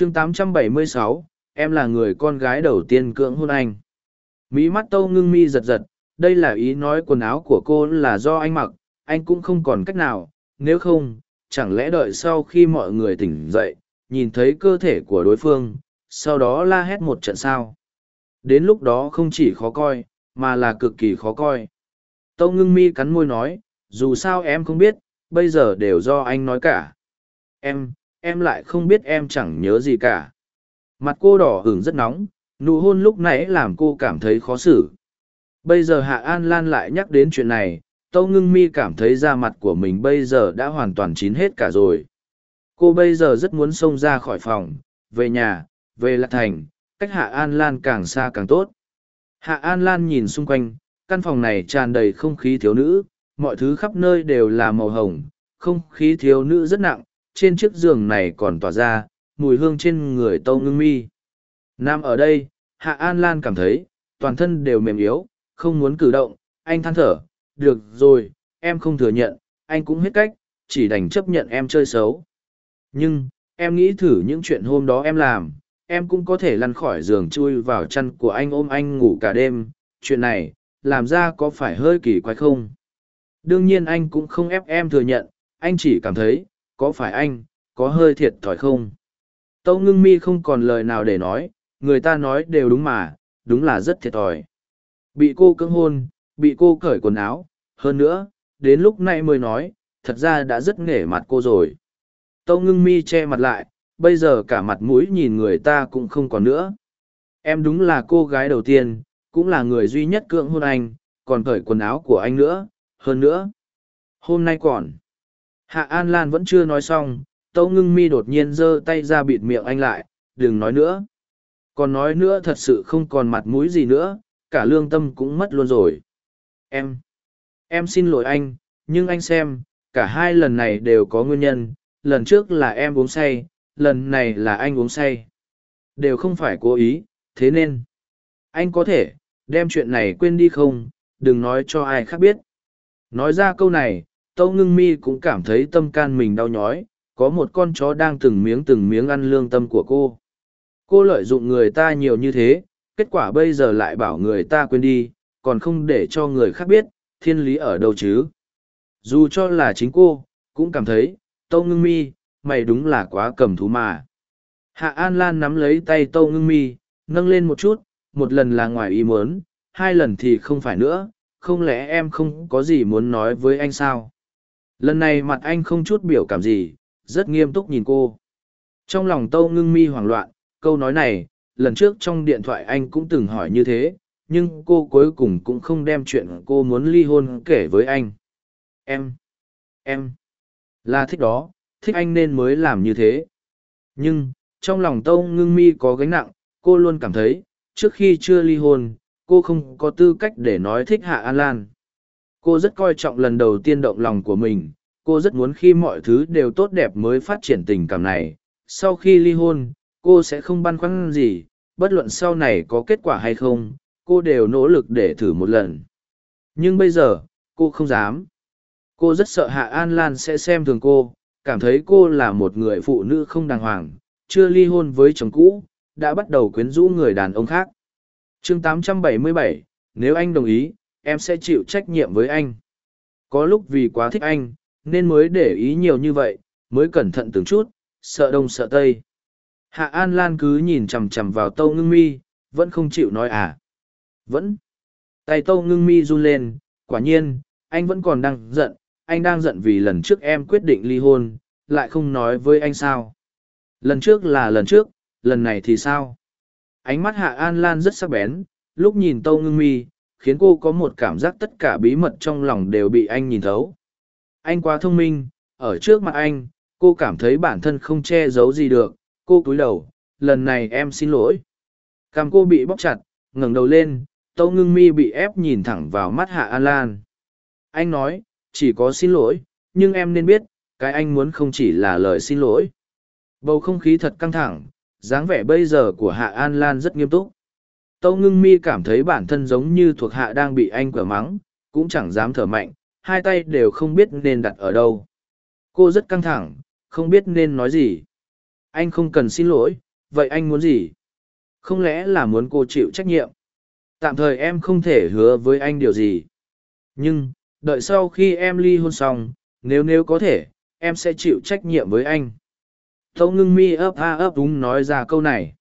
chương 876, em là người con gái đầu tiên cưỡng hôn anh. Mỹ mắt tâu ngưng mi giật giật, đây là ý nói quần áo của cô là do anh mặc, anh cũng không còn cách nào, nếu không, chẳng lẽ đợi sau khi mọi người tỉnh dậy, nhìn thấy cơ thể của đối phương, sau đó la hét một trận sao. Đến lúc đó không chỉ khó coi, mà là cực kỳ khó coi. Tâu ngưng mi cắn môi nói, dù sao em không biết, bây giờ đều do anh nói cả. Em, em lại không biết em chẳng nhớ gì cả. Mặt cô đỏ hửng rất nóng, nụ hôn lúc nãy làm cô cảm thấy khó xử. Bây giờ Hạ An Lan lại nhắc đến chuyện này, Tâu Ngưng Mi cảm thấy da mặt của mình bây giờ đã hoàn toàn chín hết cả rồi. Cô bây giờ rất muốn xông ra khỏi phòng, về nhà, về Lạc Thành, cách Hạ An Lan càng xa càng tốt. Hạ An Lan nhìn xung quanh, căn phòng này tràn đầy không khí thiếu nữ, mọi thứ khắp nơi đều là màu hồng, không khí thiếu nữ rất nặng, trên chiếc giường này còn tỏa ra, mùi hương trên người Tâu Ngưng Mi. Nam ở đây, Hạ An Lan cảm thấy, toàn thân đều mềm yếu, không muốn cử động, anh than thở, được rồi, em không thừa nhận, anh cũng hết cách, chỉ đành chấp nhận em chơi xấu. Nhưng, em nghĩ thử những chuyện hôm đó em làm, em cũng có thể lăn khỏi giường chui vào chăn của anh ôm anh ngủ cả đêm, chuyện này, làm ra có phải hơi kỳ quái không? Đương nhiên anh cũng không ép em thừa nhận, anh chỉ cảm thấy, có phải anh, có hơi thiệt thòi không? Tâu ngưng mi không còn lời nào để nói, người ta nói đều đúng mà, đúng là rất thiệt thòi. Bị cô cưỡng hôn, bị cô cởi quần áo, hơn nữa, đến lúc này mới nói, thật ra đã rất nghề mặt cô rồi. Tâu ngưng mi che mặt lại, bây giờ cả mặt mũi nhìn người ta cũng không còn nữa. Em đúng là cô gái đầu tiên, cũng là người duy nhất cưỡng hôn anh, còn cởi quần áo của anh nữa, hơn nữa. Hôm nay còn. Hạ An Lan vẫn chưa nói xong, Tâu ngưng mi đột nhiên giơ tay ra bịt miệng anh lại, đừng nói nữa. Còn nói nữa thật sự không còn mặt mũi gì nữa, cả lương tâm cũng mất luôn rồi. Em, em xin lỗi anh, nhưng anh xem, cả hai lần này đều có nguyên nhân, lần trước là em uống say, lần này là anh uống say. Đều không phải cố ý, thế nên, anh có thể, đem chuyện này quên đi không, đừng nói cho ai khác biết. Nói ra câu này, Tâu Ngưng Mi cũng cảm thấy tâm can mình đau nhói, có một con chó đang từng miếng từng miếng ăn lương tâm của cô. Cô lợi dụng người ta nhiều như thế, kết quả bây giờ lại bảo người ta quên đi, còn không để cho người khác biết, thiên lý ở đâu chứ. Dù cho là chính cô, cũng cảm thấy, Tâu Ngưng Mi, mày đúng là quá cầm thú mà. Hạ An Lan nắm lấy tay Tâu Ngưng Mi, nâng lên một chút, một lần là ngoài ý muốn, hai lần thì không phải nữa, không lẽ em không có gì muốn nói với anh sao? Lần này mặt anh không chút biểu cảm gì, rất nghiêm túc nhìn cô. Trong lòng Tâu Ngưng Mi hoảng loạn, câu nói này, lần trước trong điện thoại anh cũng từng hỏi như thế, nhưng cô cuối cùng cũng không đem chuyện cô muốn ly hôn kể với anh. Em, em, là thích đó, thích anh nên mới làm như thế. Nhưng, trong lòng Tâu Ngưng Mi có gánh nặng, cô luôn cảm thấy, trước khi chưa ly hôn, cô không có tư cách để nói thích Hạ An Lan. Cô rất coi trọng lần đầu tiên động lòng của mình, cô rất muốn khi mọi thứ đều tốt đẹp mới phát triển tình cảm này. Sau khi ly hôn, cô sẽ không băn khoăn gì, bất luận sau này có kết quả hay không, cô đều nỗ lực để thử một lần. Nhưng bây giờ, cô không dám. Cô rất sợ Hạ An Lan sẽ xem thường cô, cảm thấy cô là một người phụ nữ không đàng hoàng, chưa ly hôn với chồng cũ, đã bắt đầu quyến rũ người đàn ông khác. chương 877, nếu anh đồng ý, em sẽ chịu trách nhiệm với anh. Có lúc vì quá thích anh, nên mới để ý nhiều như vậy, mới cẩn thận từng chút, sợ đông sợ tây. Hạ An Lan cứ nhìn chằm chằm vào tâu ngưng mi, vẫn không chịu nói à. Vẫn. Tay tâu ngưng mi run lên, quả nhiên, anh vẫn còn đang giận, anh đang giận vì lần trước em quyết định ly hôn, lại không nói với anh sao. Lần trước là lần trước, lần này thì sao? Ánh mắt Hạ An Lan rất sắc bén, lúc nhìn tâu ngưng mi, khiến cô có một cảm giác tất cả bí mật trong lòng đều bị anh nhìn thấu. Anh quá thông minh, ở trước mặt anh, cô cảm thấy bản thân không che giấu gì được, cô cúi đầu, lần này em xin lỗi. Cằm cô bị bóc chặt, ngẩng đầu lên, tâu ngưng mi bị ép nhìn thẳng vào mắt Hạ An Lan. Anh nói, chỉ có xin lỗi, nhưng em nên biết, cái anh muốn không chỉ là lời xin lỗi. Bầu không khí thật căng thẳng, dáng vẻ bây giờ của Hạ An Lan rất nghiêm túc. Tâu ngưng mi cảm thấy bản thân giống như thuộc hạ đang bị anh cửa mắng, cũng chẳng dám thở mạnh, hai tay đều không biết nên đặt ở đâu. Cô rất căng thẳng, không biết nên nói gì. Anh không cần xin lỗi, vậy anh muốn gì? Không lẽ là muốn cô chịu trách nhiệm? Tạm thời em không thể hứa với anh điều gì. Nhưng đợi sau khi em ly hôn xong nếu nếu có thể em sẽ chịu trách nhiệm với anh. Tâu ngưng mi ấp a ấp đúng nói ra câu này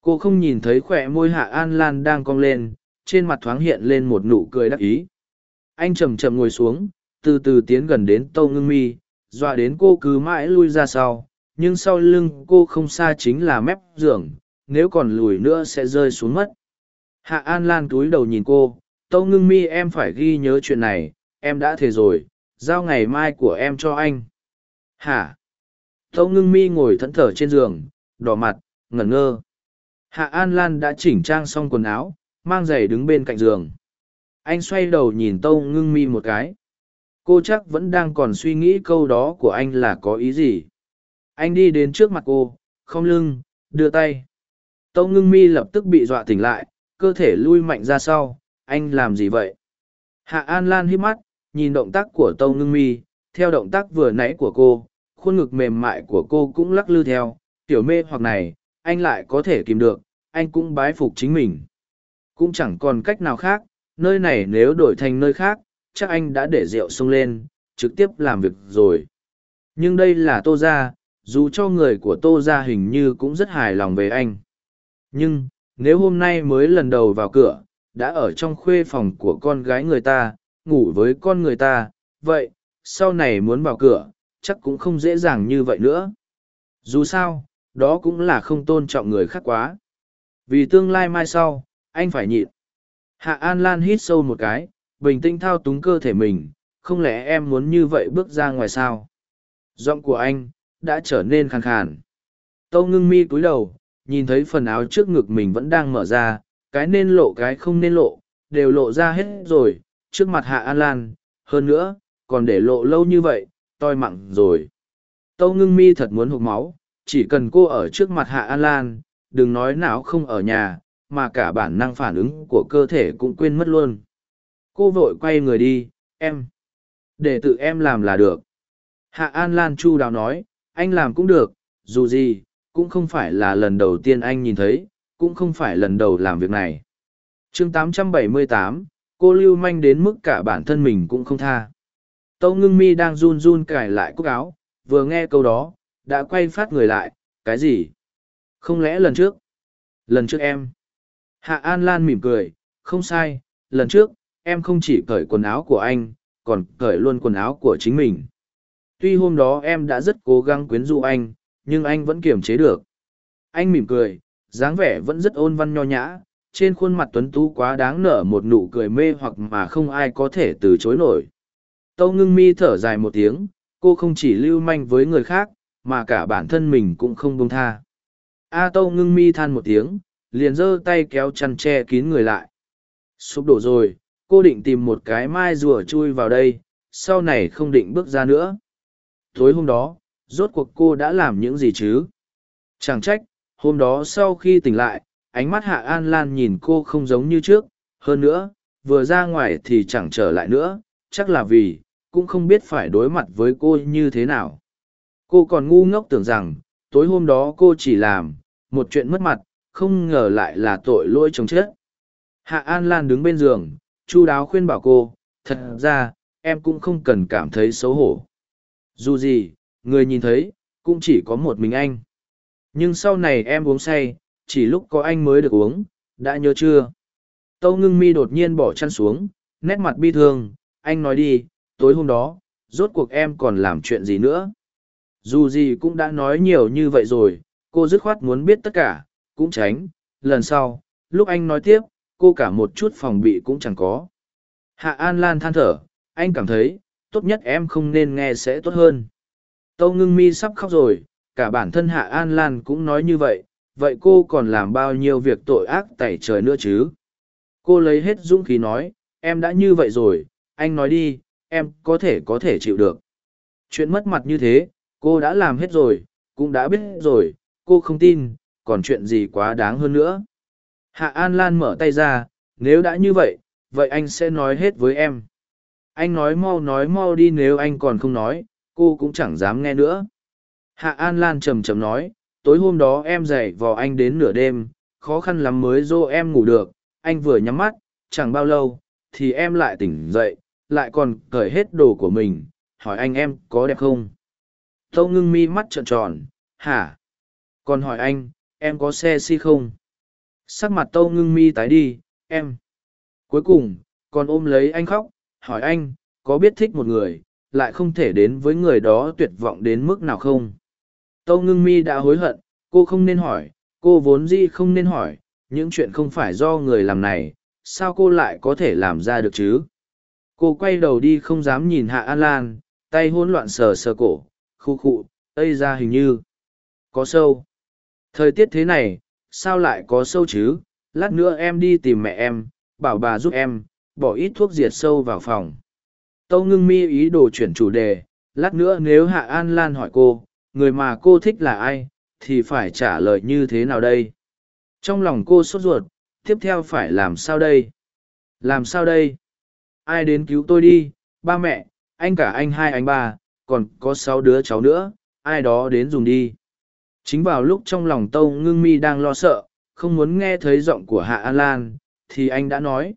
cô không nhìn thấy khỏe môi hạ an lan đang cong lên, trên mặt thoáng hiện lên một nụ cười đắc ý. Anh chầm chậm ngồi xuống, từ từ tiến gần đến tâu ngưng mi, dọa đến cô cứ mãi lui ra sau, nhưng sau lưng cô không xa chính là mép giường, nếu còn lùi nữa sẽ rơi xuống mất. Hạ an lan túi đầu nhìn cô tâu ngưng mi, em phải ghi nhớ chuyện này, em đã thề rồi, giao ngày mai của em cho anh. Hả? Tâu ngưng mi ngồi thẫn thờ trên giường, đỏ mặt, ngẩn ngơ hạ an lan đã chỉnh trang xong quần áo, mang giày đứng bên cạnh giường. Anh xoay đầu nhìn tâu ngưng mi một cái. Cô chắc vẫn đang còn suy nghĩ câu đó của anh là có ý gì. Anh đi đến trước mặt cô, không lưng, đưa tay. Tâu ngưng mi lập tức bị dọa tỉnh lại, cơ thể lui mạnh ra sau. Anh làm gì vậy? Hạ an lan hít mắt, nhìn động tác của tâu ngưng mi. Theo động tác vừa nãy của cô, khuôn ngực mềm mại của cô cũng lắc lư theo. Tiểu mê hoặc này anh lại có thể kìm được anh cũng bái phục chính mình. Cũng chẳng còn cách nào khác nơi này nếu đổi thành nơi khác chắc anh đã để rượu xông lên trực tiếp làm việc rồi. Nhưng đây là tô gia, dù cho người của tô gia hình như cũng rất hài lòng về anh. Nhưng nếu hôm nay mới lần đầu vào cửa đã ở trong khuê phòng của con gái người ta ngủ với con người ta vậy sau này muốn vào cửa chắc cũng không dễ dàng như vậy nữa. Dù sao đó cũng là không tôn trọng người khác quá. Vì tương lai mai sau, anh phải nhịn. Hạ an lan hít sâu một cái, bình tĩnh thao túng cơ thể mình, không lẽ em muốn như vậy bước ra ngoài sao? Giọng của anh đã trở nên khàn khàn. Tâu ngưng mi cúi đầu, nhìn thấy phần áo trước ngực mình vẫn đang mở ra, cái nên lộ cái không nên lộ, đều lộ ra hết rồi, trước mặt hạ an lan, hơn nữa, còn để lộ lâu như vậy, toi mặn rồi. Tâu ngưng mi thật muốn hụt máu chỉ cần cô ở trước mặt hạ an lan đừng nói não không ở nhà mà cả bản năng phản ứng của cơ thể cũng quên mất luôn. Cô vội quay người đi em. Để tự em làm là được. Hạ an lan chu đáo nói anh làm cũng được dù gì cũng không phải là lần đầu tiên anh nhìn thấy cũng không phải lần đầu làm việc này. Chương 878, cô lưu manh đến mức cả bản thân mình cũng không tha. Tâu ngưng mi đang run run cài lại cúc áo vừa nghe câu đó đã quay phát người lại, cái gì? Không lẽ lần trước? Lần trước em? Hạ an lan mỉm cười, không sai, lần trước, em không chỉ cởi quần áo của anh, còn cởi luôn quần áo của chính mình. Tuy hôm đó em đã rất cố gắng quyến rũ anh, nhưng anh vẫn kiềm chế được. Anh mỉm cười, dáng vẻ vẫn rất ôn văn nho nhã, trên khuôn mặt tuấn tú quá đáng nở một nụ cười mê hoặc mà không ai có thể từ chối nổi. Tâu ngưng mi thở dài một tiếng, cô không chỉ lưu manh với người khác mà cả bản thân mình cũng không buông tha. A tâu ngưng mi than một tiếng, liền giơ tay kéo chăn che kín người lại. Sụp đổ rồi, cô định tìm một cái mai rùa chui vào đây, sau này không định bước ra nữa. Tối hôm đó, rốt cuộc cô đã làm những gì chứ? Chẳng trách, hôm đó sau khi tỉnh lại, ánh mắt hạ an lan nhìn cô không giống như trước. Hơn nữa, vừa ra ngoài thì chẳng trở lại nữa, chắc là vì, cũng không biết phải đối mặt với cô như thế nào cô còn ngu ngốc tưởng rằng, tối hôm đó cô chỉ làm một chuyện mất mặt, không ngờ lại là tội lỗi chồng chết. Hạ an lan đứng bên giường, chu đáo khuyên bảo cô, thật ra, em cũng không cần cảm thấy xấu hổ. Dù gì, người nhìn thấy, cũng chỉ có một mình anh. Nhưng sau này em uống say, chỉ lúc có anh mới được uống, đã nhớ chưa? Tâu ngưng mi đột nhiên bỏ chăn xuống, nét mặt bi thương, anh nói đi, tối hôm đó, rốt cuộc em còn làm chuyện gì nữa? Dù gì cũng đã nói nhiều như vậy rồi, cô dứt khoát muốn biết tất cả, cũng tránh. Lần sau, lúc anh nói tiếp, cô cả một chút phòng bị cũng chẳng có. Hạ an lan than thở, anh cảm thấy, tốt nhất em không nên nghe sẽ tốt hơn. Tâu ngưng mi sắp khóc rồi, cả bản thân hạ an lan cũng nói như vậy vậy cô còn làm bao nhiêu việc tội ác tẩy trời nữa chứ? Cô lấy hết dũng khí nói, em đã như vậy rồi, anh nói đi, em có thể có thể chịu được. Chuyện mất mặt như thế cô đã làm hết rồi, cũng đã biết rồi, cô không tin, còn chuyện gì quá đáng hơn nữa. Hạ an lan mở tay ra, nếu đã như vậy vậy anh sẽ nói hết với em. Anh nói mau nói mau đi, nếu anh còn không nói, cô cũng chẳng dám nghe nữa. Hạ an lan trầm trầm nói, tối hôm đó em dậy vò anh đến nửa đêm, khó khăn lắm mới dô em ngủ được, anh vừa nhắm mắt, chẳng bao lâu, thì em lại tỉnh dậy, lại còn cởi hết đồ của mình, hỏi anh em có đẹp không? Tâu ngưng mi mắt trợn tròn, hả? Còn hỏi anh, em có xe si không? Sắc mặt tâu ngưng mi tái đi, em. Cuối cùng, còn ôm lấy anh khóc, hỏi anh, có biết thích một người, lại không thể đến với người đó tuyệt vọng đến mức nào không? Tâu ngưng mi đã hối hận, cô không nên hỏi, cô vốn dĩ không nên hỏi, những chuyện không phải do người làm này, sao cô lại có thể làm ra được chứ? Cô quay đầu đi không dám nhìn hạ an lan, tay hỗn loạn sờ sờ cổ khu khụ ây ra hình như. Có sâu. Thời tiết thế này, sao lại có sâu chứ? Lát nữa em đi tìm mẹ em, bảo bà giúp em, bỏ ít thuốc diệt sâu vào phòng. Tâu ngưng mi ý đồ chuyển chủ đề, lát nữa nếu hạ an lan hỏi cô, người mà cô thích là ai, thì phải trả lời như thế nào đây? Trong lòng cô sốt ruột, tiếp theo phải làm sao đây? Làm sao đây? Ai đến cứu tôi đi? Ba mẹ, anh cả anh hai anh ba còn có sáu đứa cháu nữa ai đó đến dùng đi. Chính vào lúc trong lòng tâu ngưng mi đang lo sợ không muốn nghe thấy giọng của hạ an lan thì anh đã nói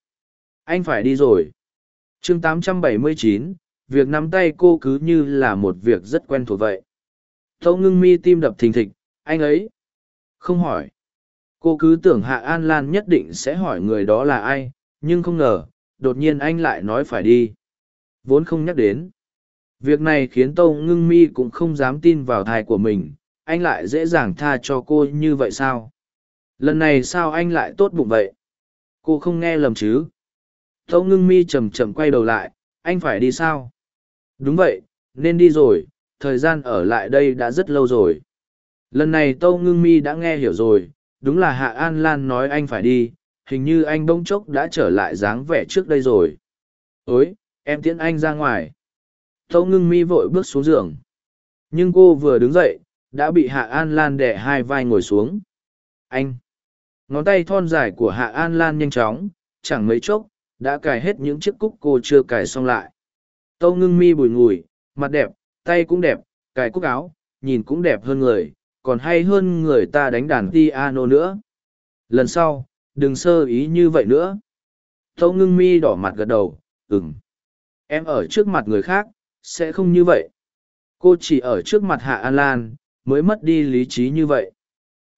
anh phải đi rồi. Chương 879, việc nắm tay cô cứ như là một việc rất quen thuộc vậy. Tâu ngưng mi tim đập thình thịch anh ấy? Không hỏi. Cô cứ tưởng hạ an lan nhất định sẽ hỏi người đó là ai nhưng không ngờ đột nhiên anh lại nói phải đi. Vốn không nhắc đến việc này khiến tâu ngưng mi cũng không dám tin vào thai của mình, anh lại dễ dàng tha cho cô như vậy sao? Lần này sao anh lại tốt bụng vậy? Cô không nghe lầm chứ? Tâu ngưng mi c h ậ m chậm quay đầu lại, anh phải đi sao? Đúng vậy, nên đi rồi, thời gian ở lại đây đã rất lâu rồi. Lần này tâu ngưng mi đã nghe hiểu rồi, đúng là hạ an lan nói anh phải đi, hình như anh bỗng chốc đã trở lại dáng vẻ trước đây rồi. Ối em tiễn anh ra ngoài tâu ngưng mi vội bước xuống giường. Nhưng cô vừa đứng dậy, đã bị hạ an lan đẻ hai vai ngồi xuống. Anh! Ngón tay thon dài của hạ an lan nhanh chóng, chẳng mấy chốc, đã cài hết những chiếc cúc cô chưa cài xong lại. Tâu ngưng mi bùi ngùi, mặt đẹp, tay cũng đẹp, cài cúc áo, nhìn cũng đẹp hơn người, còn hay hơn người ta đánh đàn piano nữa. Lần sau, đừng sơ ý như vậy nữa. Tâu ngưng mi đỏ mặt gật đầu ừng em ở trước mặt người khác sẽ không như vậy. Cô chỉ ở trước mặt hạ an lan, mới mất đi lý trí như vậy.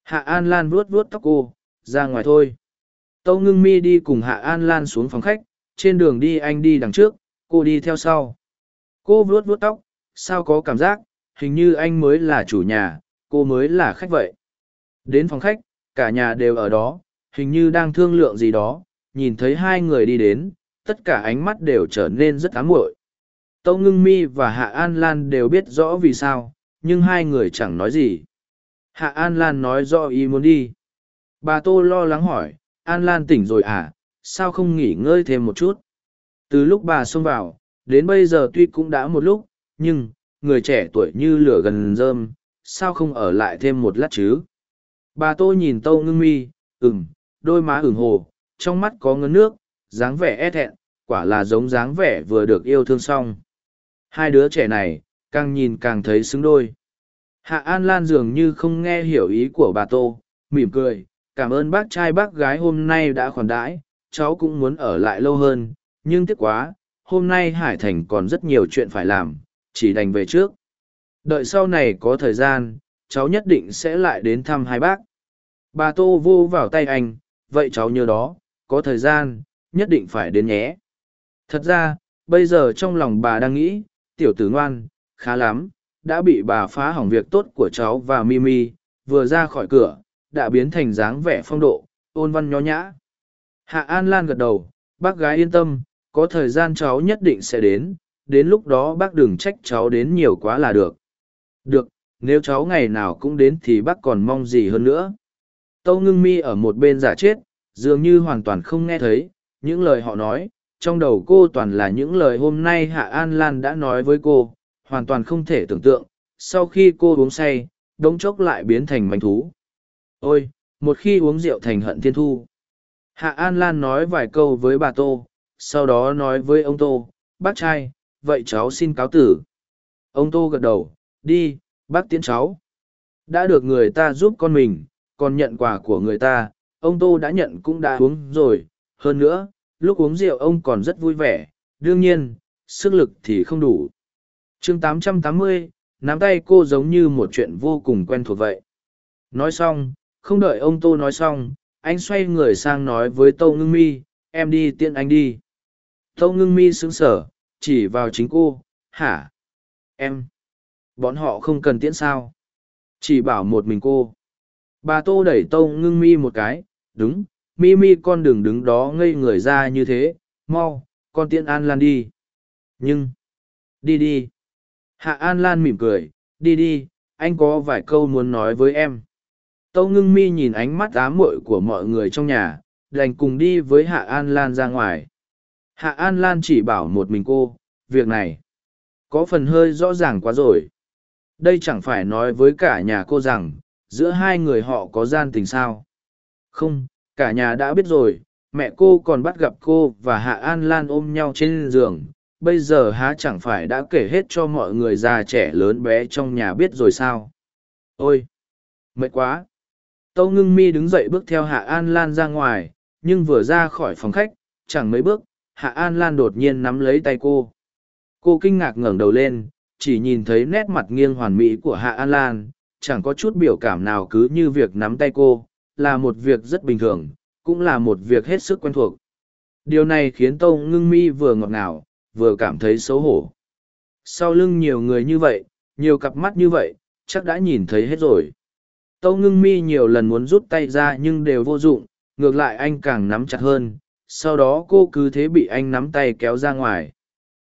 Hạ an lan vuốt vuốt tóc cô, ra ngoài thôi. Tâu ngưng mi đi cùng hạ an lan xuống phòng khách, trên đường đi anh đi đằng trước, cô đi theo sau. Cô vuốt vuốt tóc, sao có cảm giác, hình như anh mới là chủ nhà, cô mới là khách vậy. Đến phòng khách, cả nhà đều ở đó, hình như đang thương lượng gì đó, nhìn thấy hai người đi đến, tất cả ánh mắt đều trở nên rất ám muội tâu ngưng mi và hạ an lan đều biết rõ vì sao, nhưng hai người chẳng nói gì. Hạ an lan nói do ý muốn đi. Bà tô lo lắng hỏi, an lan tỉnh rồi à? Sao không nghỉ ngơi thêm một chút? Từ lúc bà xông vào, đến bây giờ tuy cũng đã một lúc, nhưng người trẻ tuổi như lửa gần rơm, sao không ở lại thêm một lát chứ? Bà tô nhìn tâu ngưng mi ừng đôi má ửng hồ, trong mắt có ngấn nước, dáng vẻ e thẹn, quả là giống dáng vẻ vừa được yêu thương xong hai đứa trẻ này, càng nhìn càng thấy xứng đôi. Hạ an lan dường như không nghe hiểu ý của bà tô, mỉm cười, cảm ơn bác trai bác gái hôm nay đã khoản đãi, cháu cũng muốn ở lại lâu hơn, nhưng tiếc quá, hôm nay hải thành còn rất nhiều chuyện phải làm, chỉ đành về trước. Đợi sau này có thời gian, cháu nhất định sẽ lại đến thăm hai bác. Bà tô vô vào tay anh, vậy cháu nhớ đó, có thời gian, nhất định phải đến nhé. Thật ra, bây giờ trong lòng bà đang nghĩ tiểu tử ngoan, khá lắm, đã bị bà phá hỏng việc tốt của cháu và mimi, vừa ra khỏi cửa, đã biến thành dáng vẻ phong độ, ôn văn nhó nhã. Hạ an lan gật đầu, bác gái yên tâm, có thời gian cháu nhất định sẽ đến đến lúc đó bác đừng trách cháu đến nhiều quá là được. Được, nếu cháu ngày nào cũng đến thì bác còn mong gì hơn nữa. Tâu ngưng mi ở một bên giả chết, dường như hoàn toàn không nghe thấy, những lời họ nói trong đầu cô toàn là những lời hôm nay hạ an lan đã nói với cô hoàn toàn không thể tưởng tượng sau khi cô uống say đống chốc lại biến thành manh thú. Ôi một khi uống rượu thành hận thiên thu. Hạ an lan nói vài câu với bà tô sau đó nói với ông tô bác trai vậy cháu xin cáo tử. Ông tô gật đầu đi bác tiễn cháu. Đã được người ta giúp con mình, còn nhận quà của người ta, ông Tô đã nhận cũng đã uống rồi. Hơn nữa, lúc uống rượu ông còn rất vui vẻ, đương nhiên, sức lực thì không đủ. chương 880, nắm tay cô giống như một chuyện vô cùng quen thuộc vậy. Nói xong, không đợi ông Tô nói xong, anh xoay người sang nói với Tâu Ngưng Mi, em đi tiện anh đi. Tâu Ngưng Mi sững sở, chỉ vào chính cô, hả? Em? Bọn họ không cần tiễn sao? Chỉ bảo một mình cô. Bà Tô đẩy Tâu Ngưng Mi một cái, đúng, Mi Mi con đừng đứng đó ngây người ra như thế, mau, con tiễn An Lan đi. Nhưng, đi đi. Hạ An Lan mỉm cười, đi đi, anh có vài câu muốn nói với em. Tâu ngưng mi nhìn ánh mắt á muội của mọi người trong nhà, đành cùng đi với Hạ An Lan ra ngoài. Hạ An Lan chỉ bảo một mình cô, việc này có phần hơi rõ ràng quá rồi. Đây chẳng phải nói với cả nhà cô rằng, giữa hai người họ có gian tình sao. Không, cả nhà đã biết rồi, mẹ cô còn bắt gặp cô và Hạ An Lan ôm nhau trên giường. Bây giờ há chẳng phải đã kể hết cho mọi người già trẻ lớn bé trong nhà biết rồi sao? Ôi! Mệt quá! Tâu ngưng mi đứng dậy bước theo Hạ An Lan ra ngoài, nhưng vừa ra khỏi phòng khách, chẳng mấy bước, Hạ An Lan đột nhiên nắm lấy tay cô. Cô kinh ngạc ngẩng đầu lên, chỉ nhìn thấy nét mặt nghiêng hoàn mỹ của Hạ An Lan, chẳng có chút biểu cảm nào cứ như việc nắm tay cô, là một việc rất bình thường, cũng là một việc hết sức quen thuộc. Điều này khiến Tâu ngưng mi vừa ngọt ngào, vừa cảm thấy xấu hổ. Sau lưng nhiều người như vậy, nhiều cặp mắt như vậy, chắc đã nhìn thấy hết rồi. Tâu ngưng mi nhiều lần muốn rút tay ra nhưng đều vô dụng, ngược lại anh càng nắm chặt hơn, sau đó cô cứ thế bị anh nắm tay kéo ra ngoài.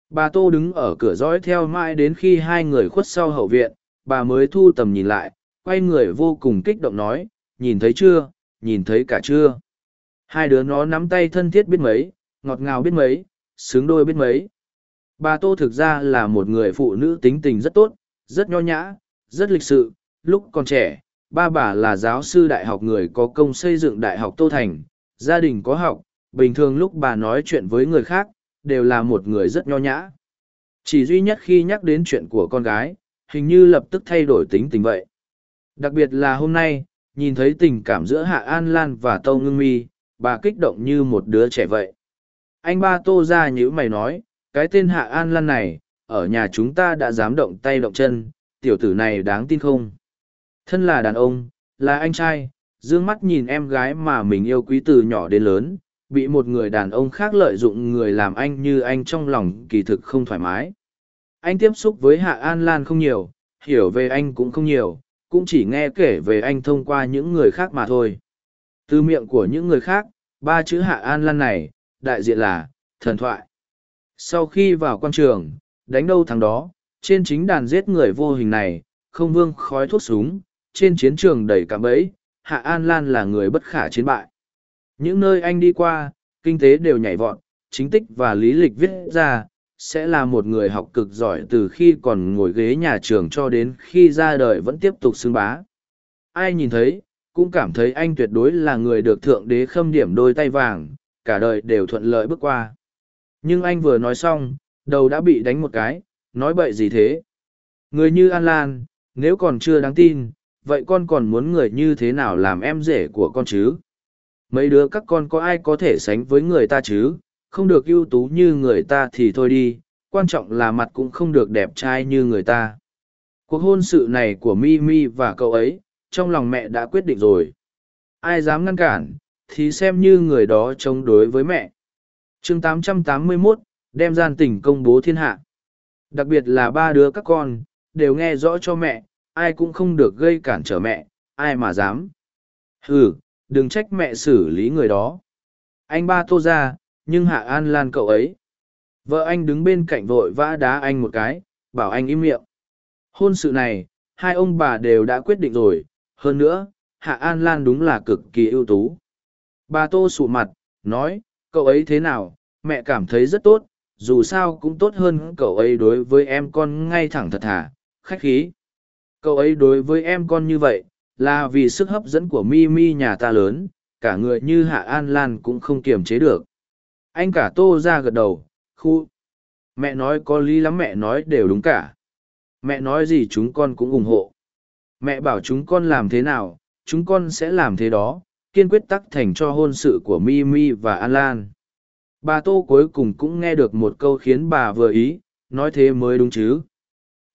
Bà Tô đứng ở cửa dõi theo mãi đến khi hai người khuất sau hậu viện, bà mới thu tầm nhìn lại, quay người vô cùng kích động nói, nhìn thấy chưa, nhìn thấy cả chưa. Hai đứa nó nắm tay thân thiết biết mấy, ngọt ngào biết mấy, sướng đôi biết mấy. Bà Tô thực ra là một người phụ nữ tính tình rất tốt, rất nho nhã, rất lịch sự, lúc còn trẻ, ba bà là giáo sư đại học người có công xây dựng đại học Tô Thành, gia đình có học, bình thường lúc bà nói chuyện với người khác, đều là một người rất nho nhã. Chỉ duy nhất khi nhắc đến chuyện của con gái, hình như lập tức thay đổi tính tình vậy. Đặc biệt là hôm nay, nhìn thấy tình cảm giữa Hạ An Lan và Tâu Ngưng Mi, bà kích động như một đứa trẻ vậy. Anh ba Tô ra nhữ mày nói, cái tên Hạ An Lan này, ở nhà chúng ta đã dám động tay động chân, tiểu tử này đáng tin không? Thân là đàn ông, là anh trai, dương mắt nhìn em gái mà mình yêu quý từ nhỏ đến lớn, bị một người đàn ông khác lợi dụng người làm anh như anh trong lòng kỳ thực không thoải mái. Anh tiếp xúc với Hạ An Lan không nhiều, hiểu về anh cũng không nhiều, cũng chỉ nghe kể về anh thông qua những người khác mà thôi. Từ miệng của những người khác, ba chữ Hạ An Lan này, đại diện là, thần thoại. Sau khi vào quan trường, đánh đâu thằng đó, trên chính đàn giết người vô hình này, không vương khói thuốc súng, trên chiến trường đầy cạm bẫy, Hạ An Lan là người bất khả chiến bại. Những nơi anh đi qua, kinh tế đều nhảy vọt, chính tích và lý lịch viết ra, sẽ là một người học cực giỏi từ khi còn ngồi ghế nhà trường cho đến khi ra đời vẫn tiếp tục xưng bá. Ai nhìn thấy, cũng cảm thấy anh tuyệt đối là người được thượng đế khâm điểm đôi tay vàng, cả đời đều thuận lợi bước qua. Nhưng anh vừa nói xong, đầu đã bị đánh một cái, nói bậy gì thế? Người như An Lan, nếu còn chưa đáng tin, vậy con còn muốn người như thế nào làm em rể của con chứ? Mấy đứa các con có ai có thể sánh với người ta chứ? Không được ưu tú như người ta thì thôi đi, quan trọng là mặt cũng không được đẹp trai như người ta. Cuộc hôn sự này của Mi Mi và cậu ấy, trong lòng mẹ đã quyết định rồi. Ai dám ngăn cản, thì xem như người đó chống đối với mẹ. chương 881, đem gian tình công bố thiên hạ. Đặc biệt là ba đứa các con, đều nghe rõ cho mẹ, ai cũng không được gây cản trở mẹ, ai mà dám. Ừ, đừng trách mẹ xử lý người đó. Anh ba tô ra, nhưng Hạ An Lan cậu ấy. Vợ anh đứng bên cạnh vội vã đá anh một cái, bảo anh im miệng. Hôn sự này, hai ông bà đều đã quyết định rồi, hơn nữa, Hạ An Lan đúng là cực kỳ ưu tú. Bà Tô sụ mặt, nói, cậu ấy thế nào, mẹ cảm thấy rất tốt, dù sao cũng tốt hơn cậu ấy đối với em con ngay thẳng thật thà, khách khí. Cậu ấy đối với em con như vậy, là vì sức hấp dẫn của mi mi nhà ta lớn, cả người như Hạ An Lan cũng không kiềm chế được. Anh cả tô ra gật đầu, khu. Mẹ nói có lý lắm mẹ nói đều đúng cả. Mẹ nói gì chúng con cũng ủng hộ. Mẹ bảo chúng con làm thế nào, chúng con sẽ làm thế đó, kiên quyết tắc thành cho hôn sự của Mi Mi và An Lan. Bà Tô cuối cùng cũng nghe được một câu khiến bà vừa ý, nói thế mới đúng chứ.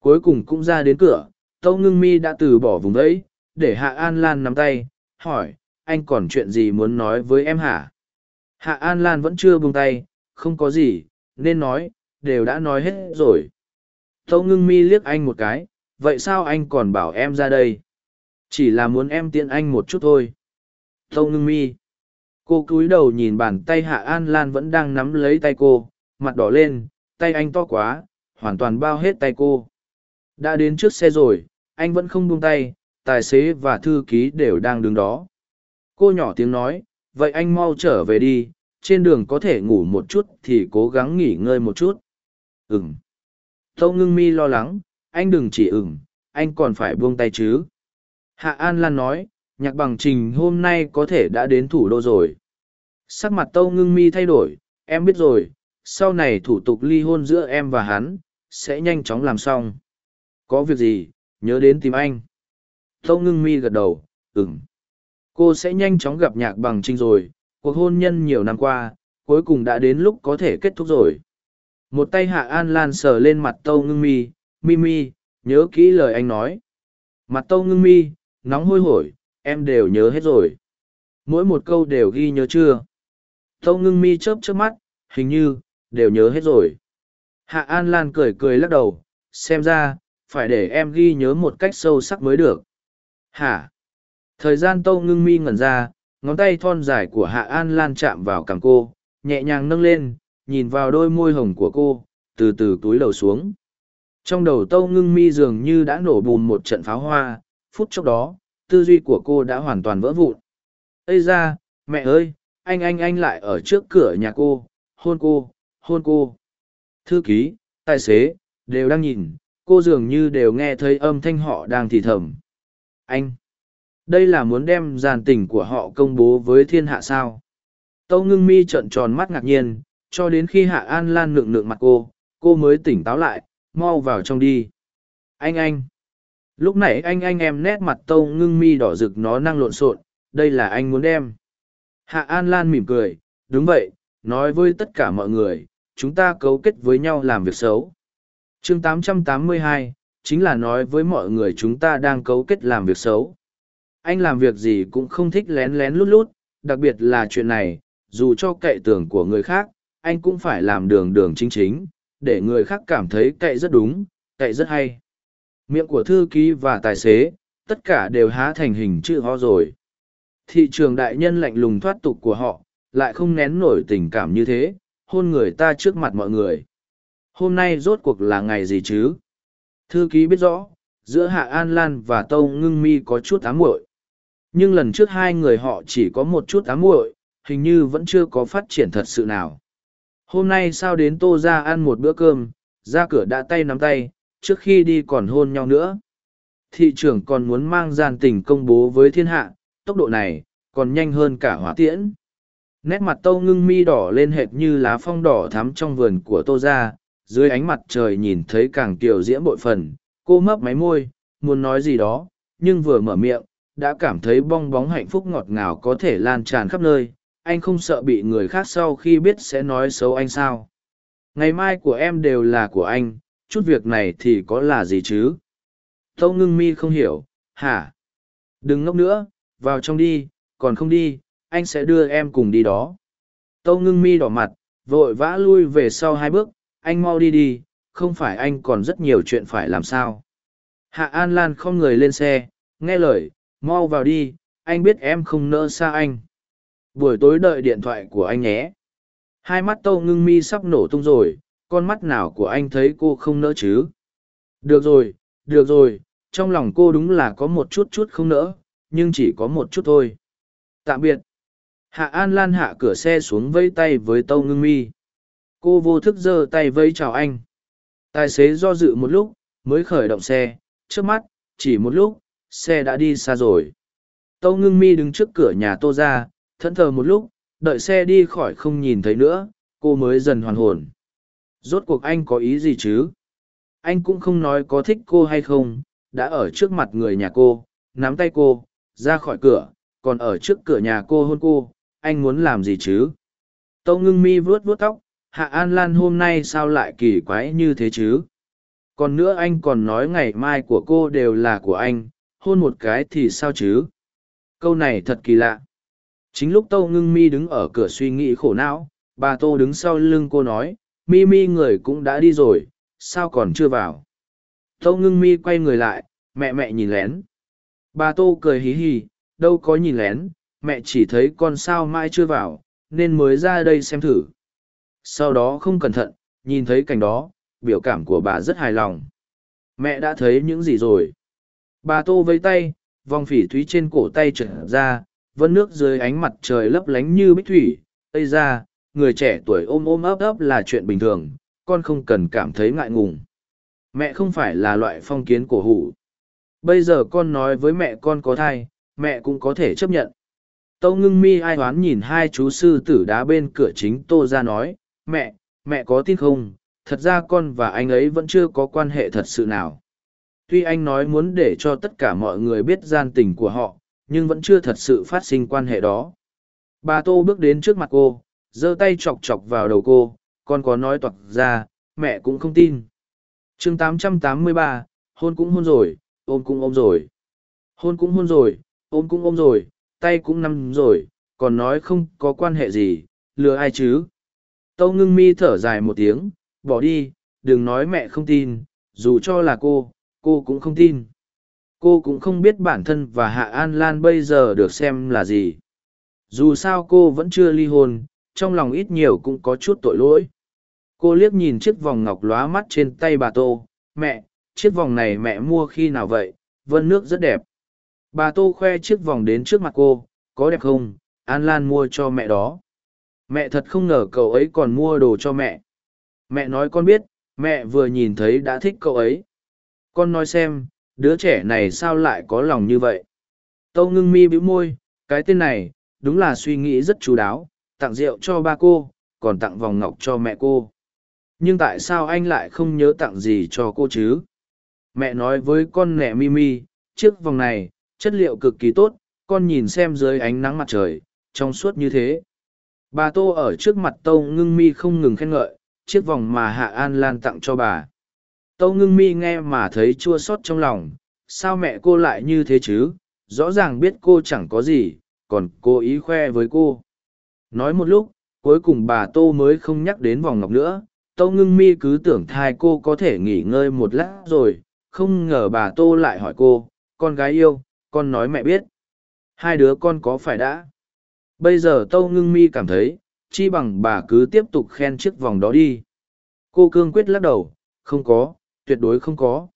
Cuối cùng cũng ra đến cửa, Tâu Ngưng Mi đã từ bỏ vùng đấy, để Hạ An Lan nắm tay, hỏi, anh còn chuyện gì muốn nói với em hả? Hạ An Lan vẫn chưa buông tay, không có gì, nên nói, đều đã nói hết rồi. Tâu Ngưng Mi liếc anh một cái, vậy sao anh còn bảo em ra đây? Chỉ là muốn em tiện anh một chút thôi. Tâu Ngưng Mi cô cúi đầu nhìn bàn tay hạ an lan vẫn đang nắm lấy tay cô mặt đỏ lên tay anh to quá hoàn toàn bao hết tay cô đã đến trước xe rồi anh vẫn không buông tay tài xế và thư ký đều đang đứng đó cô nhỏ tiếng nói vậy anh mau trở về đi, trên đường có thể ngủ một chút thì cố gắng nghỉ ngơi một chút. Ừng tâu ngưng mi lo lắng, anh đừng chỉ ừng anh còn phải buông tay chứ. Hạ an lan nói, nhạc bằng trình hôm nay có thể đã đến thủ đô rồi. Sắc mặt tâu ngưng mi thay đổi, em biết rồi, sau này thủ tục ly hôn giữa em và hắn, sẽ nhanh chóng làm xong. Có việc gì, nhớ đến tìm anh. Tâu ngưng mi gật đầu ừng cô sẽ nhanh chóng gặp nhạc bằng trinh rồi. Cuộc hôn nhân nhiều năm qua, cuối cùng đã đến lúc có thể kết thúc rồi. Một tay hạ an lan sờ lên mặt tâu ngưng mi. Mi mi, nhớ kỹ lời anh nói. Mặt tâu ngưng mi, nóng hôi hổi, em đều nhớ hết rồi. Mỗi một câu đều ghi nhớ chưa? Tâu ngưng mi chớp chớp mắt, hình như, đều nhớ hết rồi. Hạ an lan cười cười lắc đầu. Xem ra, phải để em ghi nhớ một cách sâu sắc mới được. Hả? Thời gian tâu ngưng mi ngẩn ra, ngón tay thon dài của hạ an lan chạm vào cằm cô, nhẹ nhàng nâng lên, nhìn vào đôi môi hồng của cô, từ từ túi đầu xuống. Trong đầu tâu ngưng mi dường như đã nổ bùm một trận pháo hoa, phút chốc đó, tư duy của cô đã hoàn toàn vỡ vụn. Ây ra mẹ ơi, anh anh anh lại ở trước cửa nhà cô, hôn cô hôn cô. Thư ký, tài xế, đều đang nhìn, cô dường như đều nghe thấy âm thanh họ đang thì thầm. Anh đây là muốn đem giàn tình của họ công bố với thiên hạ sao? Tâu ngưng mi trợn tròn mắt ngạc nhiên cho đến khi hạ an lan nượng nượng mặt cô cô mới tỉnh táo lại mau vào trong đi. Anh anh. Lúc này anh anh em nét mặt tâu ngưng mi đỏ rực nó năng lộn xộn đây là anh muốn đem. Hạ an lan mỉm cười đúng vậy nói với tất cả mọi người chúng ta cấu kết với nhau làm việc xấu. Chương 882, chính là nói với mọi người chúng ta đang cấu kết làm việc xấu anh làm việc gì cũng không thích lén lén lút lút, đặc biệt là chuyện này, dù cho cậy tưởng của người khác, anh cũng phải làm đường đường chính chính, để người khác cảm thấy cậy rất đúng, cậy rất hay. Miệng của thư ký và tài xế, tất cả đều há thành hình chữ ho rồi. Thị trường đại nhân lạnh lùng thoát tục của họ, lại không nén nổi tình cảm như thế, hôn người ta trước mặt mọi người. Hôm nay rốt cuộc là ngày gì chứ? Thư ký biết rõ, giữa hạ an lan và tâu ngưng mi có chút ám muội nhưng lần trước hai người họ chỉ có một chút ám muội hình như vẫn chưa có phát triển thật sự nào hôm nay sao đến tô ra ăn một bữa cơm ra cửa đã tay nắm tay trước khi đi còn hôn nhau nữa. Thị trưởng còn muốn mang gian tình công bố với thiên hạ, tốc độ này, còn nhanh hơn cả hỏa tiễn. Nét mặt tâu ngưng mi đỏ lên hệt như lá phong đỏ thắm trong vườn của tô ra, dưới ánh mặt trời nhìn thấy càng kiều diễm bội phần, cô mấp máy môi, muốn nói gì đó, nhưng vừa mở miệng, đã cảm thấy bong bóng hạnh phúc ngọt ngào có thể lan tràn khắp nơi, anh không sợ bị người khác sau khi biết sẽ nói xấu anh sao. Ngày mai của em đều là của anh, chút việc này thì có là gì chứ? Tâu ngưng mi không hiểu, hả? Đừng ngốc nữa, vào trong đi, còn không đi, anh sẽ đưa em cùng đi đó. Tâu ngưng mi đỏ mặt, vội vã lui về sau hai bước, anh mau đi đi, không phải anh còn rất nhiều chuyện phải làm sao. Hạ An Lan không người lên xe, nghe lời, mau vào đi, anh biết em không nỡ xa anh. Buổi tối đợi điện thoại của anh nhé. Hai mắt tâu ngưng mi sắp nổ tung rồi, con mắt nào của anh thấy cô không nỡ chứ? Được rồi được rồi trong lòng cô đúng là có một chút chút không nỡ nhưng chỉ có một chút thôi. Tạm biệt. Hạ an lan hạ cửa xe xuống vây tay với tâu ngưng mi. Cô vô thức giơ tay vây chào anh. Tài xế do dự một lúc mới khởi động xe. Trước mắt chỉ một lúc xe đã đi xa rồi tâu ngưng mi đứng trước cửa nhà tô ra thẫn thờ một lúc đợi xe đi khỏi không nhìn thấy nữa cô mới dần hoàn hồn Rốt cuộc anh có ý gì chứ? Anh cũng không nói có thích cô hay không, đã ở trước mặt người nhà cô, nắm tay cô, ra khỏi cửa, còn ở trước cửa nhà cô hôn cô, anh muốn làm gì chứ? Tâu ngưng mi vuốt vuốt tóc, Hạ An Lan hôm nay sao lại kỳ quái như thế chứ? Còn nữa anh còn nói ngày mai của cô đều là của anh, hôn một cái thì sao chứ? Câu này thật kỳ lạ. Chính lúc Tâu ngưng mi đứng ở cửa suy nghĩ khổ não, bà Tô đứng sau lưng cô nói, mi mi người cũng đã đi rồi, sao còn chưa vào? Tâu ngưng mi quay người lại, mẹ mẹ nhìn lén. Bà Tô cười hí hí, đâu có nhìn lén, mẹ chỉ thấy con sao mãi chưa vào, nên mới ra đây xem thử. Sau đó không cẩn thận, nhìn thấy cảnh đó, biểu cảm của bà rất hài lòng. Mẹ đã thấy những gì rồi? Bà Tô vây tay, vòng phỉ thúy trên cổ tay trở ra, vân nước dưới ánh mặt trời lấp lánh như bích thủy. Ây ra, người trẻ tuổi ôm ôm ấp ấp là chuyện bình thường, con không cần cảm thấy ngại ngùng. Mẹ không phải là loại phong kiến cổ hủ. Bây giờ con nói với mẹ con có thai, mẹ cũng có thể chấp nhận. Tâu ngưng mi ai hoán nhìn hai chú sư tử đá bên cửa chính tô ra nói, mẹ, mẹ có tin không, thật ra con và anh ấy vẫn chưa có quan hệ thật sự nào. Tuy anh nói muốn để cho tất cả mọi người biết gian tình của họ, nhưng vẫn chưa thật sự phát sinh quan hệ đó. Bà Tô bước đến trước mặt cô, giơ tay chọc chọc vào đầu cô, con có nói toạc ra, mẹ cũng không tin. chương 883, hôn cũng hôn rồi, ôm cũng ôm rồi. Hôn cũng hôn rồi, ôm cũng ôm rồi, tay cũng nằm rồi, còn nói không có quan hệ gì, lừa ai chứ. Tâu ngưng mi thở dài một tiếng, bỏ đi, đừng nói mẹ không tin, dù cho là cô, cô cũng không tin. Cô cũng không biết bản thân và Hạ An Lan bây giờ được xem là gì. Dù sao cô vẫn chưa ly hôn, trong lòng ít nhiều cũng có chút tội lỗi. Cô liếc nhìn chiếc vòng ngọc lóa mắt trên tay bà Tô, mẹ, chiếc vòng này mẹ mua khi nào vậy, vân nước rất đẹp. Bà Tô khoe chiếc vòng đến trước mặt cô, có đẹp không, An Lan mua cho mẹ đó. Mẹ thật không ngờ cậu ấy còn mua đồ cho mẹ. Mẹ nói con biết, mẹ vừa nhìn thấy đã thích cậu ấy. Con nói xem, đứa trẻ này sao lại có lòng như vậy? Tâu ngưng mi bĩu môi, cái tên này, đúng là suy nghĩ rất chú đáo, tặng rượu cho ba cô, còn tặng vòng ngọc cho mẹ cô. Nhưng tại sao anh lại không nhớ tặng gì cho cô chứ? Mẹ nói với con nẹ Mimi, chiếc vòng này, chất liệu cực kỳ tốt, con nhìn xem dưới ánh nắng mặt trời, trong suốt như thế. Bà Tô ở trước mặt Tâu Ngưng Mi không ngừng khen ngợi, chiếc vòng mà Hạ An Lan tặng cho bà. Tâu Ngưng Mi nghe mà thấy chua xót trong lòng, sao mẹ cô lại như thế chứ, rõ ràng biết cô chẳng có gì, còn cô ý khoe với cô. Nói một lúc, cuối cùng bà Tô mới không nhắc đến vòng ngọc nữa, Tâu Ngưng Mi cứ tưởng thai cô có thể nghỉ ngơi một lát rồi, không ngờ bà Tô lại hỏi cô, con gái yêu, con nói mẹ biết. Hai đứa con có phải đã? Bây giờ Tâu Ngưng Mi cảm thấy, chi bằng bà cứ tiếp tục khen chiếc vòng đó đi. Cô cương quyết lắc đầu, không có, tuyệt đối không có.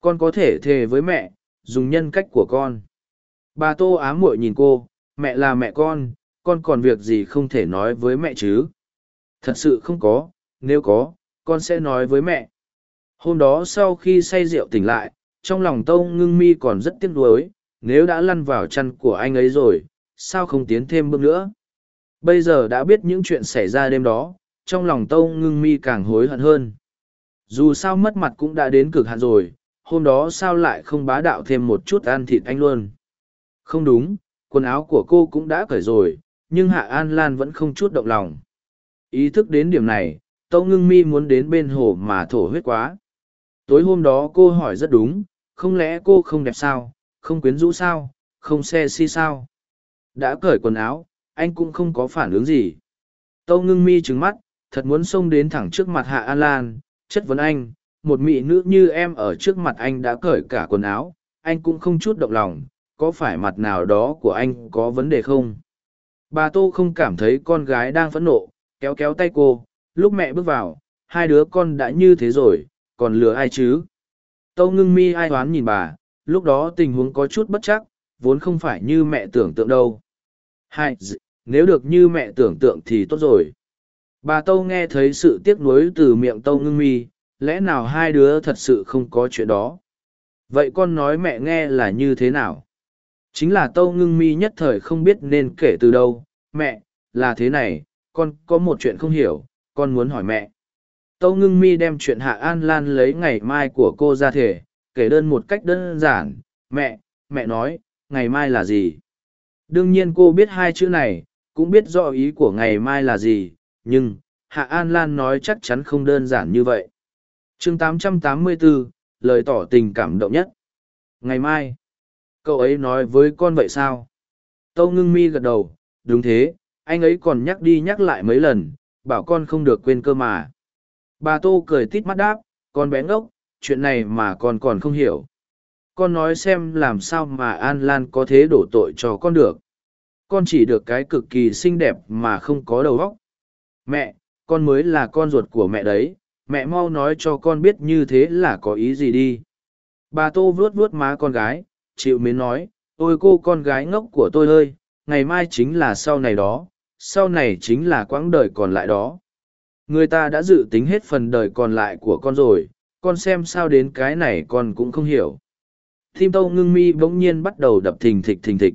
Con có thể thề với mẹ, dùng nhân cách của con. Bà Tô ám muội nhìn cô, mẹ là mẹ con, con còn việc gì không thể nói với mẹ chứ? Thật sự không có, nếu có, con sẽ nói với mẹ. Hôm đó sau khi say rượu tỉnh lại, trong lòng Tâu Ngưng Mi còn rất tiếc nuối, nếu đã lăn vào chăn của anh ấy rồi, sao không tiến thêm bước nữa? Bây giờ đã biết những chuyện xảy ra đêm đó, trong lòng Tâu Ngưng Mi càng hối hận hơn. Dù sao mất mặt cũng đã đến cực hạn rồi, hôm đó sao lại không bá đạo thêm một chút ăn thịt anh luôn? Không đúng, quần áo của cô cũng đã cởi rồi, nhưng Hạ An Lan vẫn không chút động lòng. Ý thức đến điểm này, Tâu Ngưng Mi muốn đến bên hồ mà thổ huyết quá. Tối hôm đó cô hỏi rất đúng, không lẽ cô không đẹp sao, không quyến rũ sao, không xe si sao? Đã cởi quần áo, anh cũng không có phản ứng gì. Tâu ngưng mi trứng mắt, thật muốn xông đến thẳng trước mặt Hạ An Lan, chất vấn anh, một mỹ nữ như em ở trước mặt anh đã cởi cả quần áo, anh cũng không chút động lòng, có phải mặt nào đó của anh có vấn đề không? Bà Tô không cảm thấy con gái đang phẫn nộ, kéo kéo tay cô, lúc mẹ bước vào, hai đứa con đã như thế rồi, còn lừa ai chứ? Tâu ngưng mi ai toán nhìn bà, lúc đó tình huống có chút bất chắc, vốn không phải như mẹ tưởng tượng đâu. Hai, nếu được như mẹ tưởng tượng thì tốt rồi. Bà Tâu nghe thấy sự tiếc nuối từ miệng Tâu ngưng mi, lẽ nào hai đứa thật sự không có chuyện đó? Vậy con nói mẹ nghe là như thế nào? Chính là Tâu ngưng mi nhất thời không biết nên kể từ đâu. Mẹ, là thế này, con có một chuyện không hiểu, con muốn hỏi mẹ. Tâu ngưng mi đem chuyện Hạ An Lan lấy ngày mai của cô ra thể, kể đơn một cách đơn giản, mẹ, mẹ nói, ngày mai là gì? Đương nhiên cô biết hai chữ này, cũng biết rõ ý của ngày mai là gì, nhưng, Hạ An Lan nói chắc chắn không đơn giản như vậy. chương 884, lời tỏ tình cảm động nhất. Ngày mai, cậu ấy nói với con vậy sao? Tâu ngưng mi gật đầu, đúng thế, anh ấy còn nhắc đi nhắc lại mấy lần, bảo con không được quên cơ mà. Bà Tô cười tít mắt đáp, con bé ngốc, chuyện này mà con còn không hiểu. Con nói xem làm sao mà An Lan có thế đổ tội cho con được. Con chỉ được cái cực kỳ xinh đẹp mà không có đầu óc. Mẹ, con mới là con ruột của mẹ đấy, mẹ mau nói cho con biết như thế là có ý gì đi. Bà Tô vuốt vuốt má con gái, chịu mến nói, ôi cô con gái ngốc của tôi ơi, ngày mai chính là sau này đó, sau này chính là quãng đời còn lại đó. Người ta đã dự tính hết phần đời còn lại của con rồi, con xem sao đến cái này con cũng không hiểu. Tim tâu ngưng mi bỗng nhiên bắt đầu đập thình thịch thình thịch.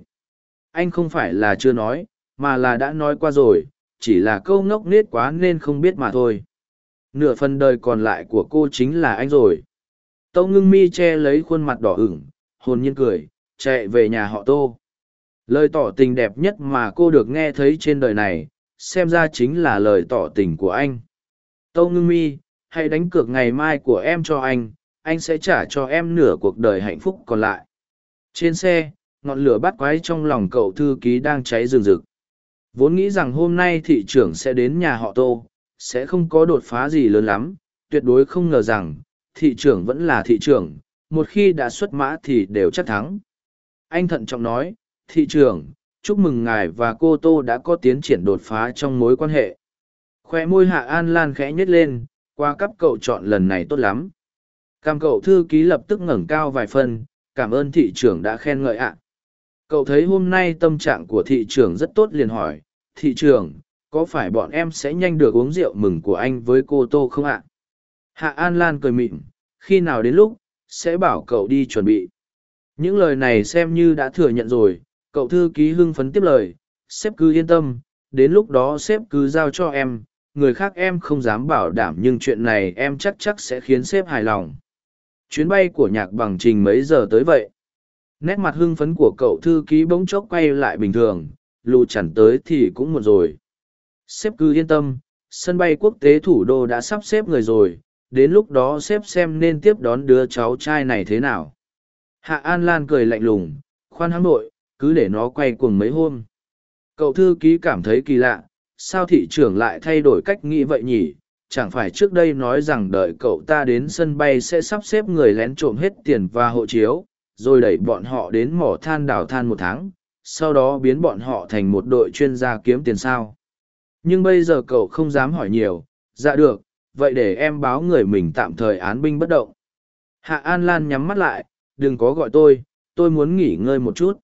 Anh không phải là chưa nói, mà là đã nói qua rồi, chỉ là câu ngốc nết quá nên không biết mà thôi. Nửa phần đời còn lại của cô chính là anh rồi. Tâu ngưng mi che lấy khuôn mặt đỏ ửng, hồn nhiên cười, chạy về nhà họ tô. Lời tỏ tình đẹp nhất mà cô được nghe thấy trên đời này, xem ra chính là lời tỏ tình của anh. Tâu ngưng mi, hãy đánh cược ngày mai của em cho anh, anh sẽ trả cho em nửa cuộc đời hạnh phúc còn lại. Trên xe, ngọn lửa bắt quái trong lòng cậu thư ký đang cháy rừng rực. Vốn nghĩ rằng hôm nay thị trưởng sẽ đến nhà họ Tô, sẽ không có đột phá gì lớn lắm, tuyệt đối không ngờ rằng, thị trưởng vẫn là thị trưởng, một khi đã xuất mã thì đều chắc thắng. Anh thận trọng nói, thị trưởng, chúc mừng ngài và cô Tô đã có tiến triển đột phá trong mối quan hệ. Khoe môi Hạ An Lan khẽ nhếch lên, qua cấp cậu chọn lần này tốt lắm. Cam cậu thư ký lập tức ngẩng cao vài phần, cảm ơn thị trưởng đã khen ngợi ạ. Cậu thấy hôm nay tâm trạng của thị trưởng rất tốt liền hỏi, thị trưởng, có phải bọn em sẽ nhanh được uống rượu mừng của anh với cô Tô không ạ? Hạ An Lan cười mịn, khi nào đến lúc, sẽ bảo cậu đi chuẩn bị. Những lời này xem như đã thừa nhận rồi, cậu thư ký hưng phấn tiếp lời, sếp cứ yên tâm, đến lúc đó sếp cứ giao cho em, người khác em không dám bảo đảm nhưng chuyện này em chắc chắc sẽ khiến sếp hài lòng. Chuyến bay của nhạc bằng trình mấy giờ tới vậy? Nét mặt hưng phấn của cậu thư ký bỗng chốc quay lại bình thường, lù chẳng tới thì cũng một rồi. Sếp cứ yên tâm, sân bay quốc tế thủ đô đã sắp xếp người rồi, đến lúc đó sếp xem nên tiếp đón đứa cháu trai này thế nào. Hạ An Lan cười lạnh lùng, khoan hãng nội, cứ để nó quay cuồng mấy hôm. Cậu thư ký cảm thấy kỳ lạ, sao thị trưởng lại thay đổi cách nghĩ vậy nhỉ? Chẳng phải trước đây nói rằng đợi cậu ta đến sân bay sẽ sắp xếp người lén trộm hết tiền và hộ chiếu, rồi đẩy bọn họ đến mỏ than đào than một tháng, sau đó biến bọn họ thành một đội chuyên gia kiếm tiền sao. Nhưng bây giờ cậu không dám hỏi nhiều, dạ được, vậy để em báo người mình tạm thời án binh bất động. Hạ An Lan nhắm mắt lại, đừng có gọi tôi, tôi muốn nghỉ ngơi một chút.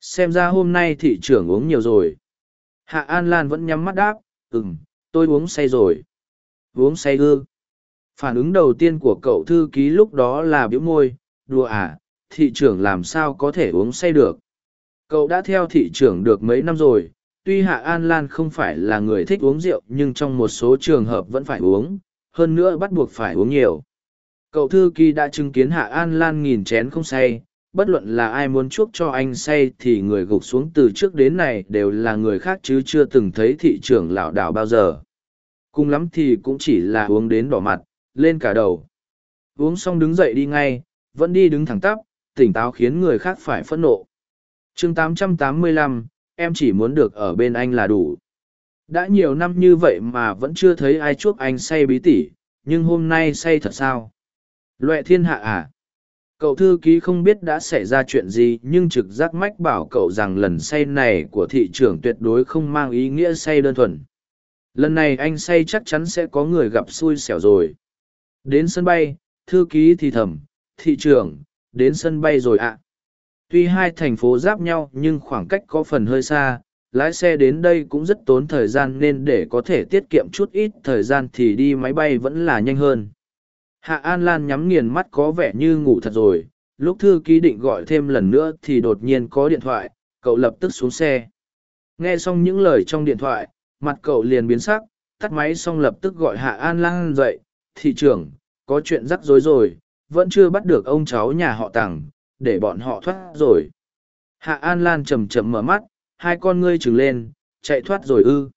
Xem ra hôm nay thị trưởng uống nhiều rồi. Hạ An Lan vẫn nhắm mắt đáp, ừm, tôi uống say rồi. Uống say ư. Phản ứng đầu tiên của cậu thư ký lúc đó là biểu môi, đùa à, thị trưởng làm sao có thể uống say được. Cậu đã theo thị trưởng được mấy năm rồi, tuy Hạ An Lan không phải là người thích uống rượu nhưng trong một số trường hợp vẫn phải uống, hơn nữa bắt buộc phải uống nhiều. Cậu thư ký đã chứng kiến Hạ An Lan nghìn chén không say, bất luận là ai muốn chuốc cho anh say thì người gục xuống từ trước đến này đều là người khác chứ chưa từng thấy thị trưởng lảo đảo bao giờ. Cùng lắm thì cũng chỉ là uống đến đỏ mặt, lên cả đầu. Uống xong đứng dậy đi ngay, vẫn đi đứng thẳng tắp, tỉnh táo khiến người khác phải phẫn nộ. chương 885, em chỉ muốn được ở bên anh là đủ. Đã nhiều năm như vậy mà vẫn chưa thấy ai chuốc anh say bí tỉ, nhưng hôm nay say thật sao? Loẹ thiên hạ à? Cậu thư ký không biết đã xảy ra chuyện gì nhưng trực giác mách bảo cậu rằng lần say này của thị trưởng tuyệt đối không mang ý nghĩa say đơn thuần. Lần này anh say chắc chắn sẽ có người gặp xui xẻo rồi. Đến sân bay, thư ký thì thầm, thị trưởng, đến sân bay rồi ạ. Tuy hai thành phố giáp nhau nhưng khoảng cách có phần hơi xa, lái xe đến đây cũng rất tốn thời gian nên để có thể tiết kiệm chút ít thời gian thì đi máy bay vẫn là nhanh hơn. Hạ An Lan nhắm nghiền mắt có vẻ như ngủ thật rồi, lúc thư ký định gọi thêm lần nữa thì đột nhiên có điện thoại, cậu lập tức xuống xe. Nghe xong những lời trong điện thoại, mặt cậu liền biến sắc, tắt máy xong lập tức gọi Hạ An Lan dậy, thị trưởng, có chuyện rắc rối rồi, vẫn chưa bắt được ông cháu nhà họ tằng, để bọn họ thoát rồi. Hạ an lan chầm chậm mở mắt, hai con ngươi trừng lên, chạy thoát rồi ư.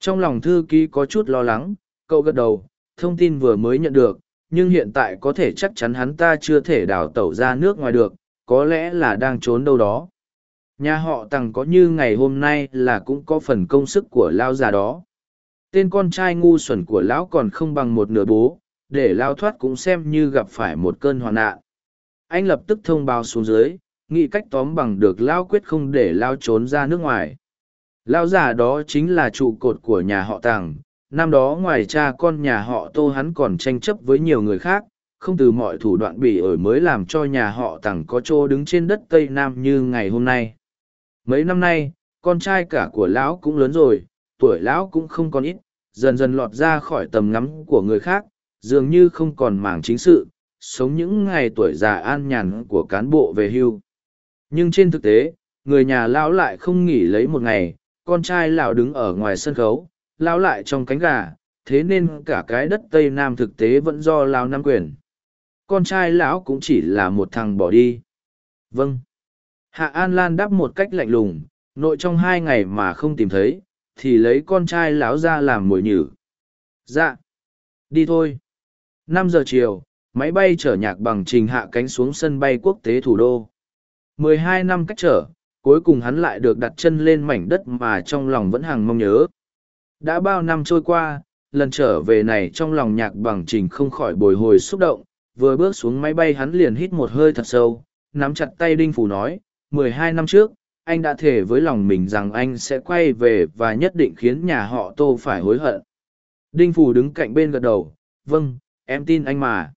Trong lòng thư ký có chút lo lắng, cậu gật đầu, thông tin vừa mới nhận được, nhưng hiện tại có thể chắc chắn hắn ta chưa thể đào tẩu ra nước ngoài được, có lẽ là đang trốn đâu đó. Nhà họ tằng có như ngày hôm nay là cũng có phần công sức của lao già đó. Tên con trai ngu xuẩn của lão còn không bằng một nửa bố để lao thoát cũng xem như gặp phải một cơn hoạn nạn. Anh lập tức thông báo xuống dưới, nghĩ cách tóm bằng được lao quyết không để lao trốn ra nước ngoài. Lao già đó chính là trụ cột của nhà họ tàng năm đó ngoài cha con nhà họ tô hắn còn tranh chấp với nhiều người khác, không từ mọi thủ đoạn bỉ ổi mới làm cho nhà họ Tàng có chỗ đứng trên đất tây nam như ngày hôm nay. Mấy năm nay, con trai cả của lão cũng lớn rồi, tuổi lão cũng không còn ít, dần dần lọt ra khỏi tầm ngắm của người khác dường như không còn màng chính sự, sống những ngày tuổi già an nhàn của cán bộ về hưu. Nhưng trên thực tế, người nhà lão lại không nghỉ lấy một ngày, con trai lão đứng ở ngoài sân khấu, lão lại trong cánh gà, thế nên cả cái đất tây nam thực tế vẫn do lão nắm quyền. Con trai lão cũng chỉ là một thằng bỏ đi. Vâng. Hạ an lan đáp một cách lạnh lùng, nội trong hai ngày mà không tìm thấy, thì lấy con trai lão ra làm mồi nhử. Dạ. Đi thôi năm giờ chiều, máy bay chở nhạc bằng trình hạ cánh xuống sân bay quốc tế thủ đô. Mười hai năm cách trở, cuối cùng hắn lại được đặt chân lên mảnh đất mà trong lòng vẫn hàng mong nhớ. Đã bao năm trôi qua, lần trở về này trong lòng nhạc bằng trình không khỏi bồi hồi xúc động, vừa bước xuống máy bay hắn liền hít một hơi thật sâu, nắm chặt tay đinh phủ nói, mười hai năm trước, anh đã thề với lòng mình rằng anh sẽ quay về và nhất định khiến nhà họ tô phải hối hận. Đinh phủ đứng cạnh bên gật đầu vâng em tin anh mà.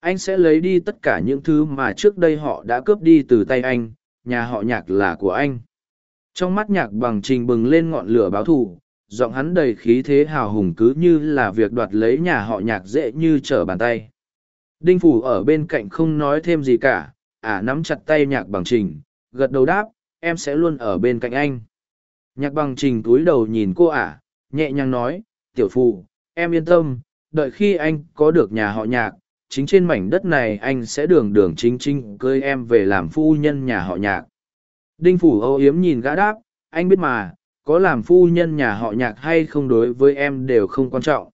Anh sẽ lấy đi tất cả những thứ mà trước đây họ đã cướp đi từ tay anh, nhà họ nhạc là của anh. Trong mắt nhạc bằng trình bừng lên ngọn lửa báo thù, giọng hắn đầy khí thế hào hùng cứ như là việc đoạt lấy nhà họ nhạc dễ như trở bàn tay. Đinh phủ ở bên cạnh không nói thêm gì cả, ả nắm chặt tay nhạc bằng trình, gật đầu đáp, em sẽ luôn ở bên cạnh anh. Nhạc bằng trình túi đầu nhìn cô ả, nhẹ nhàng nói, tiểu phù, em yên tâm đợi khi anh có được nhà họ nhạc chính trên mảnh đất này anh sẽ đường đường chính chính cưới em về làm phu nhân nhà họ nhạc. Đinh phủ âu yếm nhìn gã đáp anh biết mà có làm phu nhân nhà họ nhạc hay không đối với em đều không quan trọng.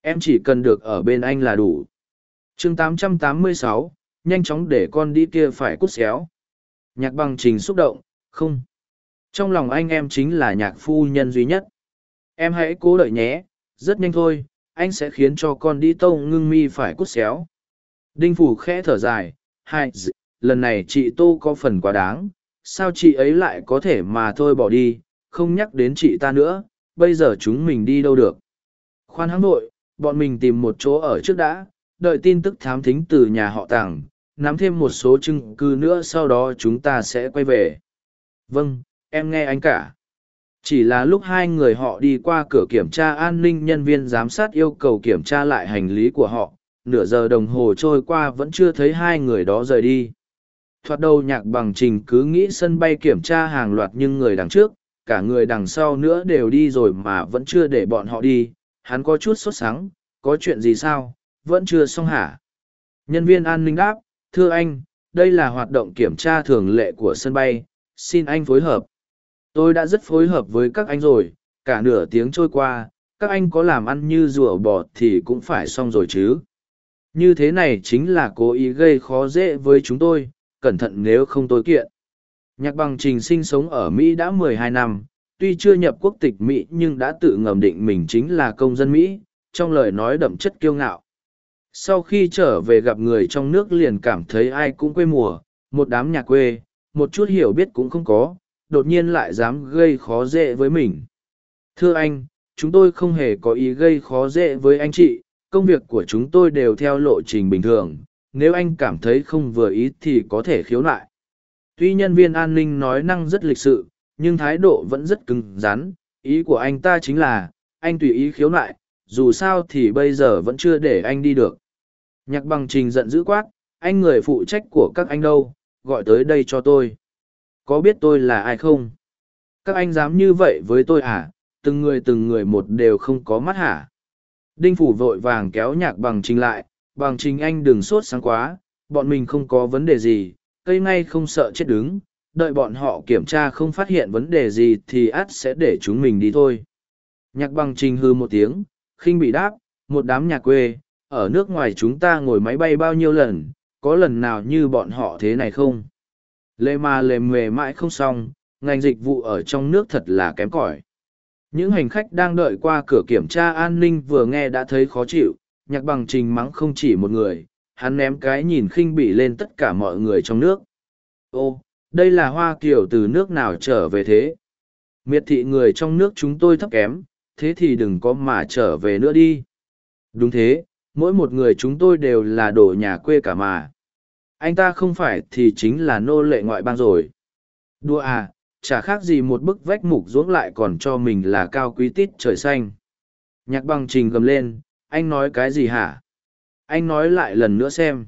Em chỉ cần được ở bên anh là đủ. Chương 886, nhanh chóng để con đi kia phải cút xéo. Nhạc bằng trình xúc động không. Trong lòng anh em chính là nhạc phu nhân duy nhất. Em hãy cố đợi nhé rất nhanh thôi anh sẽ khiến cho con đi tâu ngưng mi phải cút xéo. Đinh phủ khẽ thở dài, hai lần này chị tô có phần quá đáng, sao chị ấy lại có thể mà thôi bỏ đi, không nhắc đến chị ta nữa, bây giờ chúng mình đi đâu được? Khoan hãng nội, bọn mình tìm một chỗ ở trước đã, đợi tin tức thám thính từ nhà họ tàng, nắm thêm một số chứng cứ nữa sau đó chúng ta sẽ quay về. Vâng em nghe anh cả chỉ là lúc hai người họ đi qua cửa kiểm tra an ninh nhân viên giám sát yêu cầu kiểm tra lại hành lý của họ, nửa giờ đồng hồ trôi qua vẫn chưa thấy hai người đó rời đi. Thoạt đầu nhạc bằng trình cứ nghĩ sân bay kiểm tra hàng loạt nhưng người đằng trước, cả người đằng sau nữa đều đi rồi mà vẫn chưa để bọn họ đi. Hắn có chút sốt sắng, có chuyện gì sao? Vẫn chưa xong hả? Nhân viên an ninh đáp, thưa anh, đây là hoạt động kiểm tra thường lệ của sân bay. Xin anh phối hợp tôi đã rất phối hợp với các anh rồi, cả nửa tiếng trôi qua, các anh có làm ăn như rùa bò thì cũng phải xong rồi chứ. Như thế này chính là cố ý gây khó dễ với chúng tôi, cẩn thận nếu không tối kiện. Nhạc bằng trình sinh sống ở mỹ đã mười hai năm, tuy chưa nhập quốc tịch mỹ nhưng đã tự ngầm định mình chính là công dân mỹ, trong lời nói đậm chất kiêu ngạo. Sau khi trở về gặp người trong nước liền cảm thấy ai cũng quê mùa, một đám nhà quê, một chút hiểu biết cũng không có đột nhiên lại dám gây khó dễ với mình. Thưa anh, chúng tôi không hề có ý gây khó dễ với anh chị, công việc của chúng tôi đều theo lộ trình bình thường, nếu anh cảm thấy không vừa ý thì có thể khiếu nại. Tuy nhân viên an ninh nói năng rất lịch sự, nhưng thái độ vẫn rất cứng rắn, ý của anh ta chính là, anh tùy ý khiếu nại, dù sao thì bây giờ vẫn chưa để anh đi được. Nhạc bằng trình giận dữ quát, anh người phụ trách của các anh đâu, gọi tới đây cho tôi có biết tôi là ai không các anh dám như vậy với tôi hả từng người từng người một đều không có mắt hả đinh phủ vội vàng kéo nhạc bằng trình lại bằng trình anh đừng sốt sáng quá, bọn mình không có vấn đề gì, cây ngay không sợ chết đứng, đợi bọn họ kiểm tra không phát hiện vấn đề gì thì ắt sẽ để chúng mình đi thôi. Nhạc bằng trình hư một tiếng, khinh bị đáp, một đám nhà quê, ở nước ngoài chúng ta ngồi máy bay bao nhiêu lần, có lần nào như bọn họ thế này không? Lê mà lề mề mãi không xong, ngành dịch vụ ở trong nước thật là kém cỏi. Những hành khách đang đợi qua cửa kiểm tra an ninh vừa nghe đã thấy khó chịu, nhạc bằng trình mắng không chỉ một người, hắn ném cái nhìn khinh bỉ lên tất cả mọi người trong nước. Ô, đây là hoa kiểu từ nước nào trở về thế? Miệt thị người trong nước chúng tôi thấp kém, thế thì đừng có mà trở về nữa đi. Đúng thế, mỗi một người chúng tôi đều là đồ nhà quê cả mà. Anh ta không phải thì chính là nô lệ ngoại bang rồi. Đùa à, chả khác gì một bức vách mục ruỗng lại còn cho mình là cao quý tít trời xanh. Nhạc bằng trình gầm lên, anh nói cái gì hả? Anh nói lại lần nữa xem.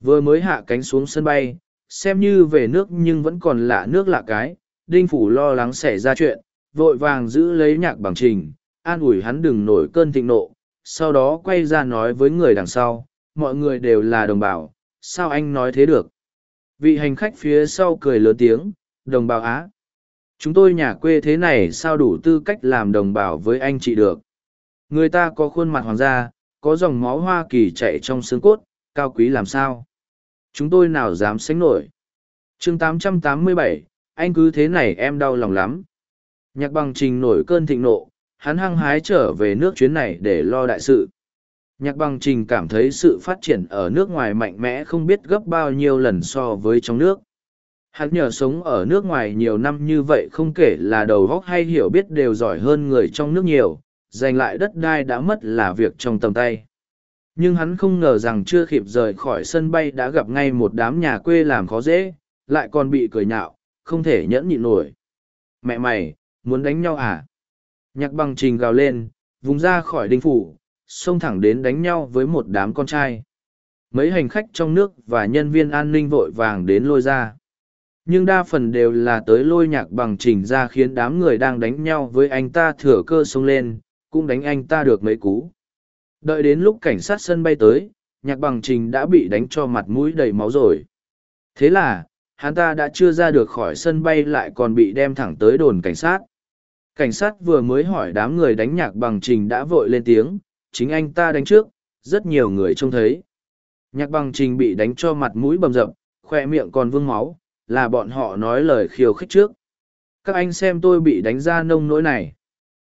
Vừa mới hạ cánh xuống sân bay, xem như về nước nhưng vẫn còn lạ nước lạ cái, đinh phủ lo lắng xảy ra chuyện, vội vàng giữ lấy nhạc bằng trình, an ủi hắn đừng nổi cơn thịnh nộ, sau đó quay ra nói với người đằng sau, mọi người đều là đồng bào, sao anh nói thế được? Vị hành khách phía sau cười lớn tiếng, đồng bào Á. Chúng tôi nhà quê thế này sao đủ tư cách làm đồng bào với anh chị được? Người ta có khuôn mặt hoàng gia, có dòng máu Hoa Kỳ chạy trong xương cốt, cao quý làm sao? Chúng tôi nào dám sánh nổi? chương 887, anh cứ thế này em đau lòng lắm. Nhạc bằng trình nổi cơn thịnh nộ, hắn hăng hái trở về nước chuyến này để lo đại sự. Nhạc bằng trình cảm thấy sự phát triển ở nước ngoài mạnh mẽ không biết gấp bao nhiêu lần so với trong nước. Hắn nhờ sống ở nước ngoài nhiều năm như vậy không kể là đầu góc hay hiểu biết đều giỏi hơn người trong nước nhiều, giành lại đất đai đã mất là việc trong tầm tay. Nhưng hắn không ngờ rằng chưa kịp rời khỏi sân bay đã gặp ngay một đám nhà quê làm khó dễ, lại còn bị cười nhạo, không thể nhẫn nhịn nổi. Mẹ mày, muốn đánh nhau à? Nhạc bằng trình gào lên, vùng ra khỏi đinh phủ, xông thẳng đến đánh nhau với một đám con trai. Mấy hành khách trong nước và nhân viên an ninh vội vàng đến lôi ra. Nhưng đa phần đều là tới lôi nhạc bằng trình ra khiến đám người đang đánh nhau với anh ta thừa cơ xông lên, cũng đánh anh ta được mấy cú. Đợi đến lúc cảnh sát sân bay tới, nhạc bằng trình đã bị đánh cho mặt mũi đầy máu rồi. Thế là, hắn ta đã chưa ra được khỏi sân bay lại còn bị đem thẳng tới đồn cảnh sát. Cảnh sát vừa mới hỏi đám người đánh nhạc bằng trình đã vội lên tiếng, chính anh ta đánh trước, rất nhiều người trông thấy. Nhạc bằng trình bị đánh cho mặt mũi bầm rập, khoe miệng còn vương máu, là bọn họ nói lời khiêu khích trước. Các anh xem tôi bị đánh ra nông nỗi này.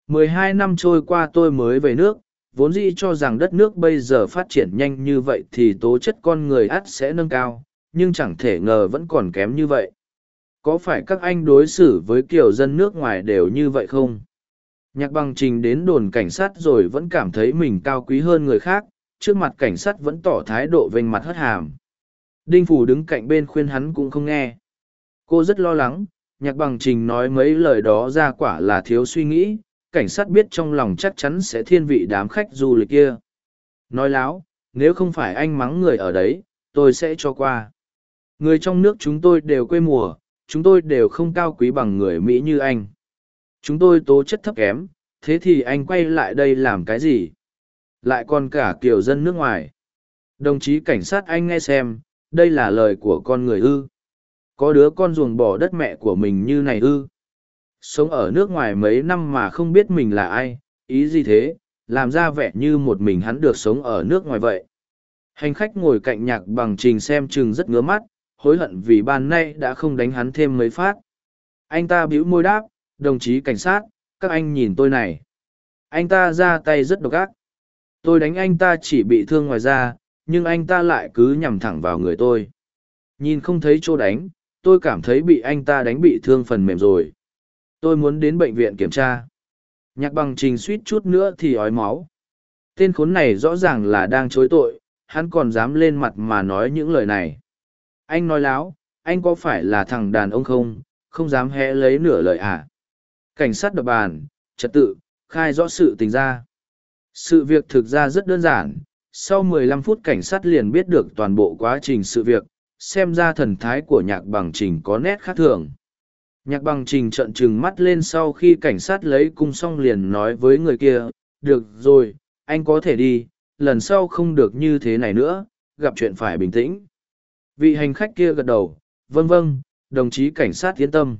mười hai năm trôi qua tôi mới về nước, vốn dĩ cho rằng đất nước bây giờ phát triển nhanh như vậy thì tố chất con người ắt sẽ nâng cao, nhưng chẳng thể ngờ vẫn còn kém như vậy. Có phải các anh đối xử với kiểu dân nước ngoài đều như vậy không? Nhạc bằng trình đến đồn cảnh sát rồi vẫn cảm thấy mình cao quý hơn người khác, trước mặt cảnh sát vẫn tỏ thái độ vênh mặt hất hàm. Đinh Phủ đứng cạnh bên khuyên hắn cũng không nghe. Cô rất lo lắng, nhạc bằng trình nói mấy lời đó ra quả là thiếu suy nghĩ, cảnh sát biết trong lòng chắc chắn sẽ thiên vị đám khách du lịch kia. Nói láo, nếu không phải anh mắng người ở đấy, tôi sẽ cho qua. Người trong nước chúng tôi đều quê mùa, chúng tôi đều không cao quý bằng người Mỹ như anh. Chúng tôi tố chất thấp kém, thế thì anh quay lại đây làm cái gì? Lại còn cả kiểu dân nước ngoài. Đồng chí cảnh sát anh nghe xem, đây là lời của con người ư. Có đứa con ruồng bỏ đất mẹ của mình như này ư. Sống ở nước ngoài mấy năm mà không biết mình là ai, ý gì thế, làm ra vẻ như một mình hắn được sống ở nước ngoài vậy. Hành khách ngồi cạnh nhạc bằng trình xem chừng rất ngứa mắt, hối hận vì ban nay đã không đánh hắn thêm mấy phát. Anh ta bĩu môi đáp, đồng chí cảnh sát, các anh nhìn tôi này. Anh ta ra tay rất độc ác. Tôi đánh anh ta chỉ bị thương ngoài da, nhưng anh ta lại cứ nhằm thẳng vào người tôi. Nhìn không thấy chỗ đánh, tôi cảm thấy bị anh ta đánh bị thương phần mềm rồi. Tôi muốn đến bệnh viện kiểm tra. Nhạc bằng trình suýt chút nữa thì ói máu. Tên khốn này rõ ràng là đang chối tội, hắn còn dám lên mặt mà nói những lời này. Anh nói láo, anh có phải là thằng đàn ông không, không dám hé lấy nửa lời à? Cảnh sát đập bàn, trật tự, khai rõ sự tình ra. Sự việc thực ra rất đơn giản, sau 15 phút cảnh sát liền biết được toàn bộ quá trình sự việc, xem ra thần thái của nhạc bằng trình có nét khác thường. Nhạc bằng trình trợn trừng mắt lên sau khi cảnh sát lấy cung xong liền nói với người kia, được rồi, anh có thể đi, lần sau không được như thế này nữa, gặp chuyện phải bình tĩnh. Vị hành khách kia gật đầu, vâng vâng, đồng chí cảnh sát yên tâm.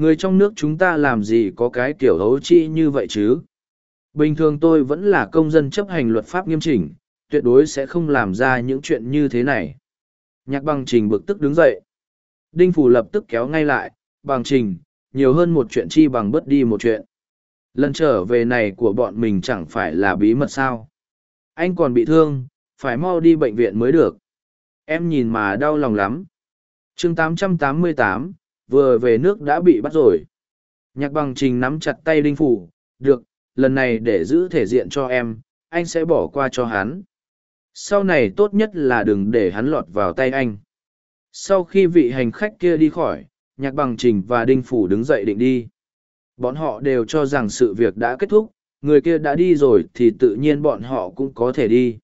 Người trong nước chúng ta làm gì có cái kiểu hấu chi như vậy chứ? Bình thường tôi vẫn là công dân chấp hành luật pháp nghiêm chỉnh, tuyệt đối sẽ không làm ra những chuyện như thế này. Nhạc bằng trình bực tức đứng dậy. Đinh Phủ lập tức kéo ngay lại, bằng trình, nhiều hơn một chuyện chi bằng bớt đi một chuyện. Lần trở về này của bọn mình chẳng phải là bí mật sao. Anh còn bị thương, phải mau đi bệnh viện mới được. Em nhìn mà đau lòng lắm. chương 888, vừa về nước đã bị bắt rồi. Nhạc bằng trình nắm chặt tay Đinh Phủ, được, lần này để giữ thể diện cho em, anh sẽ bỏ qua cho hắn. Sau này tốt nhất là đừng để hắn lọt vào tay anh. Sau khi vị hành khách kia đi khỏi, nhạc bằng trình và đinh phủ đứng dậy định đi. Bọn họ đều cho rằng sự việc đã kết thúc, người kia đã đi rồi thì tự nhiên bọn họ cũng có thể đi.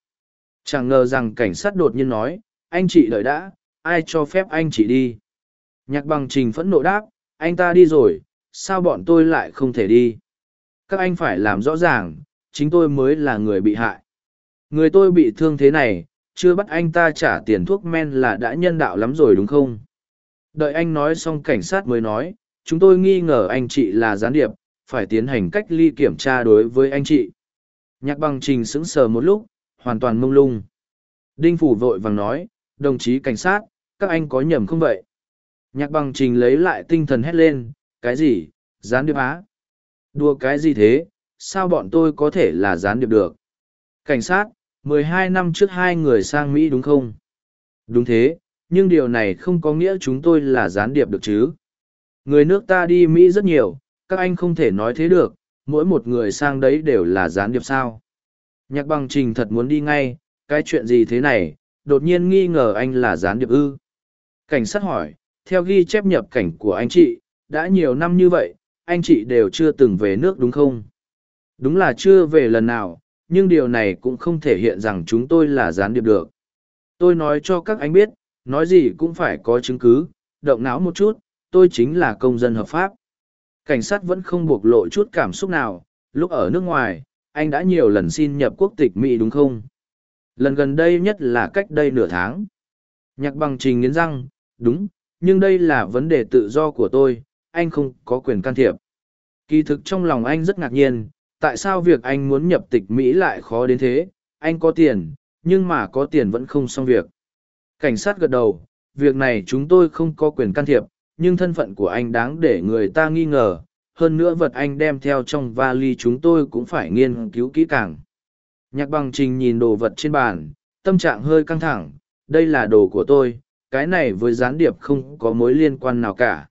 Chẳng ngờ rằng cảnh sát đột nhiên nói, anh chị đợi đã, ai cho phép anh chị đi. Nhạc bằng trình phẫn nộ đáp, anh ta đi rồi, sao bọn tôi lại không thể đi? Các anh phải làm rõ ràng, chính tôi mới là người bị hại. Người tôi bị thương thế này, chưa bắt anh ta trả tiền thuốc men là đã nhân đạo lắm rồi đúng không? Đợi anh nói xong cảnh sát mới nói, chúng tôi nghi ngờ anh chị là gián điệp, phải tiến hành cách ly kiểm tra đối với anh chị. Nhạc bằng trình sững sờ một lúc, hoàn toàn mông lung. Đinh Phủ vội vàng nói, đồng chí cảnh sát, các anh có nhầm không vậy? Nhạc bằng trình lấy lại tinh thần hét lên, cái gì, gián điệp á? Đùa cái gì thế, sao bọn tôi có thể là gián điệp được? Cảnh sát, mười hai năm trước hai người sang Mỹ đúng không? Đúng thế, nhưng điều này không có nghĩa chúng tôi là gián điệp được chứ. Người nước ta đi Mỹ rất nhiều, các anh không thể nói thế được, mỗi một người sang đấy đều là gián điệp sao. Nhạc bằng trình thật muốn đi ngay, cái chuyện gì thế này, đột nhiên nghi ngờ anh là gián điệp ư. Cảnh sát hỏi, theo ghi chép nhập cảnh của anh chị, đã nhiều năm như vậy, anh chị đều chưa từng về nước đúng không? Đúng là chưa về lần nào, nhưng điều này cũng không thể hiện rằng chúng tôi là gián điệp được. Tôi nói cho các anh biết, nói gì cũng phải có chứng cứ, động não một chút, tôi chính là công dân hợp pháp. Cảnh sát vẫn không bộc lộ chút cảm xúc nào, lúc ở nước ngoài, anh đã nhiều lần xin nhập quốc tịch Mỹ đúng không? Lần gần đây nhất là cách đây nửa tháng. Nhạc bằng trình nghiến răng, đúng, nhưng đây là vấn đề tự do của tôi, anh không có quyền can thiệp. Kỳ thực trong lòng anh rất ngạc nhiên, tại sao việc anh muốn nhập tịch Mỹ lại khó đến thế, anh có tiền, nhưng mà có tiền vẫn không xong việc. Cảnh sát gật đầu, việc này chúng tôi không có quyền can thiệp, nhưng thân phận của anh đáng để người ta nghi ngờ, hơn nữa vật anh đem theo trong vali chúng tôi cũng phải nghiên cứu kỹ càng. Nhạc bằng trình nhìn đồ vật trên bàn, tâm trạng hơi căng thẳng, đây là đồ của tôi, cái này với gián điệp không có mối liên quan nào cả.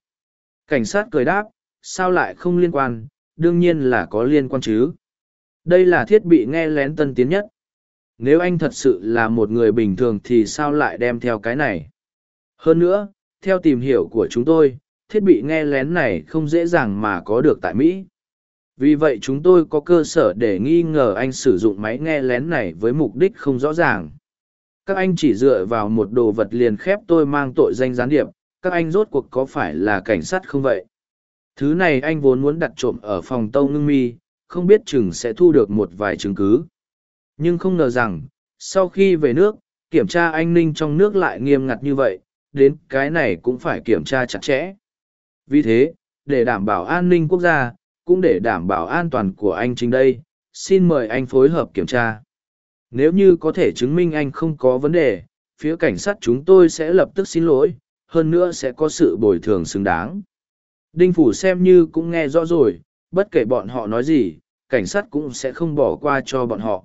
Cảnh sát cười đáp, sao lại không liên quan, đương nhiên là có liên quan chứ. Đây là thiết bị nghe lén tân tiến nhất. Nếu anh thật sự là một người bình thường thì sao lại đem theo cái này? Hơn nữa, theo tìm hiểu của chúng tôi, thiết bị nghe lén này không dễ dàng mà có được tại Mỹ. Vì vậy chúng tôi có cơ sở để nghi ngờ anh sử dụng máy nghe lén này với mục đích không rõ ràng. Các anh chỉ dựa vào một đồ vật liền khép tôi mang tội danh gián điệp, các anh rốt cuộc có phải là cảnh sát không vậy? Thứ này anh vốn muốn đặt trộm ở phòng tâu ngưng mi, không biết chừng sẽ thu được một vài chứng cứ. Nhưng không ngờ rằng, sau khi về nước, kiểm tra an ninh trong nước lại nghiêm ngặt như vậy, đến cái này cũng phải kiểm tra chặt chẽ. Vì thế, để đảm bảo an ninh quốc gia, cũng để đảm bảo an toàn của anh chính đây, xin mời anh phối hợp kiểm tra. Nếu như có thể chứng minh anh không có vấn đề, phía cảnh sát chúng tôi sẽ lập tức xin lỗi, hơn nữa sẽ có sự bồi thường xứng đáng. Đinh Phủ xem như cũng nghe rõ rồi, bất kể bọn họ nói gì, cảnh sát cũng sẽ không bỏ qua cho bọn họ.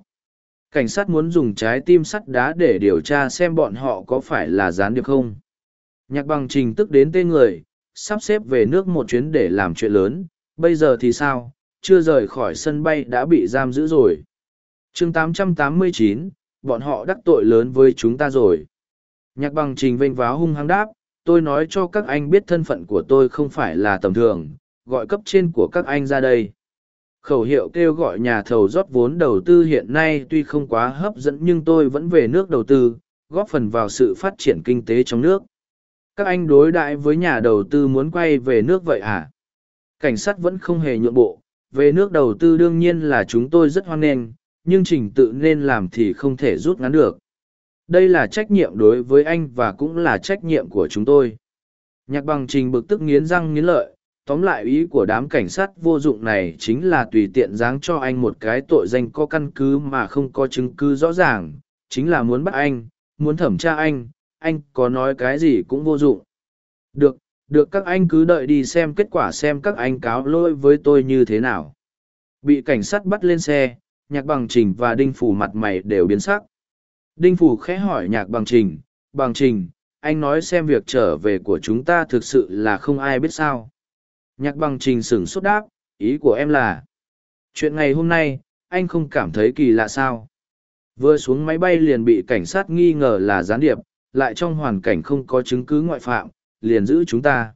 Cảnh sát muốn dùng trái tim sắt đá để điều tra xem bọn họ có phải là gián điệp không. Nhạc bằng trình tức đến tên người, sắp xếp về nước một chuyến để làm chuyện lớn, bây giờ thì sao, chưa rời khỏi sân bay đã bị giam giữ rồi chương 889, bọn họ đắc tội lớn với chúng ta rồi. Nhạc bằng trình vênh váo hung hăng đáp, tôi nói cho các anh biết thân phận của tôi không phải là tầm thường, gọi cấp trên của các anh ra đây. Khẩu hiệu kêu gọi nhà thầu rót vốn đầu tư hiện nay tuy không quá hấp dẫn nhưng tôi vẫn về nước đầu tư, góp phần vào sự phát triển kinh tế trong nước. Các anh đối đãi với nhà đầu tư muốn quay về nước vậy à? Cảnh sát vẫn không hề nhượng bộ, về nước đầu tư đương nhiên là chúng tôi rất hoan nghênh, nhưng trình tự nên làm thì không thể rút ngắn được. Đây là trách nhiệm đối với anh và cũng là trách nhiệm của chúng tôi. Nhạc bằng trình bực tức nghiến răng nghiến lợi, tóm lại ý của đám cảnh sát vô dụng này chính là tùy tiện giáng cho anh một cái tội danh có căn cứ mà không có chứng cứ rõ ràng, chính là muốn bắt anh, muốn thẩm tra anh, anh có nói cái gì cũng vô dụng. Được, được các anh cứ đợi đi xem kết quả xem các anh cáo lỗi với tôi như thế nào. Bị cảnh sát bắt lên xe, nhạc bằng trình và đinh phủ mặt mày đều biến sắc. Đinh phủ khẽ hỏi nhạc bằng trình, bằng trình, anh nói xem việc trở về của chúng ta thực sự là không ai biết sao. Nhạc bằng trình sửng sốt đáp, ý của em là, chuyện ngày hôm nay, anh không cảm thấy kỳ lạ sao. Vừa xuống máy bay liền bị cảnh sát nghi ngờ là gián điệp, lại trong hoàn cảnh không có chứng cứ ngoại phạm, liền giữ chúng ta.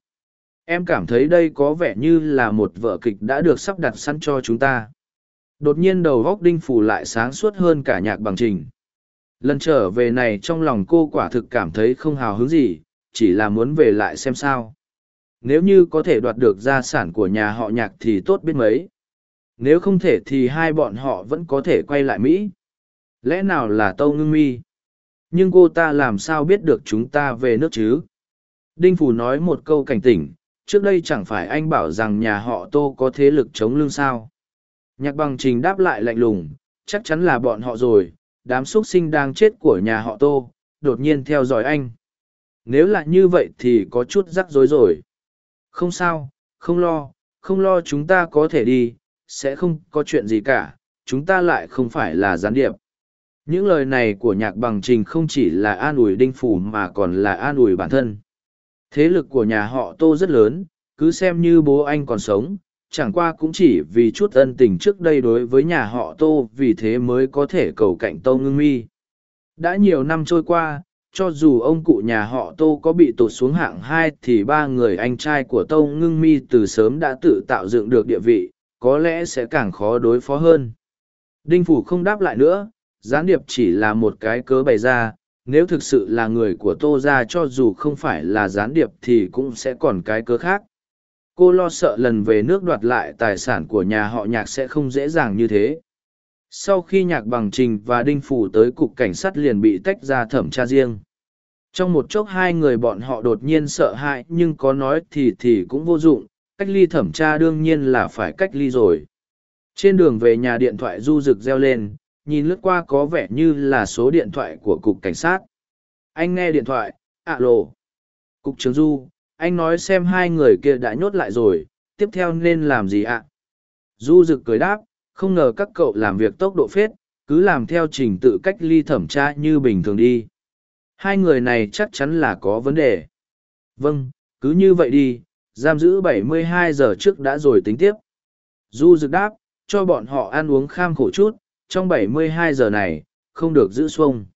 Em cảm thấy đây có vẻ như là một vở kịch đã được sắp đặt sẵn cho chúng ta. Đột nhiên đầu góc đinh phủ lại sáng suốt hơn cả nhạc bằng trình. Lần trở về này trong lòng cô quả thực cảm thấy không hào hứng gì, chỉ là muốn về lại xem sao. Nếu như có thể đoạt được gia sản của nhà họ nhạc thì tốt biết mấy. Nếu không thể thì hai bọn họ vẫn có thể quay lại Mỹ. Lẽ nào là Tâu Ngưng Mi? Nhưng cô ta làm sao biết được chúng ta về nước chứ? Đinh Phủ nói một câu cảnh tỉnh, trước đây chẳng phải anh bảo rằng nhà họ Tô có thế lực chống lưng sao? Nhạc bằng trình đáp lại lạnh lùng, chắc chắn là bọn họ rồi, đám xuất sinh đang chết của nhà họ Tô, đột nhiên theo dõi anh. Nếu là như vậy thì có chút rắc rối rồi. Không sao, không lo, không lo chúng ta có thể đi, sẽ không có chuyện gì cả, chúng ta lại không phải là gián điệp. Những lời này của nhạc bằng trình không chỉ là an ủi đinh phủ mà còn là an ủi bản thân. Thế lực của nhà họ Tô rất lớn, cứ xem như bố anh còn sống, chẳng qua cũng chỉ vì chút ân tình trước đây đối với nhà họ Tô vì thế mới có thể cầu cạnh Tô Ngưng Mi. Đã nhiều năm trôi qua, cho dù ông cụ nhà họ Tô có bị tụt xuống hạng hai thì ba người anh trai của Tô Ngưng Mi từ sớm đã tự tạo dựng được địa vị, có lẽ sẽ càng khó đối phó hơn. Đinh Phủ không đáp lại nữa, gián điệp chỉ là một cái cớ bày ra, nếu thực sự là người của Tô ra cho dù không phải là gián điệp thì cũng sẽ còn cái cớ khác cô lo sợ lần về nước đoạt lại tài sản của nhà họ nhạc sẽ không dễ dàng như thế. Sau khi nhạc bằng trình và đinh phủ tới cục cảnh sát liền bị tách ra thẩm tra riêng. Trong một chốc hai người bọn họ đột nhiên sợ hãi, nhưng có nói thì thì cũng vô dụng, cách ly thẩm tra đương nhiên là phải cách ly rồi. Trên đường về nhà điện thoại du rực reo lên, nhìn lướt qua có vẻ như là số điện thoại của cục cảnh sát. Anh nghe điện thoại ạ lộ cục trưởng du anh nói xem hai người kia đã nhốt lại rồi, tiếp theo nên làm gì ạ? Du rực cười đáp, không ngờ các cậu làm việc tốc độ phết, cứ làm theo trình tự cách ly thẩm tra như bình thường đi. Hai người này chắc chắn là có vấn đề. Vâng cứ như vậy đi, giam giữ 72 giờ trước đã rồi tính tiếp. Du rực đáp, cho bọn họ ăn uống kham khổ chút, trong 72 giờ này, không được giữ xuông.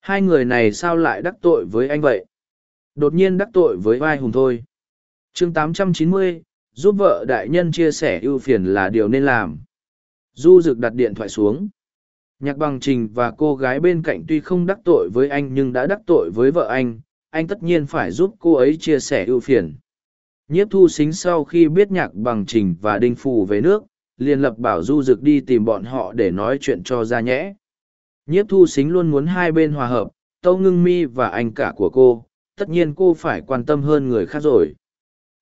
Hai người này sao lại đắc tội với anh vậy? Đột nhiên đắc tội với vai hùng thôi. Chương 890, giúp vợ đại nhân chia sẻ ưu phiền là điều nên làm. Du rực đặt điện thoại xuống. Nhạc bằng trình và cô gái bên cạnh tuy không đắc tội với anh nhưng đã đắc tội với vợ anh anh tất nhiên phải giúp cô ấy chia sẻ ưu phiền. Nhiếp thu xính sau khi biết nhạc bằng trình và đinh phù về nước liền lập bảo du rực đi tìm bọn họ để nói chuyện cho ra nhẽ. Nhiếp thu xính luôn muốn hai bên hòa hợp tâu ngưng mi và anh cả của cô tất nhiên cô phải quan tâm hơn người khác rồi.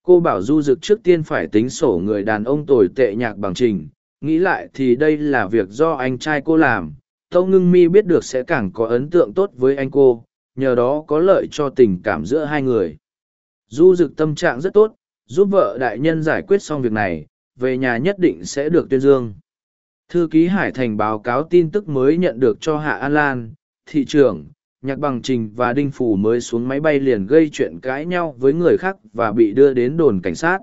Cô bảo du dực trước tiên phải tính sổ người đàn ông tồi tệ nhạc bằng trình, nghĩ lại thì đây là việc do anh trai cô làm. Tâu ngưng mi biết được sẽ càng có ấn tượng tốt với anh cô, nhờ đó có lợi cho tình cảm giữa hai người. Du dực tâm trạng rất tốt, giúp vợ đại nhân giải quyết xong việc này, về nhà nhất định sẽ được tuyên dương. Thư ký hải thành báo cáo tin tức mới nhận được cho hạ an lan, thị trưởng nhạc bằng trình và đinh phủ mới xuống máy bay liền gây chuyện cãi nhau với người khác và bị đưa đến đồn cảnh sát.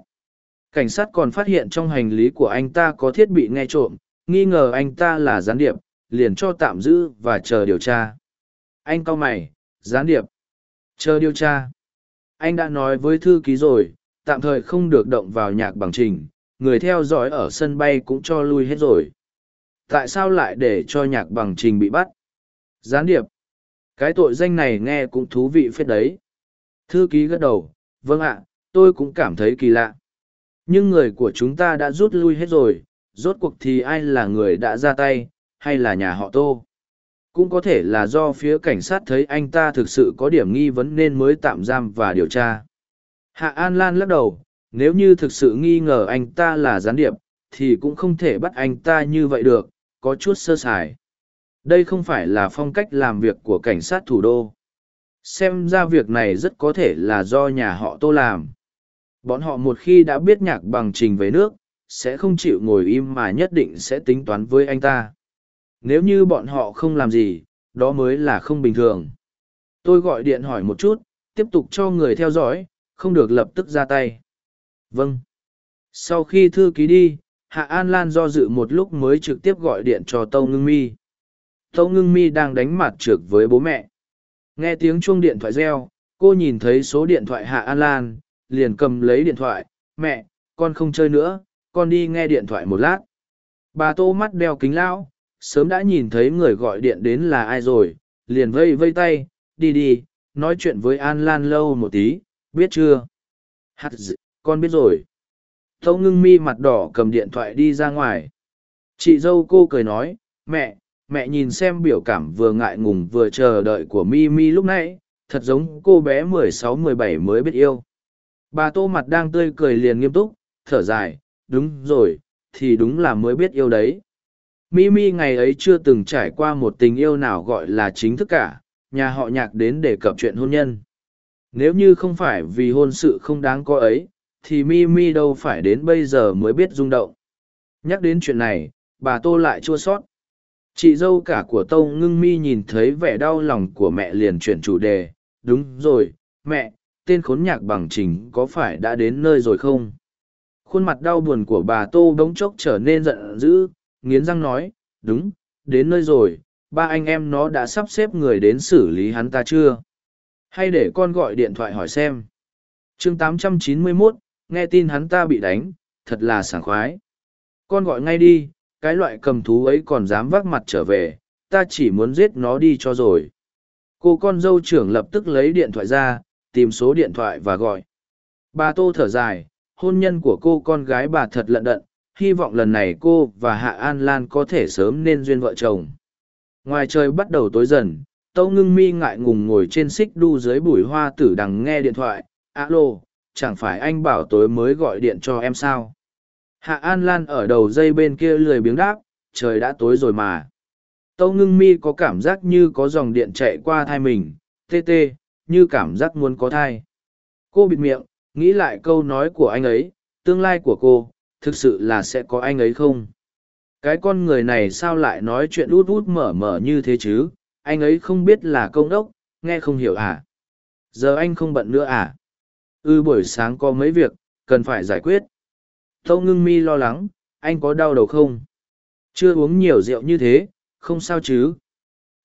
Cảnh sát còn phát hiện trong hành lý của anh ta có thiết bị nghe trộm, nghi ngờ anh ta là gián điệp, liền cho tạm giữ và chờ điều tra. Anh cau mày, gián điệp, chờ điều tra. Anh đã nói với thư ký rồi, tạm thời không được động vào nhạc bằng trình, người theo dõi ở sân bay cũng cho lui hết rồi. Tại sao lại để cho nhạc bằng trình bị bắt? Gián điệp cái tội danh này nghe cũng thú vị phết đấy. Thư ký gật đầu, vâng ạ, tôi cũng cảm thấy kỳ lạ. Nhưng người của chúng ta đã rút lui hết rồi, rốt cuộc thì ai là người đã ra tay, hay là nhà họ tô cũng có thể là do phía cảnh sát thấy anh ta thực sự có điểm nghi vấn nên mới tạm giam và điều tra hạ an lan lắc đầu nếu như thực sự nghi ngờ anh ta là gián điệp thì cũng không thể bắt anh ta như vậy được có chút sơ sài đây không phải là phong cách làm việc của cảnh sát thủ đô. Xem ra việc này rất có thể là do nhà họ tô làm. Bọn họ một khi đã biết nhạc bằng trình về nước, sẽ không chịu ngồi im mà nhất định sẽ tính toán với anh ta. Nếu như bọn họ không làm gì, đó mới là không bình thường. Tôi gọi điện hỏi một chút, tiếp tục cho người theo dõi, không được lập tức ra tay. Vâng. Sau khi thư ký đi, hạ an lan do dự một lúc mới trực tiếp gọi điện cho tâu ngưng mi tâu ngưng mi đang đánh mặt trượt với bố mẹ. Nghe tiếng chuông điện thoại reo cô nhìn thấy số điện thoại hạ an lan liền cầm lấy điện thoại mẹ con không chơi nữa con đi nghe điện thoại một lát. Bà tô mắt đeo kính lão sớm đã nhìn thấy người gọi điện đến là ai rồi liền vây vây tay đi đi nói chuyện với an lan lâu một tí biết chưa? Hạt dị, con biết rồi. Tâu ngưng mi mặt đỏ cầm điện thoại đi ra ngoài. Chị dâu cô cười nói mẹ mẹ nhìn xem biểu cảm vừa ngại ngùng vừa chờ đợi của mi mi lúc nãy, thật giống cô bé mười sáu, mười bảy mới biết yêu. Bà tô mặt đang tươi cười liền nghiêm túc, thở dài, đúng rồi, thì đúng là mới biết yêu đấy. Mi mi ngày ấy chưa từng trải qua một tình yêu nào gọi là chính thức cả, nhà họ nhạc đến để cập chuyện hôn nhân. Nếu như không phải vì hôn sự không đáng có ấy, thì mi mi đâu phải đến bây giờ mới biết rung động. Nhắc đến chuyện này, bà tô lại chua sót chị dâu cả của tâu ngưng mi nhìn thấy vẻ đau lòng của mẹ liền chuyển chủ đề. Đúng rồi mẹ tên khốn nhạc bằng trình có phải đã đến nơi rồi không? Khuôn mặt đau buồn của bà tô bỗng chốc trở nên giận dữ nghiến răng nói đúng đến nơi rồi ba anh em nó đã sắp xếp người đến xử lý hắn ta chưa? Hay để con gọi điện thoại hỏi xem. Chương 891, nghe tin hắn ta bị đánh thật là sảng khoái. Con gọi ngay đi cái loại cầm thú ấy còn dám vác mặt trở về, ta chỉ muốn giết nó đi cho rồi. Cô con dâu trưởng lập tức lấy điện thoại ra, tìm số điện thoại và gọi. Bà tô thở dài, hôn nhân của cô con gái bà thật lận đận, hy vọng lần này cô và hạ an lan có thể sớm nên duyên vợ chồng. Ngoài trời bắt đầu tối dần tâu ngưng mi ngại ngùng ngồi trên xích đu dưới bụi hoa tử đằng nghe điện thoại, alo, chẳng phải anh bảo tối mới gọi điện cho em sao? Hạ an lan ở đầu dây bên kia lười biếng đáp trời đã tối rồi mà. Tâu ngưng mi có cảm giác như có dòng điện chạy qua thai mình tê tê như cảm giác muốn có thai. Cô bịt miệng nghĩ lại câu nói của anh ấy tương lai của cô thực sự là sẽ có anh ấy không? Cái con người này sao lại nói chuyện út út mở mở như thế chứ? Anh ấy không biết là công đốc nghe không hiểu à? Giờ anh không bận nữa à? Ư ừ, buổi sáng có mấy việc cần phải giải quyết tâu ngưng mi lo lắng, anh có đau đầu không? Chưa uống nhiều rượu như thế, không sao chứ?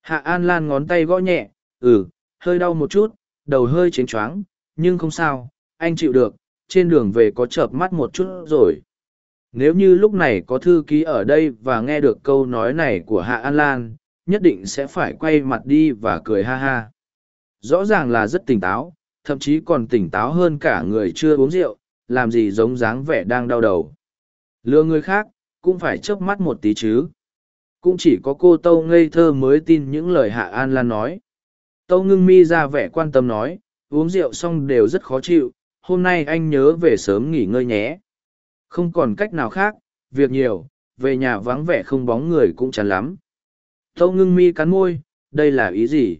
Hạ an lan ngón tay gõ nhẹ ừ hơi đau một chút, đầu hơi chến choáng, nhưng không sao, anh chịu được, trên đường về có chợp mắt một chút rồi. Nếu như lúc này có thư ký ở đây và nghe được câu nói này của hạ an lan, nhất định sẽ phải quay mặt đi và cười ha ha. Rõ ràng là rất tỉnh táo, thậm chí còn tỉnh táo hơn cả người chưa uống rượu làm gì giống dáng vẻ đang đau đầu. Lừa người khác, cũng phải chớp mắt một tí chứ. Cũng chỉ có cô tâu ngây thơ mới tin những lời hạ an lan nói. Tâu ngưng mi ra vẻ quan tâm nói, uống rượu xong đều rất khó chịu, hôm nay anh nhớ về sớm nghỉ ngơi nhé. Không còn cách nào khác, việc nhiều, về nhà vắng vẻ không bóng người cũng chán lắm. Tâu ngưng mi cắn môi, đây là ý gì?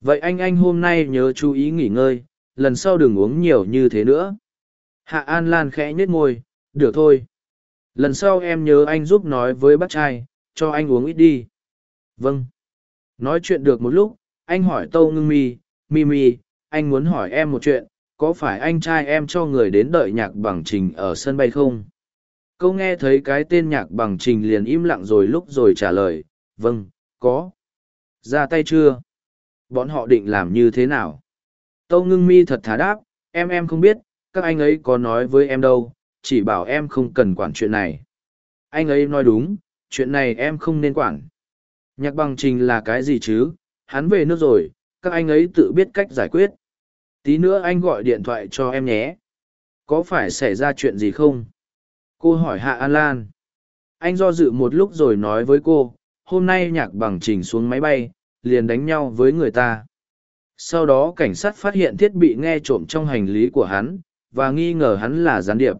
Vậy anh anh hôm nay nhớ chú ý nghỉ ngơi, lần sau đừng uống nhiều như thế nữa hạ an lan khẽ nhếch môi, được thôi. Lần sau em nhớ anh giúp nói với bác trai, cho anh uống ít đi. Vâng. Nói chuyện được một lúc, anh hỏi tâu ngưng mi mi mi, anh muốn hỏi em một chuyện, có phải anh trai em cho người đến đợi nhạc bằng trình ở sân bay không? Câu nghe thấy cái tên nhạc bằng trình liền im lặng rồi lúc rồi trả lời vâng có. Ra tay chưa? Bọn họ định làm như thế nào? Tâu ngưng mi thật thà đáp, em em không biết các anh ấy có nói với em đâu chỉ bảo em không cần quản chuyện này. Anh ấy nói đúng chuyện này em không nên quản. Nhạc bằng trình là cái gì chứ? Hắn về nước rồi các anh ấy tự biết cách giải quyết. Tí nữa anh gọi điện thoại cho em nhé. Có phải xảy ra chuyện gì không? Cô hỏi hạ an lan. Anh do dự một lúc rồi nói với cô hôm nay nhạc bằng trình xuống máy bay, liền đánh nhau với người ta. Sau đó cảnh sát phát hiện thiết bị nghe trộm trong hành lý của hắn, và nghi ngờ hắn là gián điệp.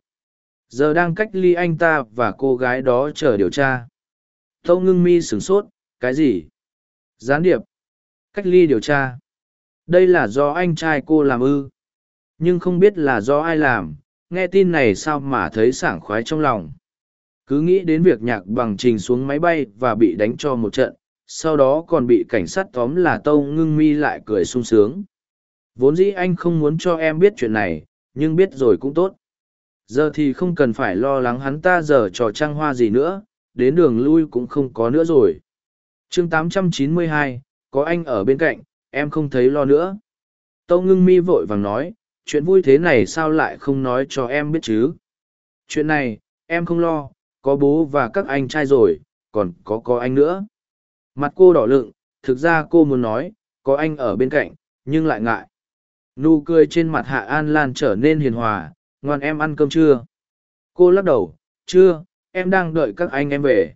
Giờ đang cách ly anh ta và cô gái đó chờ điều tra. Tâu ngưng mi sửng sốt, cái gì? Gián điệp. Cách ly điều tra. Đây là do anh trai cô làm ư. Nhưng không biết là do ai làm, nghe tin này sao mà thấy sảng khoái trong lòng. Cứ nghĩ đến việc nhạc bằng trình xuống máy bay và bị đánh cho một trận, sau đó còn bị cảnh sát tóm là tâu ngưng mi lại cười sung sướng. Vốn dĩ anh không muốn cho em biết chuyện này, nhưng biết rồi cũng tốt. Giờ thì không cần phải lo lắng hắn ta giờ trò trăng hoa gì nữa, đến đường lui cũng không có nữa rồi. chương 892, có anh ở bên cạnh, em không thấy lo nữa. Tâu ngưng mi vội vàng nói, chuyện vui thế này sao lại không nói cho em biết chứ? Chuyện này, em không lo, có bố và các anh trai rồi, còn có có anh nữa. Mặt cô đỏ lựng, thực ra cô muốn nói, có anh ở bên cạnh, nhưng lại ngại. Nụ cười trên mặt Hạ An Lan trở nên hiền hòa, ngoan em ăn cơm chưa? Cô lắc đầu, chưa, em đang đợi các anh em về.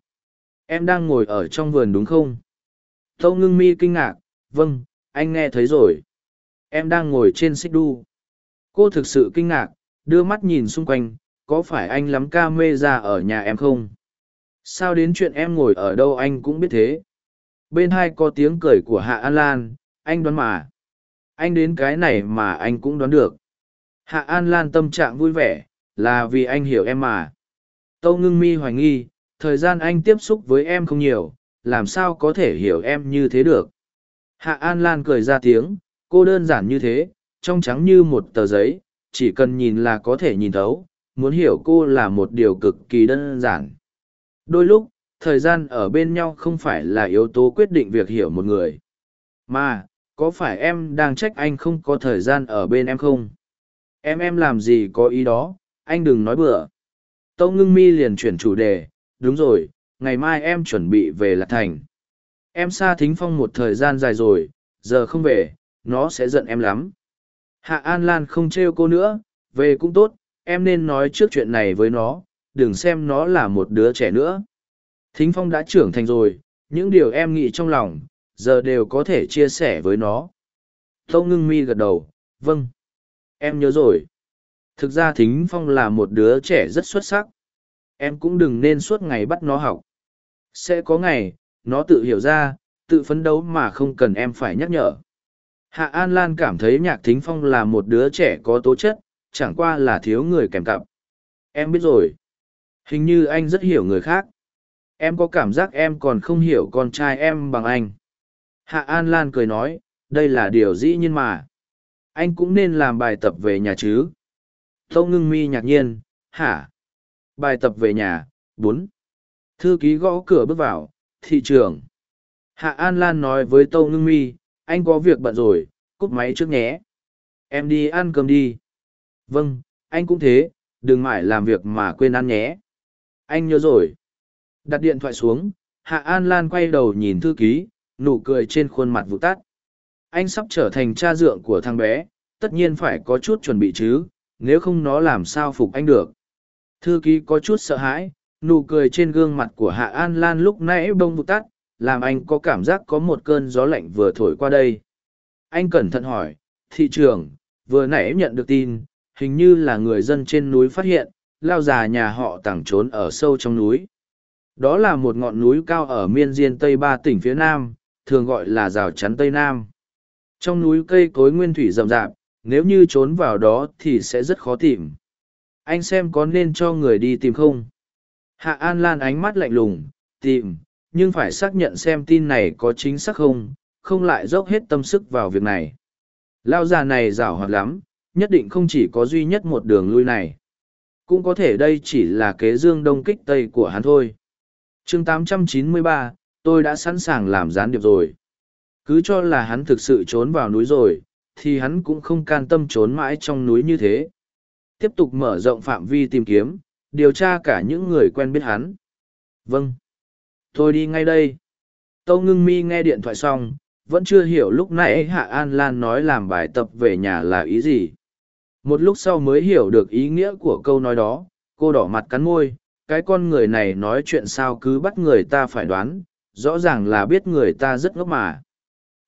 Em đang ngồi ở trong vườn đúng không? Tâu ngưng mi kinh ngạc, vâng, anh nghe thấy rồi. Em đang ngồi trên xích đu. Cô thực sự kinh ngạc, đưa mắt nhìn xung quanh, có phải anh lắm ca mê ra ở nhà em không? Sao đến chuyện em ngồi ở đâu anh cũng biết thế? Bên hai có tiếng cười của Hạ An Lan, anh đoán mà. Anh đến cái này mà anh cũng đoán được. Hạ An Lan tâm trạng vui vẻ, là vì anh hiểu em mà. Tâu ngưng mi hoài nghi, thời gian anh tiếp xúc với em không nhiều, làm sao có thể hiểu em như thế được. Hạ An Lan cười ra tiếng, cô đơn giản như thế, trong trắng như một tờ giấy, chỉ cần nhìn là có thể nhìn thấu, muốn hiểu cô là một điều cực kỳ đơn giản. Đôi lúc, thời gian ở bên nhau không phải là yếu tố quyết định việc hiểu một người. Mà, có phải em đang trách anh không có thời gian ở bên em không? Em em làm gì có ý đó, anh đừng nói bừa. Tâu ngưng mi liền chuyển chủ đề, đúng rồi, ngày mai em chuẩn bị về Lạc Thành. Em xa thính phong một thời gian dài rồi, giờ không về, nó sẽ giận em lắm. Hạ An Lan không trêu cô nữa, về cũng tốt, em nên nói trước chuyện này với nó, đừng xem nó là một đứa trẻ nữa. Thính phong đã trưởng thành rồi, những điều em nghĩ trong lòng, giờ đều có thể chia sẻ với nó. Tâu ngưng mi gật đầu, vâng. Em nhớ rồi. Thực ra Thính Phong là một đứa trẻ rất xuất sắc. Em cũng đừng nên suốt ngày bắt nó học. Sẽ có ngày, nó tự hiểu ra, tự phấn đấu mà không cần em phải nhắc nhở. Hạ An Lan cảm thấy Nhạc Thính Phong là một đứa trẻ có tố chất, chẳng qua là thiếu người kèm cặp. Em biết rồi. Hình như anh rất hiểu người khác. Em có cảm giác em còn không hiểu con trai em bằng anh. Hạ An Lan cười nói, đây là điều dĩ nhiên mà. Anh cũng nên làm bài tập về nhà chứ. Tâu ngưng mi ngạc nhiên, hả? Bài tập về nhà, bốn. Thư ký gõ cửa bước vào, thị trường. Hạ An Lan nói với Tâu ngưng mi, anh có việc bận rồi, cúp máy trước nhé. Em đi ăn cơm đi. Vâng, anh cũng thế, đừng mãi làm việc mà quên ăn nhé. Anh nhớ rồi. Đặt điện thoại xuống, Hạ An Lan quay đầu nhìn thư ký, nụ cười trên khuôn mặt vụ tắt. Anh sắp trở thành cha dượng của thằng bé, tất nhiên phải có chút chuẩn bị chứ, nếu không nó làm sao phục anh được. Thư ký có chút sợ hãi, nụ cười trên gương mặt của Hạ An Lan lúc nãy bông vụ tắt, làm anh có cảm giác có một cơn gió lạnh vừa thổi qua đây. Anh cẩn thận hỏi, thị trưởng, vừa nãy nhận được tin, hình như là người dân trên núi phát hiện, lao già nhà họ tàng trốn ở sâu trong núi. Đó là một ngọn núi cao ở miên diên Tây Ba tỉnh phía Nam, thường gọi là rào chắn Tây Nam. Trong núi cây cối nguyên thủy rậm rạp, nếu như trốn vào đó thì sẽ rất khó tìm. Anh xem có nên cho người đi tìm không? Hạ An Lan ánh mắt lạnh lùng, tìm, nhưng phải xác nhận xem tin này có chính xác không, không lại dốc hết tâm sức vào việc này. Lao già này rảo hoạt lắm, nhất định không chỉ có duy nhất một đường lui này. Cũng có thể đây chỉ là kế dương đông kích tây của hắn thôi. chương 893, tôi đã sẵn sàng làm gián điệp rồi. Cứ cho là hắn thực sự trốn vào núi rồi, thì hắn cũng không can tâm trốn mãi trong núi như thế. Tiếp tục mở rộng phạm vi tìm kiếm, điều tra cả những người quen biết hắn. Vâng. Tôi đi ngay đây. Tâu ngưng mi nghe điện thoại xong, vẫn chưa hiểu lúc nãy Hạ An Lan nói làm bài tập về nhà là ý gì. Một lúc sau mới hiểu được ý nghĩa của câu nói đó, cô đỏ mặt cắn môi, cái con người này nói chuyện sao cứ bắt người ta phải đoán, rõ ràng là biết người ta rất ngốc mà.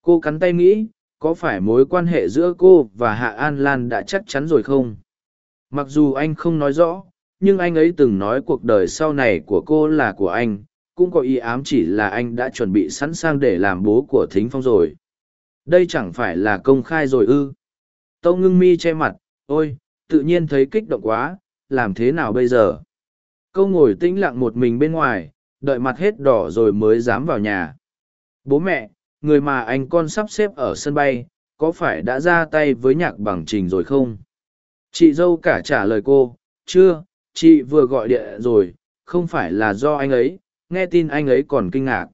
Cô cắn tay nghĩ, có phải mối quan hệ giữa cô và Hạ An Lan đã chắc chắn rồi không? Mặc dù anh không nói rõ, nhưng anh ấy từng nói cuộc đời sau này của cô là của anh, cũng có ý ám chỉ là anh đã chuẩn bị sẵn sàng để làm bố của Thính Phong rồi. Đây chẳng phải là công khai rồi ư. Tâu ngưng mi che mặt, ôi, tự nhiên thấy kích động quá, làm thế nào bây giờ? Câu ngồi tĩnh lặng một mình bên ngoài, đợi mặt hết đỏ rồi mới dám vào nhà. Bố mẹ, người mà anh con sắp xếp ở sân bay, có phải đã ra tay với nhạc bằng trình rồi không? Chị dâu cả trả lời cô, chưa, chị vừa gọi điện rồi, không phải là do anh ấy, nghe tin anh ấy còn kinh ngạc.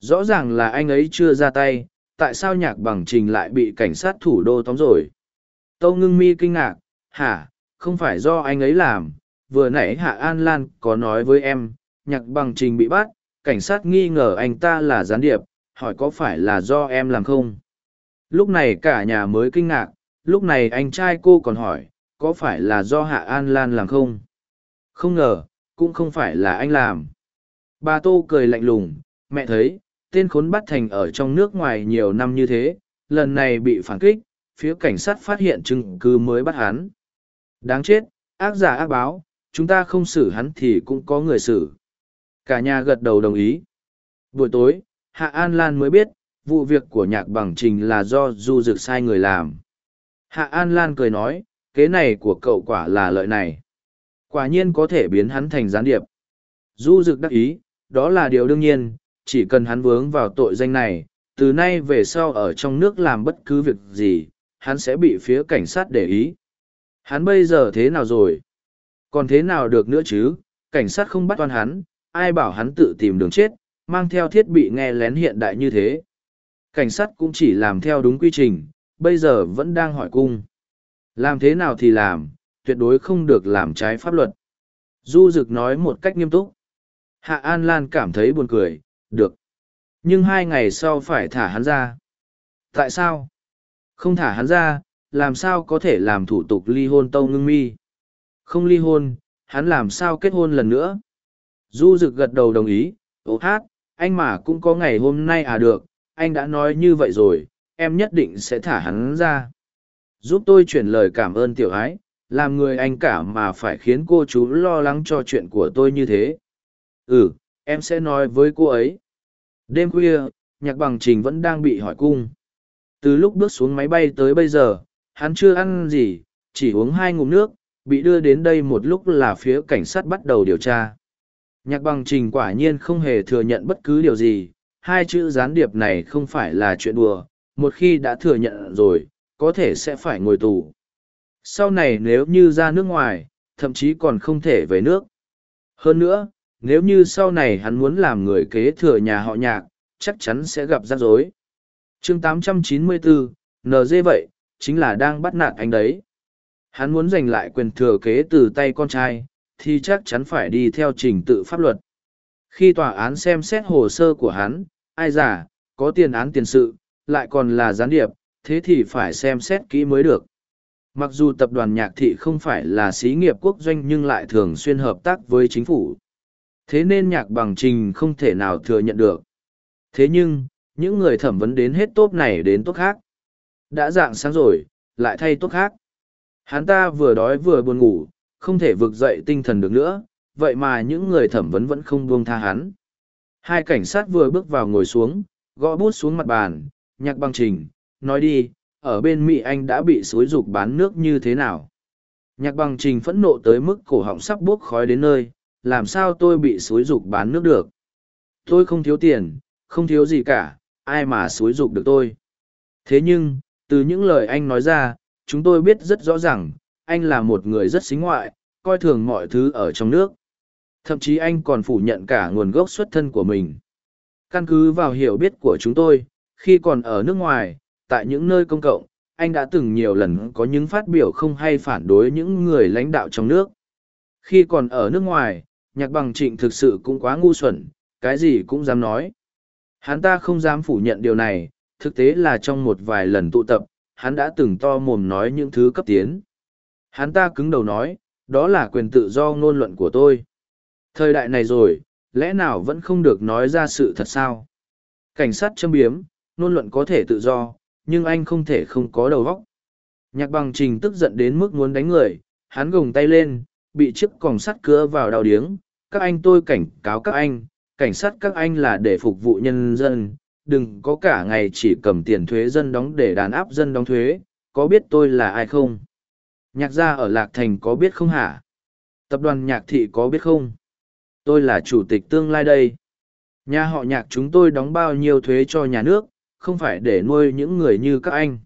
Rõ ràng là anh ấy chưa ra tay, tại sao nhạc bằng trình lại bị cảnh sát thủ đô tóm rồi? Tâu ngưng mi kinh ngạc, hả, không phải do anh ấy làm, vừa nãy Hạ An Lan có nói với em, nhạc bằng trình bị bắt, cảnh sát nghi ngờ anh ta là gián điệp, hỏi có phải là do em làm không? Lúc này cả nhà mới kinh ngạc, lúc này anh trai cô còn hỏi, có phải là do Hạ An Lan làm không? Không ngờ, cũng không phải là anh làm. Bà Tô cười lạnh lùng, mẹ thấy, tên khốn bắt thành ở trong nước ngoài nhiều năm như thế, lần này bị phản kích, phía cảnh sát phát hiện chứng cứ mới bắt hắn. Đáng chết, ác giả ác báo, chúng ta không xử hắn thì cũng có người xử. Cả nhà gật đầu đồng ý. Buổi tối, Hạ An Lan mới biết, vụ việc của nhạc bằng trình là do du dực sai người làm. Hạ An Lan cười nói, kế này của cậu quả là lợi này. Quả nhiên có thể biến hắn thành gián điệp. Du dực đắc ý, đó là điều đương nhiên, chỉ cần hắn vướng vào tội danh này, từ nay về sau ở trong nước làm bất cứ việc gì, hắn sẽ bị phía cảnh sát để ý. Hắn bây giờ thế nào rồi? Còn thế nào được nữa chứ? Cảnh sát không bắt oan hắn, ai bảo hắn tự tìm đường chết, mang theo thiết bị nghe lén hiện đại như thế. Cảnh sát cũng chỉ làm theo đúng quy trình, bây giờ vẫn đang hỏi cung. Làm thế nào thì làm, tuyệt đối không được làm trái pháp luật. Du Dực nói một cách nghiêm túc. Hạ An Lan cảm thấy buồn cười, được. Nhưng hai ngày sau phải thả hắn ra. Tại sao? Không thả hắn ra, làm sao có thể làm thủ tục ly hôn tâu ngưng mi? Không ly hôn, hắn làm sao kết hôn lần nữa? Du Dực gật đầu đồng ý, ố hát, anh mà cũng có ngày hôm nay à được, anh đã nói như vậy rồi, em nhất định sẽ thả hắn ra. Giúp tôi chuyển lời cảm ơn tiểu ái, làm người anh cả mà phải khiến cô chú lo lắng cho chuyện của tôi như thế. Ừ, em sẽ nói với cô ấy. Đêm khuya, nhạc bằng trình vẫn đang bị hỏi cung. Từ lúc bước xuống máy bay tới bây giờ, hắn chưa ăn gì, chỉ uống hai ngụm nước, bị đưa đến đây một lúc là phía cảnh sát bắt đầu điều tra. Nhạc bằng trình quả nhiên không hề thừa nhận bất cứ điều gì, hai chữ gián điệp này không phải là chuyện đùa, một khi đã thừa nhận rồi, có thể sẽ phải ngồi tù. Sau này nếu như ra nước ngoài, thậm chí còn không thể về nước. Hơn nữa, nếu như sau này hắn muốn làm người kế thừa nhà họ nhạc, chắc chắn sẽ gặp rắc rối. chương 894, NG vậy, chính là đang bắt nạt anh đấy. Hắn muốn giành lại quyền thừa kế từ tay con trai, thì chắc chắn phải đi theo trình tự pháp luật. Khi tòa án xem xét hồ sơ của hắn, ai giả, có tiền án tiền sự, lại còn là gián điệp, thế thì phải xem xét kỹ mới được. Mặc dù tập đoàn nhạc thị không phải là xí nghiệp quốc doanh nhưng lại thường xuyên hợp tác với chính phủ. Thế nên nhạc bằng trình không thể nào thừa nhận được. Thế nhưng, những người thẩm vấn đến hết tốt này đến tốt khác. Đã dạng sáng rồi, lại thay tốt khác. Hắn ta vừa đói vừa buồn ngủ, không thể vực dậy tinh thần được nữa, vậy mà những người thẩm vấn vẫn không buông tha hắn. Hai cảnh sát vừa bước vào ngồi xuống, gõ bút xuống mặt bàn, nhạc băng trình, nói đi, ở bên Mỹ Anh đã bị xối dục bán nước như thế nào. Nhạc băng trình phẫn nộ tới mức cổ họng sắp buốc khói đến nơi, làm sao tôi bị xối dục bán nước được. Tôi không thiếu tiền, không thiếu gì cả, ai mà xối dục được tôi. Thế nhưng, từ những lời anh nói ra, chúng tôi biết rất rõ ràng, anh là một người rất xính ngoại, coi thường mọi thứ ở trong nước. Thậm chí anh còn phủ nhận cả nguồn gốc xuất thân của mình. Căn cứ vào hiểu biết của chúng tôi, khi còn ở nước ngoài, tại những nơi công cộng, anh đã từng nhiều lần có những phát biểu không hay phản đối những người lãnh đạo trong nước. Khi còn ở nước ngoài, nhạc bằng trịnh thực sự cũng quá ngu xuẩn, cái gì cũng dám nói. Hắn ta không dám phủ nhận điều này, thực tế là trong một vài lần tụ tập, hắn đã từng to mồm nói những thứ cấp tiến. Hắn ta cứng đầu nói, đó là quyền tự do ngôn luận của tôi. Thời đại này rồi, lẽ nào vẫn không được nói ra sự thật sao? Cảnh sát châm biếm, nôn luận có thể tự do, nhưng anh không thể không có đầu óc. Nhạc bằng trình tức giận đến mức muốn đánh người, hắn gồng tay lên, bị chiếc còng sắt cứa vào đau điếng. Các anh tôi cảnh cáo các anh, cảnh sát các anh là để phục vụ nhân dân, đừng có cả ngày chỉ cầm tiền thuế dân đóng để đàn áp dân đóng thuế, có biết tôi là ai không? Nhạc gia ở Lạc Thành có biết không hả? Tập đoàn nhạc thị có biết không? Tôi là chủ tịch tương lai đây. Nhà họ nhạc chúng tôi đóng bao nhiêu thuế cho nhà nước, không phải để nuôi những người như các anh.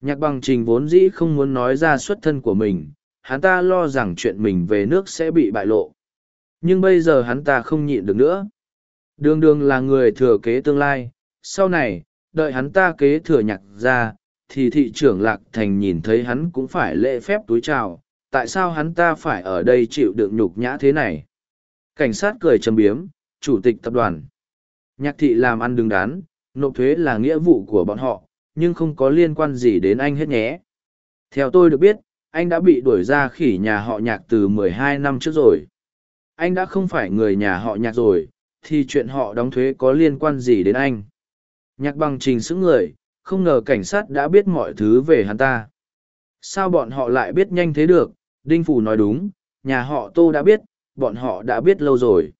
Nhạc bằng trình vốn dĩ không muốn nói ra xuất thân của mình, hắn ta lo rằng chuyện mình về nước sẽ bị bại lộ. Nhưng bây giờ hắn ta không nhịn được nữa. Đường đường là người thừa kế tương lai, sau này, đợi hắn ta kế thừa nhạc ra, thì thị trưởng Lạc Thành nhìn thấy hắn cũng phải lễ phép túi chào, tại sao hắn ta phải ở đây chịu đựng nhục nhã thế này? Cảnh sát cười châm biếm, chủ tịch tập đoàn. Nhạc thị làm ăn đứng đắn, nộp thuế là nghĩa vụ của bọn họ, nhưng không có liên quan gì đến anh hết nhé. Theo tôi được biết, anh đã bị đuổi ra khỉ nhà họ nhạc từ 12 năm trước rồi. Anh đã không phải người nhà họ nhạc rồi, thì chuyện họ đóng thuế có liên quan gì đến anh? Nhạc bằng trình xứng người, không ngờ cảnh sát đã biết mọi thứ về hắn ta. Sao bọn họ lại biết nhanh thế được? Đinh Phủ nói đúng, nhà họ Tô đã biết, bọn họ đã biết lâu rồi.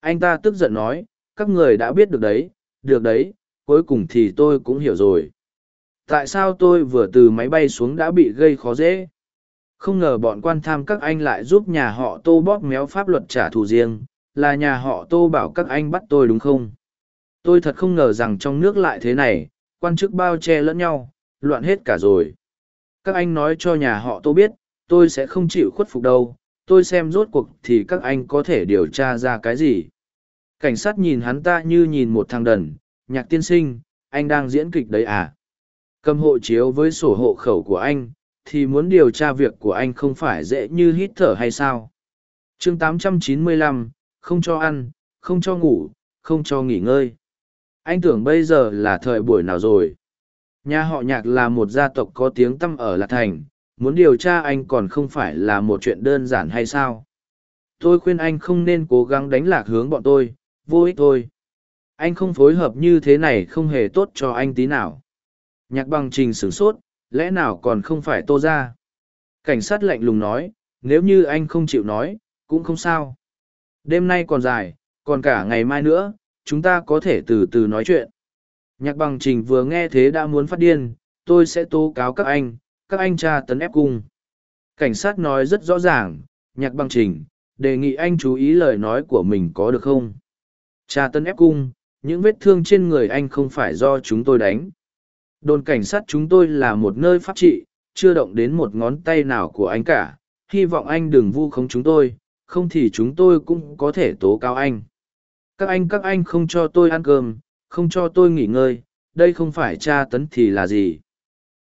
Anh ta tức giận nói, các người đã biết được đấy, được đấy, cuối cùng thì tôi cũng hiểu rồi. Tại sao tôi vừa từ máy bay xuống đã bị gây khó dễ? Không ngờ bọn quan tham các anh lại giúp nhà họ Tô bóp méo pháp luật trả thù riêng, là nhà họ Tô bảo các anh bắt tôi đúng không? Tôi thật không ngờ rằng trong nước lại thế này, quan chức bao che lẫn nhau, loạn hết cả rồi. Các anh nói cho nhà họ tôi biết, tôi sẽ không chịu khuất phục đâu, tôi xem rốt cuộc thì các anh có thể điều tra ra cái gì. Cảnh sát nhìn hắn ta như nhìn một thằng đần, nhạc tiên sinh, anh đang diễn kịch đấy à? Cầm hộ chiếu với sổ hộ khẩu của anh, thì muốn điều tra việc của anh không phải dễ như hít thở hay sao? chương 895, không cho ăn, không cho ngủ, không cho nghỉ ngơi. Anh tưởng bây giờ là thời buổi nào rồi? Nhà họ nhạc là một gia tộc có tiếng tăm ở Lạc Thành, muốn điều tra anh còn không phải là một chuyện đơn giản hay sao? Tôi khuyên anh không nên cố gắng đánh lạc hướng bọn tôi, vô ích thôi. Anh không phối hợp như thế này không hề tốt cho anh tí nào. Nhạc bằng trình sửng sốt, lẽ nào còn không phải tô ra? Cảnh sát lạnh lùng nói, nếu như anh không chịu nói, cũng không sao. Đêm nay còn dài, còn cả ngày mai nữa, chúng ta có thể từ từ nói chuyện. Nhạc bằng trình vừa nghe thế đã muốn phát điên, tôi sẽ tố cáo các anh, các anh tra tấn ép cung. Cảnh sát nói rất rõ ràng, nhạc bằng trình, đề nghị anh chú ý lời nói của mình có được không? Tra tấn ép cung, những vết thương trên người anh không phải do chúng tôi đánh. Đồn cảnh sát chúng tôi là một nơi pháp trị, chưa động đến một ngón tay nào của anh cả. Hy vọng anh đừng vu khống chúng tôi, không thì chúng tôi cũng có thể tố cáo anh. Các anh các anh không cho tôi ăn cơm, không cho tôi nghỉ ngơi, đây không phải tra tấn thì là gì.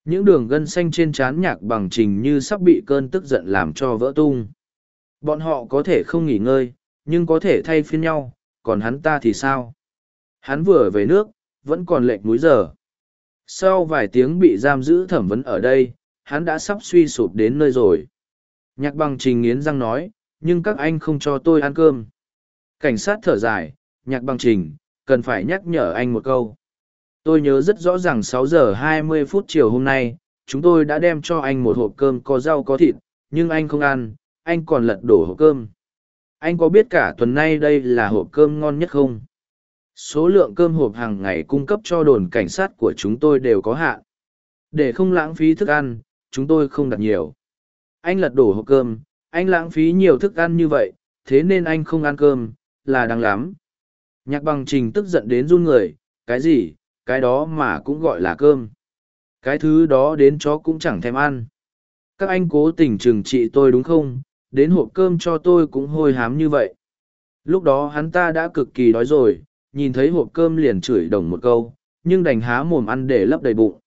Những đường gân xanh trên trán nhạc bằng trình như sắp bị cơn tức giận làm cho vỡ tung. Bọn họ có thể không nghỉ ngơi, nhưng có thể thay phiên nhau, còn hắn ta thì sao? Hắn vừa về nước, vẫn còn lệch múi giờ. Sau vài tiếng bị giam giữ thẩm vấn ở đây, hắn đã sắp suy sụp đến nơi rồi. Nhạc bằng trình nghiến răng nói, nhưng các anh không cho tôi ăn cơm. Cảnh sát thở dài, nhạc bằng trình, cần phải nhắc nhở anh một câu. Tôi nhớ rất rõ ràng 6 giờ 20 phút chiều hôm nay, chúng tôi đã đem cho anh một hộp cơm có rau có thịt, nhưng anh không ăn, anh còn lật đổ hộp cơm. Anh có biết cả tuần nay đây là hộp cơm ngon nhất không? Số lượng cơm hộp hàng ngày cung cấp cho đồn cảnh sát của chúng tôi đều có hạn. Để không lãng phí thức ăn, chúng tôi không đặt nhiều. Anh lật đổ hộp cơm, anh lãng phí nhiều thức ăn như vậy, thế nên anh không ăn cơm, là đáng lắm. Nhạc bằng trình tức giận đến run người, cái gì, cái đó mà cũng gọi là cơm. Cái thứ đó đến chó cũng chẳng thèm ăn. Các anh cố tình trừng trị tôi đúng không, đến hộp cơm cho tôi cũng hôi hám như vậy. Lúc đó hắn ta đã cực kỳ đói rồi, nhìn thấy hộp cơm liền chửi đồng một câu, nhưng đành há mồm ăn để lấp đầy bụng.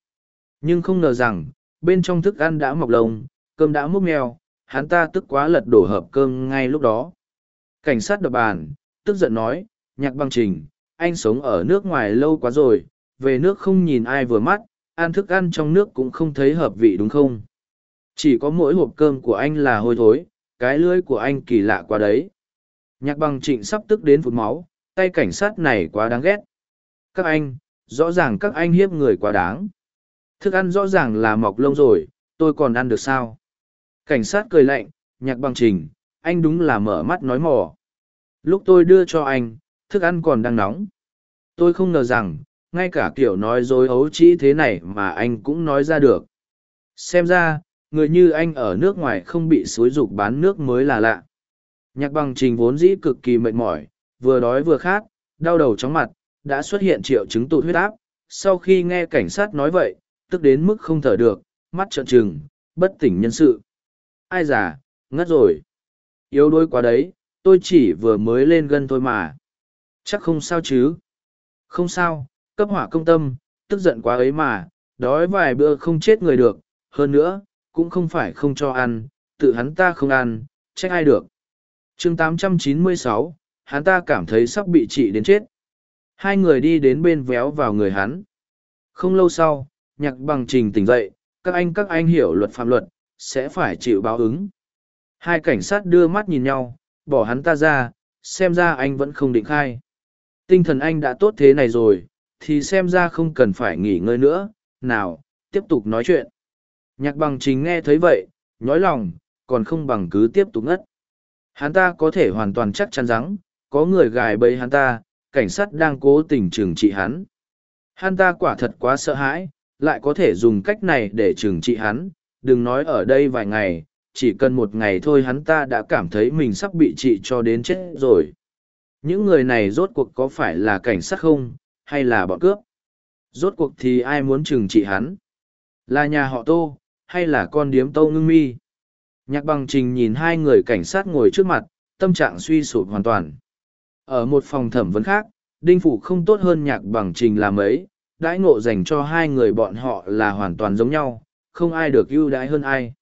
Nhưng không ngờ rằng, bên trong thức ăn đã mọc lông, cơm đã múc mèo, hắn ta tức quá lật đổ hộp cơm ngay lúc đó. Cảnh sát đập bàn, tức giận nói, nhạc băng trình, anh sống ở nước ngoài lâu quá rồi, về nước không nhìn ai vừa mắt, ăn thức ăn trong nước cũng không thấy hợp vị đúng không? Chỉ có mỗi hộp cơm của anh là hôi thối, cái lưỡi của anh kỳ lạ quá đấy. Nhạc Băng trịnh sắp tức đến phút máu, tay cảnh sát này quá đáng ghét. Các anh, rõ ràng các anh hiếp người quá đáng. Thức ăn rõ ràng là mọc lông rồi, tôi còn ăn được sao? Cảnh sát cười lạnh, nhạc Băng trình, anh đúng là mở mắt nói mò. Lúc tôi đưa cho anh, thức ăn còn đang nóng. Tôi không ngờ rằng, ngay cả kiểu nói dối ấu trĩ thế này mà anh cũng nói ra được. Xem ra, người như anh ở nước ngoài không bị xúi dục bán nước mới là lạ. Nhạc bằng trình vốn dĩ cực kỳ mệt mỏi, vừa đói vừa khát, đau đầu chóng mặt, đã xuất hiện triệu chứng tụt huyết áp. Sau khi nghe cảnh sát nói vậy, tức đến mức không thở được, mắt trợn trừng, bất tỉnh nhân sự. Ai già, ngất rồi. Yếu đuối quá đấy, tôi chỉ vừa mới lên gân thôi mà. Chắc không sao chứ. Không sao, cấp hỏa công tâm, tức giận quá ấy mà, đói vài bữa không chết người được, hơn nữa, cũng không phải không cho ăn, tự hắn ta không ăn, trách ai được. chương 896, hắn ta cảm thấy sắp bị trị đến chết. Hai người đi đến bên véo vào người hắn. Không lâu sau, nhạc bằng trình tỉnh dậy, các anh các anh hiểu luật phạm luật, sẽ phải chịu báo ứng. Hai cảnh sát đưa mắt nhìn nhau, bỏ hắn ta ra, xem ra anh vẫn không định khai. Tinh thần anh đã tốt thế này rồi, thì xem ra không cần phải nghỉ ngơi nữa, nào, tiếp tục nói chuyện. Nhạc bằng Chính nghe thấy vậy, nhói lòng, còn không bằng cứ tiếp tục ngất. Hắn ta có thể hoàn toàn chắc chắn rằng, có người gài bẫy hắn ta, cảnh sát đang cố tình trừng trị hắn. Hắn ta quả thật quá sợ hãi, lại có thể dùng cách này để trừng trị hắn, đừng nói ở đây vài ngày, chỉ cần một ngày thôi hắn ta đã cảm thấy mình sắp bị trị cho đến chết rồi. Những người này rốt cuộc có phải là cảnh sát không, hay là bọn cướp? Rốt cuộc thì ai muốn trừng trị hắn? Là nhà họ Tô, hay là con điếm Tô Ngưng Mi? Nhạc bằng trình nhìn hai người cảnh sát ngồi trước mặt, tâm trạng suy sụp hoàn toàn. Ở một phòng thẩm vấn khác, Đinh Phủ không tốt hơn nhạc bằng trình là mấy, đãi ngộ dành cho hai người bọn họ là hoàn toàn giống nhau, không ai được ưu đãi hơn ai.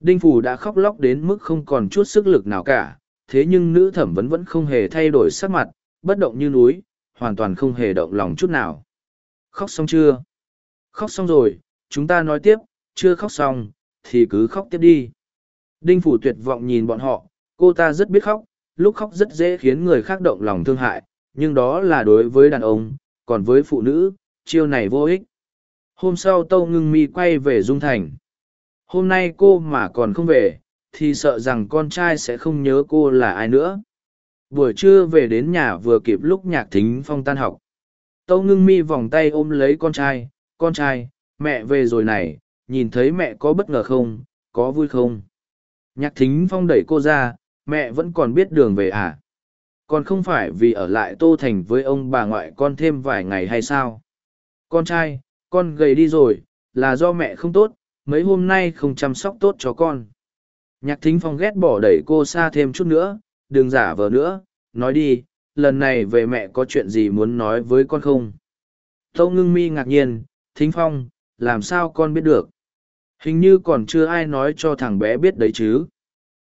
Đinh Phủ đã khóc lóc đến mức không còn chút sức lực nào cả, thế nhưng nữ thẩm vấn vẫn không hề thay đổi sắc mặt, bất động như núi, hoàn toàn không hề động lòng chút nào. Khóc xong chưa? Khóc xong rồi, chúng ta nói tiếp, chưa khóc xong, thì cứ khóc tiếp đi. Đinh Phủ tuyệt vọng nhìn bọn họ, cô ta rất biết khóc, lúc khóc rất dễ khiến người khác động lòng thương hại, nhưng đó là đối với đàn ông, còn với phụ nữ, chiêu này vô ích. Hôm sau Tâu Ngưng Mi quay về Dung Thành. Hôm nay cô mà còn không về, thì sợ rằng con trai sẽ không nhớ cô là ai nữa. Buổi trưa về đến nhà vừa kịp lúc nhạc thính phong tan học. Tâu ngưng mi vòng tay ôm lấy con trai, con trai, mẹ về rồi này, nhìn thấy mẹ có bất ngờ không, có vui không? Nhạc thính phong đẩy cô ra, mẹ vẫn còn biết đường về à? Còn không phải vì ở lại Tô Thành với ông bà ngoại con thêm vài ngày hay sao? Con trai, con gầy đi rồi, là do mẹ không tốt, mấy hôm nay không chăm sóc tốt cho con. Nhạc thính phong ghét bỏ đẩy cô xa thêm chút nữa, đừng giả vờ nữa, nói đi, lần này về mẹ có chuyện gì muốn nói với con không? Tâu ngưng mi ngạc nhiên, thính phong, làm sao con biết được? Hình như còn chưa ai nói cho thằng bé biết đấy chứ.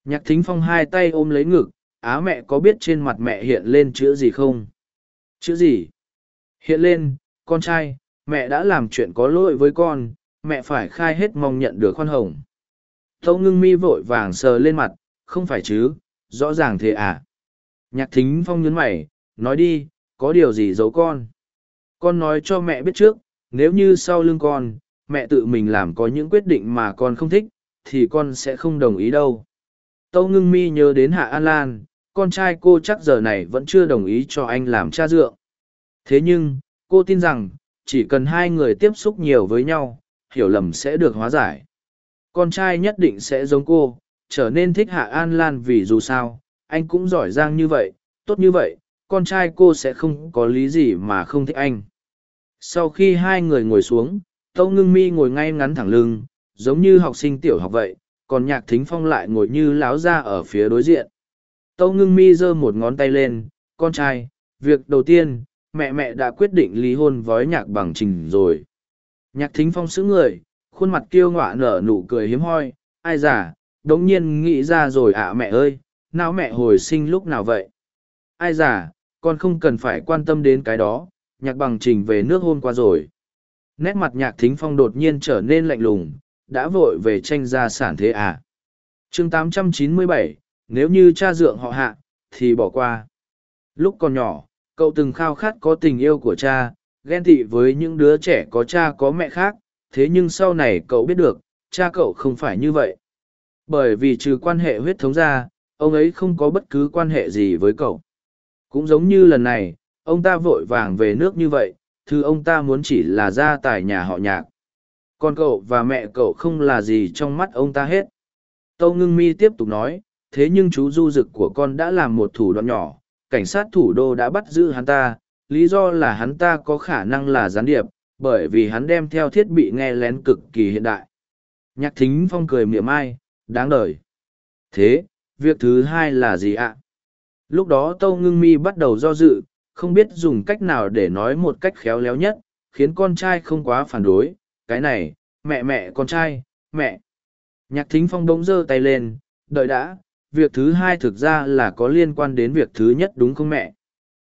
Nhạc thính phong hai tay ôm lấy ngực, á mẹ có biết trên mặt mẹ hiện lên chữ gì không? Chữ gì? Hiện lên, con trai, mẹ đã làm chuyện có lỗi với con, mẹ phải khai hết mong nhận được khoan hồng. Tâu ngưng mi vội vàng sờ lên mặt, không phải chứ, rõ ràng thế à. Nhạc thính phong nhấn mày, nói đi, có điều gì giấu con. Con nói cho mẹ biết trước, nếu như sau lưng con, mẹ tự mình làm có những quyết định mà con không thích, thì con sẽ không đồng ý đâu. Tâu ngưng mi nhớ đến Hạ An Lan, con trai cô chắc giờ này vẫn chưa đồng ý cho anh làm cha dượng. Thế nhưng, cô tin rằng, chỉ cần hai người tiếp xúc nhiều với nhau, hiểu lầm sẽ được hóa giải. Con trai nhất định sẽ giống cô, trở nên thích Hạ An Lan vì dù sao, anh cũng giỏi giang như vậy, tốt như vậy, con trai cô sẽ không có lý gì mà không thích anh. Sau khi hai người ngồi xuống, Tâu Ngưng Mi ngồi ngay ngắn thẳng lưng, giống như học sinh tiểu học vậy, còn Nhạc Thính Phong lại ngồi như láo ra ở phía đối diện. Tâu Ngưng Mi giơ một ngón tay lên, con trai, việc đầu tiên, mẹ mẹ đã quyết định ly hôn với Nhạc Bằng Trình rồi. Nhạc Thính Phong xứ người, khuôn mặt kiêu ngọa nở nụ cười hiếm hoi, ai giả, đống nhiên nghĩ ra rồi ạ à, mẹ ơi, nào mẹ hồi sinh lúc nào vậy? Ai giả, con không cần phải quan tâm đến cái đó, nhạc bằng trình về nước hôm qua rồi. Nét mặt nhạc thính phong đột nhiên trở nên lạnh lùng, đã vội về tranh gia sản thế à? chương 897, nếu như cha dượng họ hạ, thì bỏ qua. Lúc còn nhỏ, cậu từng khao khát có tình yêu của cha, ghen tị với những đứa trẻ có cha có mẹ khác, thế nhưng sau này cậu biết được, cha cậu không phải như vậy. Bởi vì trừ quan hệ huyết thống ra, ông ấy không có bất cứ quan hệ gì với cậu. Cũng giống như lần này, ông ta vội vàng về nước như vậy, thứ ông ta muốn chỉ là gia tài nhà họ nhạc. Còn cậu và mẹ cậu không là gì trong mắt ông ta hết. Tâu ngưng mi tiếp tục nói, thế nhưng chú du dực của con đã làm một thủ đoạn nhỏ, cảnh sát thủ đô đã bắt giữ hắn ta, lý do là hắn ta có khả năng là gián điệp, bởi vì hắn đem theo thiết bị nghe lén cực kỳ hiện đại. Nhạc thính phong cười miệng ai, đáng đời. Thế, việc thứ hai là gì ạ? Lúc đó Tâu Ngưng Mi bắt đầu do dự, không biết dùng cách nào để nói một cách khéo léo nhất, khiến con trai không quá phản đối. Cái này, mẹ mẹ con trai, mẹ. Nhạc thính phong bỗng giơ tay lên, đợi đã, việc thứ hai thực ra là có liên quan đến việc thứ nhất đúng không mẹ?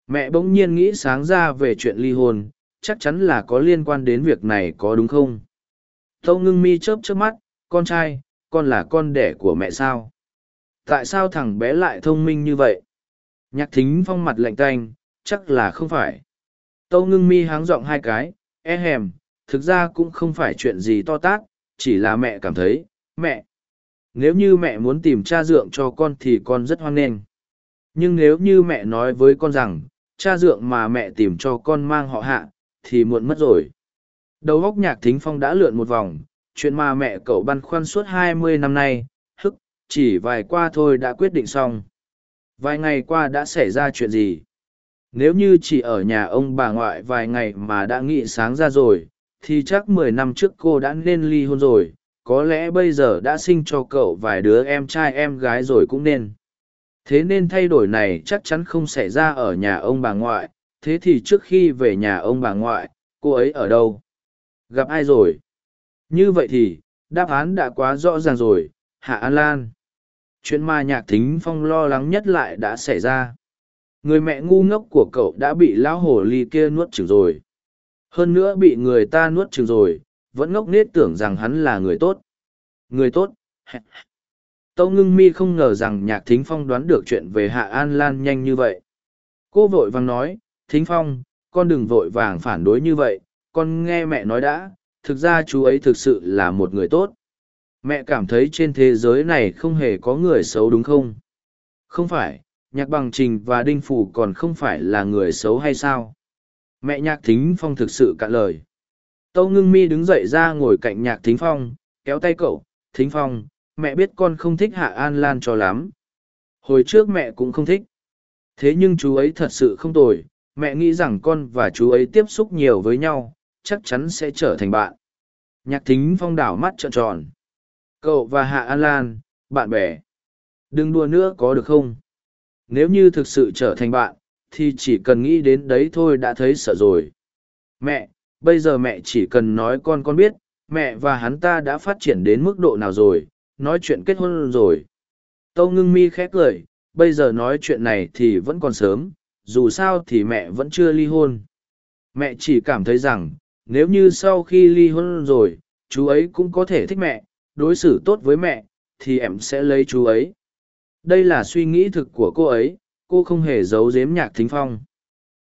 Mẹ bỗng nhiên nghĩ sáng ra về chuyện ly hôn, chắc chắn là có liên quan đến việc này có đúng không? Tâu ngưng mi chớp chớp mắt, con trai, con là con đẻ của mẹ sao? Tại sao thằng bé lại thông minh như vậy? Nhạc thính phong mặt lạnh tanh, chắc là không phải. Tâu ngưng mi háng giọng hai cái, e hèm, thực ra cũng không phải chuyện gì to tát, chỉ là mẹ cảm thấy, mẹ. Nếu như mẹ muốn tìm cha dượng cho con thì con rất hoan nghênh. Nhưng nếu như mẹ nói với con rằng, cha dượng mà mẹ tìm cho con mang họ hạ, thì muộn mất rồi. Đầu góc nhạc thính phong đã lượn một vòng, chuyện mà mẹ cậu băn khoăn suốt hai mươi năm nay, hức, chỉ vài qua thôi đã quyết định xong. Vài ngày qua đã xảy ra chuyện gì? Nếu như chỉ ở nhà ông bà ngoại vài ngày mà đã nghĩ sáng ra rồi, thì chắc mười năm trước cô đã nên ly hôn rồi, có lẽ bây giờ đã sinh cho cậu vài đứa em trai em gái rồi cũng nên. Thế nên thay đổi này chắc chắn không xảy ra ở nhà ông bà ngoại, thế thì trước khi về nhà ông bà ngoại, cô ấy ở đâu? Gặp ai rồi? Như vậy thì, đáp án đã quá rõ ràng rồi, Hạ An Lan. Chuyện mà nhạc thính phong lo lắng nhất lại đã xảy ra. Người mẹ ngu ngốc của cậu đã bị lão hồ ly kia nuốt chừng rồi. Hơn nữa bị người ta nuốt chừng rồi, vẫn ngốc nết tưởng rằng hắn là người tốt. Người tốt. Tâu ngưng mi không ngờ rằng nhạc thính phong đoán được chuyện về Hạ An Lan nhanh như vậy. Cô vội vàng nói, thính phong, con đừng vội vàng phản đối như vậy, con nghe mẹ nói đã, thực ra chú ấy thực sự là một người tốt. Mẹ cảm thấy trên thế giới này không hề có người xấu đúng không? Không phải, nhạc bằng trình và đinh phủ còn không phải là người xấu hay sao? Mẹ nhạc thính phong thực sự cạn lời. Tâu ngưng mi đứng dậy ra ngồi cạnh nhạc thính phong, kéo tay cậu, thính phong, mẹ biết con không thích hạ an lan cho lắm. Hồi trước mẹ cũng không thích. Thế nhưng chú ấy thật sự không tồi, mẹ nghĩ rằng con và chú ấy tiếp xúc nhiều với nhau, chắc chắn sẽ trở thành bạn. Nhạc thính phong đảo mắt trợn tròn. Cậu và Hạ An Lan, bạn bè. Đừng đua nữa có được không? Nếu như thực sự trở thành bạn, thì chỉ cần nghĩ đến đấy thôi đã thấy sợ rồi. Mẹ, bây giờ mẹ chỉ cần nói con con biết, mẹ và hắn ta đã phát triển đến mức độ nào rồi, nói chuyện kết hôn rồi. Tâu ngưng mi khét cười, bây giờ nói chuyện này thì vẫn còn sớm, dù sao thì mẹ vẫn chưa ly hôn. Mẹ chỉ cảm thấy rằng, nếu như sau khi ly hôn rồi, chú ấy cũng có thể thích mẹ, đối xử tốt với mẹ, thì em sẽ lấy chú ấy. Đây là suy nghĩ thực của cô ấy, cô không hề giấu giếm nhạc thính phong.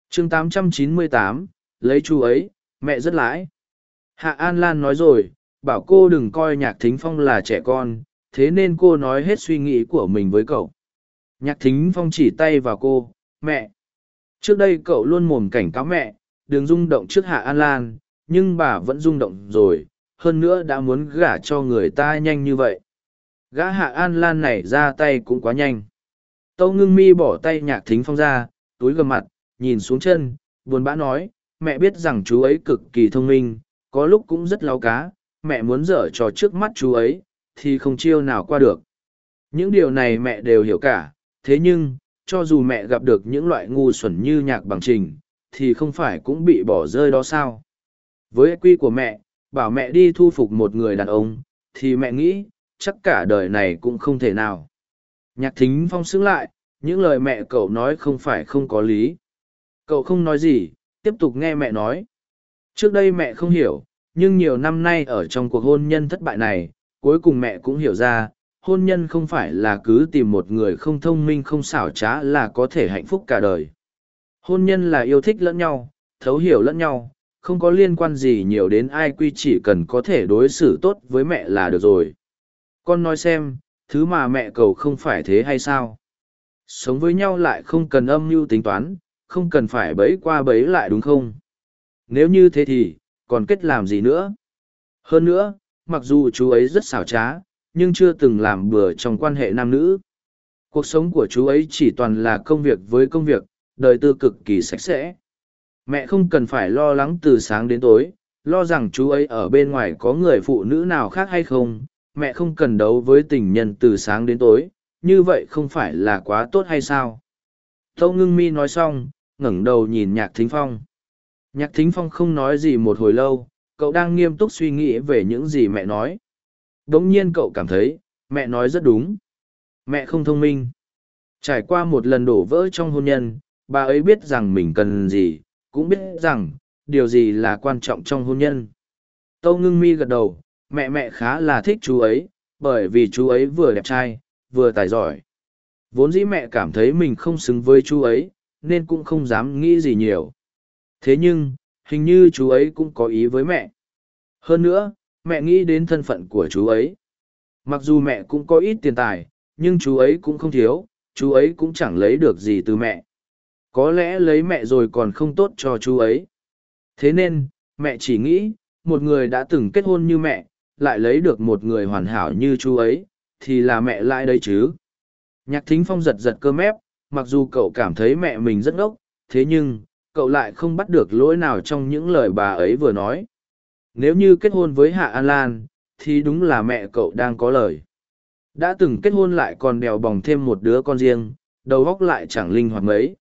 chương 898, lấy chú ấy, mẹ rất lãi. Hạ An Lan nói rồi, bảo cô đừng coi nhạc thính phong là trẻ con, thế nên cô nói hết suy nghĩ của mình với cậu. Nhạc thính phong chỉ tay vào cô, mẹ. Trước đây cậu luôn mồm cảnh cáo mẹ, đừng rung động trước Hạ An Lan, nhưng bà vẫn rung động rồi, hơn nữa đã muốn gả cho người ta nhanh như vậy. Gã Hạ An Lan này ra tay cũng quá nhanh. Tâu ngưng mi bỏ tay nhạc thính phong ra, túi gầm mặt, nhìn xuống chân, buồn bã nói, mẹ biết rằng chú ấy cực kỳ thông minh, có lúc cũng rất láo cá, mẹ muốn dở trò trước mắt chú ấy, thì không chiêu nào qua được. Những điều này mẹ đều hiểu cả, thế nhưng, cho dù mẹ gặp được những loại ngu xuẩn như nhạc bằng trình, thì không phải cũng bị bỏ rơi đó sao. Với quy của mẹ, bảo mẹ đi thu phục một người đàn ông, thì mẹ nghĩ, chắc cả đời này cũng không thể nào. Nhạc thính phong xứng lại, những lời mẹ cậu nói không phải không có lý. Cậu không nói gì, tiếp tục nghe mẹ nói. Trước đây mẹ không hiểu, nhưng nhiều năm nay ở trong cuộc hôn nhân thất bại này, cuối cùng mẹ cũng hiểu ra, hôn nhân không phải là cứ tìm một người không thông minh không xảo trá là có thể hạnh phúc cả đời. Hôn nhân là yêu thích lẫn nhau, thấu hiểu lẫn nhau, không có liên quan gì nhiều đến ai quy chỉ cần có thể đối xử tốt với mẹ là được rồi. Con nói xem, thứ mà mẹ cầu không phải thế hay sao? Sống với nhau lại không cần âm mưu tính toán, không cần phải bấy qua bấy lại đúng không? Nếu như thế thì, còn kết làm gì nữa? Hơn nữa, mặc dù chú ấy rất xảo trá, nhưng chưa từng làm bừa trong quan hệ nam nữ. Cuộc sống của chú ấy chỉ toàn là công việc với công việc, đời tư cực kỳ sạch sẽ. Mẹ không cần phải lo lắng từ sáng đến tối, lo rằng chú ấy ở bên ngoài có người phụ nữ nào khác hay không, mẹ không cần đấu với tình nhân từ sáng đến tối, như vậy không phải là quá tốt hay sao? Tâu ngưng mi nói xong, ngẩng đầu nhìn nhạc thính phong. Nhạc thính phong không nói gì một hồi lâu, cậu đang nghiêm túc suy nghĩ về những gì mẹ nói. Đống nhiên cậu cảm thấy, mẹ nói rất đúng. Mẹ không thông minh. Trải qua một lần đổ vỡ trong hôn nhân, bà ấy biết rằng mình cần gì, cũng biết rằng, điều gì là quan trọng trong hôn nhân. Tâu ngưng mi gật đầu, mẹ mẹ khá là thích chú ấy, bởi vì chú ấy vừa đẹp trai, vừa tài giỏi. Vốn dĩ mẹ cảm thấy mình không xứng với chú ấy, nên cũng không dám nghĩ gì nhiều. Thế nhưng, hình như chú ấy cũng có ý với mẹ. Hơn nữa, mẹ nghĩ đến thân phận của chú ấy. Mặc dù mẹ cũng có ít tiền tài, nhưng chú ấy cũng không thiếu, chú ấy cũng chẳng lấy được gì từ mẹ. Có lẽ lấy mẹ rồi còn không tốt cho chú ấy. Thế nên, mẹ chỉ nghĩ, một người đã từng kết hôn như mẹ, lại lấy được một người hoàn hảo như chú ấy, thì là mẹ lại đây chứ. Nhạc thính phong giật giật cơ mép, mặc dù cậu cảm thấy mẹ mình rất ngốc, thế nhưng, cậu lại không bắt được lỗi nào trong những lời bà ấy vừa nói. Nếu như kết hôn với Hạ An Lan, thì đúng là mẹ cậu đang có lời. Đã từng kết hôn lại còn đèo bỏng thêm một đứa con riêng, đầu óc lại chẳng linh hoạt mấy.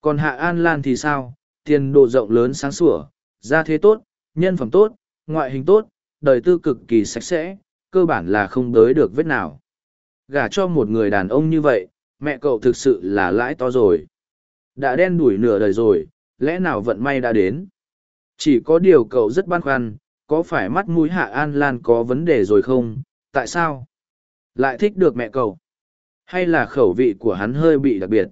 Còn Hạ An Lan thì sao? Tiền độ rộng lớn sáng sủa, gia thế tốt, nhân phẩm tốt, ngoại hình tốt, đời tư cực kỳ sạch sẽ, cơ bản là không đới được vết nào. Gả cho một người đàn ông như vậy, mẹ cậu thực sự là lãi to rồi. Đã đen đủi nửa đời rồi, lẽ nào vận may đã đến? Chỉ có điều cậu rất băn khoăn, có phải mắt mũi Hạ An Lan có vấn đề rồi không? Tại sao? Lại thích được mẹ cậu? Hay là khẩu vị của hắn hơi bị đặc biệt?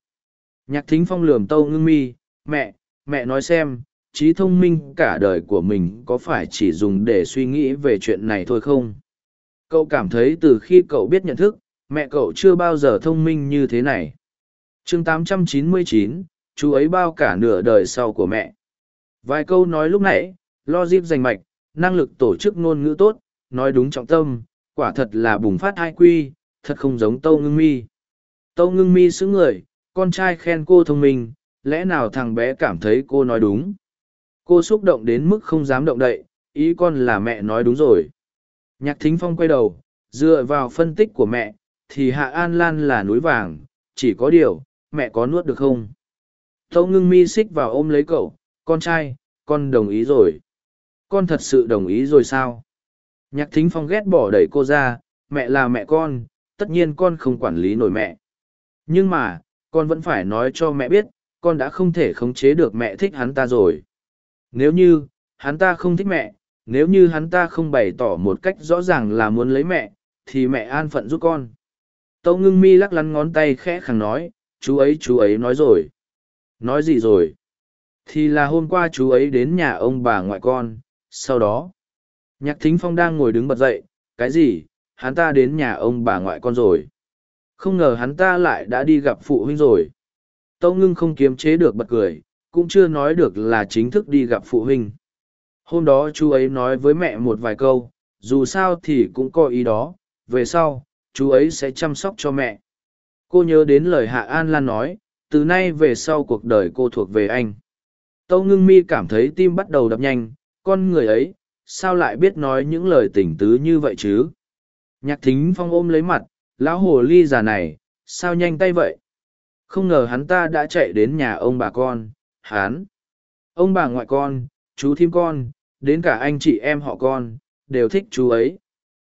Nhạc thính phong lườm tâu ngưng mi, mẹ, mẹ nói xem, trí thông minh cả đời của mình có phải chỉ dùng để suy nghĩ về chuyện này thôi không? Cậu cảm thấy từ khi cậu biết nhận thức, mẹ cậu chưa bao giờ thông minh như thế này. chương 899, chú ấy bao cả nửa đời sau của mẹ. Vài câu nói lúc nãy, lo dịp giành mạch, năng lực tổ chức ngôn ngữ tốt, nói đúng trọng tâm, quả thật là bùng phát hai quy, thật không giống Tâu Ngưng Mi. Tâu Ngưng Mi xứng người, con trai khen cô thông minh, lẽ nào thằng bé cảm thấy cô nói đúng. Cô xúc động đến mức không dám động đậy, ý con là mẹ nói đúng rồi. Nhạc thính phong quay đầu, dựa vào phân tích của mẹ, thì Hạ An Lan là núi vàng, chỉ có điều, mẹ có nuốt được không? Tâu ngưng mi xích vào ôm lấy cậu, con trai, con đồng ý rồi. Con thật sự đồng ý rồi sao? Nhạc thính phong ghét bỏ đẩy cô ra, mẹ là mẹ con, tất nhiên con không quản lý nổi mẹ. Nhưng mà, con vẫn phải nói cho mẹ biết, con đã không thể khống chế được mẹ thích hắn ta rồi. Nếu như, hắn ta không thích mẹ, nếu như hắn ta không bày tỏ một cách rõ ràng là muốn lấy mẹ, thì mẹ an phận giúp con. Tâu ngưng mi lắc lắn ngón tay khẽ khàng nói, chú ấy chú ấy nói rồi. Nói gì rồi? Thì là hôm qua chú ấy đến nhà ông bà ngoại con, sau đó. Nhạc thính phong đang ngồi đứng bật dậy, cái gì, hắn ta đến nhà ông bà ngoại con rồi. Không ngờ hắn ta lại đã đi gặp phụ huynh rồi. Tâu ngưng không kiềm chế được bật cười, cũng chưa nói được là chính thức đi gặp phụ huynh. Hôm đó chú ấy nói với mẹ một vài câu, dù sao thì cũng có ý đó, về sau, chú ấy sẽ chăm sóc cho mẹ. Cô nhớ đến lời Hạ An Lan nói, từ nay về sau cuộc đời cô thuộc về anh. Tâu ngưng mi cảm thấy tim bắt đầu đập nhanh, con người ấy, sao lại biết nói những lời tình tứ như vậy chứ? Nhạc thính phong ôm lấy mặt, lão hồ ly già này, sao nhanh tay vậy? Không ngờ hắn ta đã chạy đến nhà ông bà con, hắn. Ông bà ngoại con, chú thím con, đến cả anh chị em họ con, đều thích chú ấy.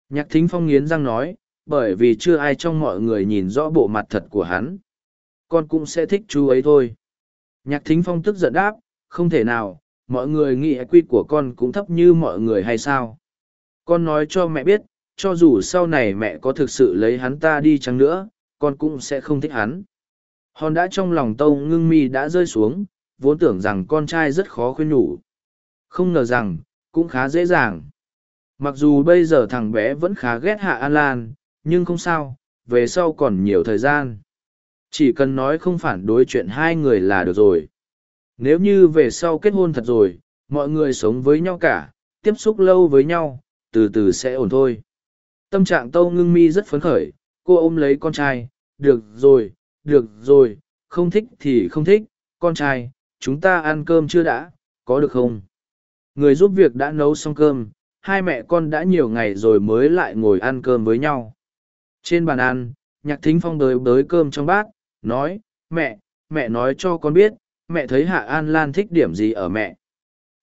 Nhạc thính phong nghiến răng nói, bởi vì chưa ai trong mọi người nhìn rõ bộ mặt thật của hắn. Con cũng sẽ thích chú ấy thôi. Nhạc thính phong tức giận đáp, không thể nào, mọi người nghĩ quy của con cũng thấp như mọi người hay sao. Con nói cho mẹ biết, cho dù sau này mẹ có thực sự lấy hắn ta đi chăng nữa, con cũng sẽ không thích hắn. Hòn đã trong lòng tâu ngưng mi đã rơi xuống, vốn tưởng rằng con trai rất khó khuyên nhủ. Không ngờ rằng, cũng khá dễ dàng. Mặc dù bây giờ thằng bé vẫn khá ghét Hạ An Lan, nhưng không sao, về sau còn nhiều thời gian. Chỉ cần nói không phản đối chuyện hai người là được rồi. Nếu như về sau kết hôn thật rồi, mọi người sống với nhau cả, tiếp xúc lâu với nhau, từ từ sẽ ổn thôi. Tâm trạng Tâu Ngưng Mi rất phấn khởi, cô ôm lấy con trai, được rồi, được rồi, không thích thì không thích, con trai, chúng ta ăn cơm chưa đã, có được không? Người giúp việc đã nấu xong cơm, hai mẹ con đã nhiều ngày rồi mới lại ngồi ăn cơm với nhau. Trên bàn ăn, nhạc thính phong đới bới cơm trong bát, nói, mẹ, mẹ nói cho con biết, mẹ thấy Hạ An Lan thích điểm gì ở mẹ.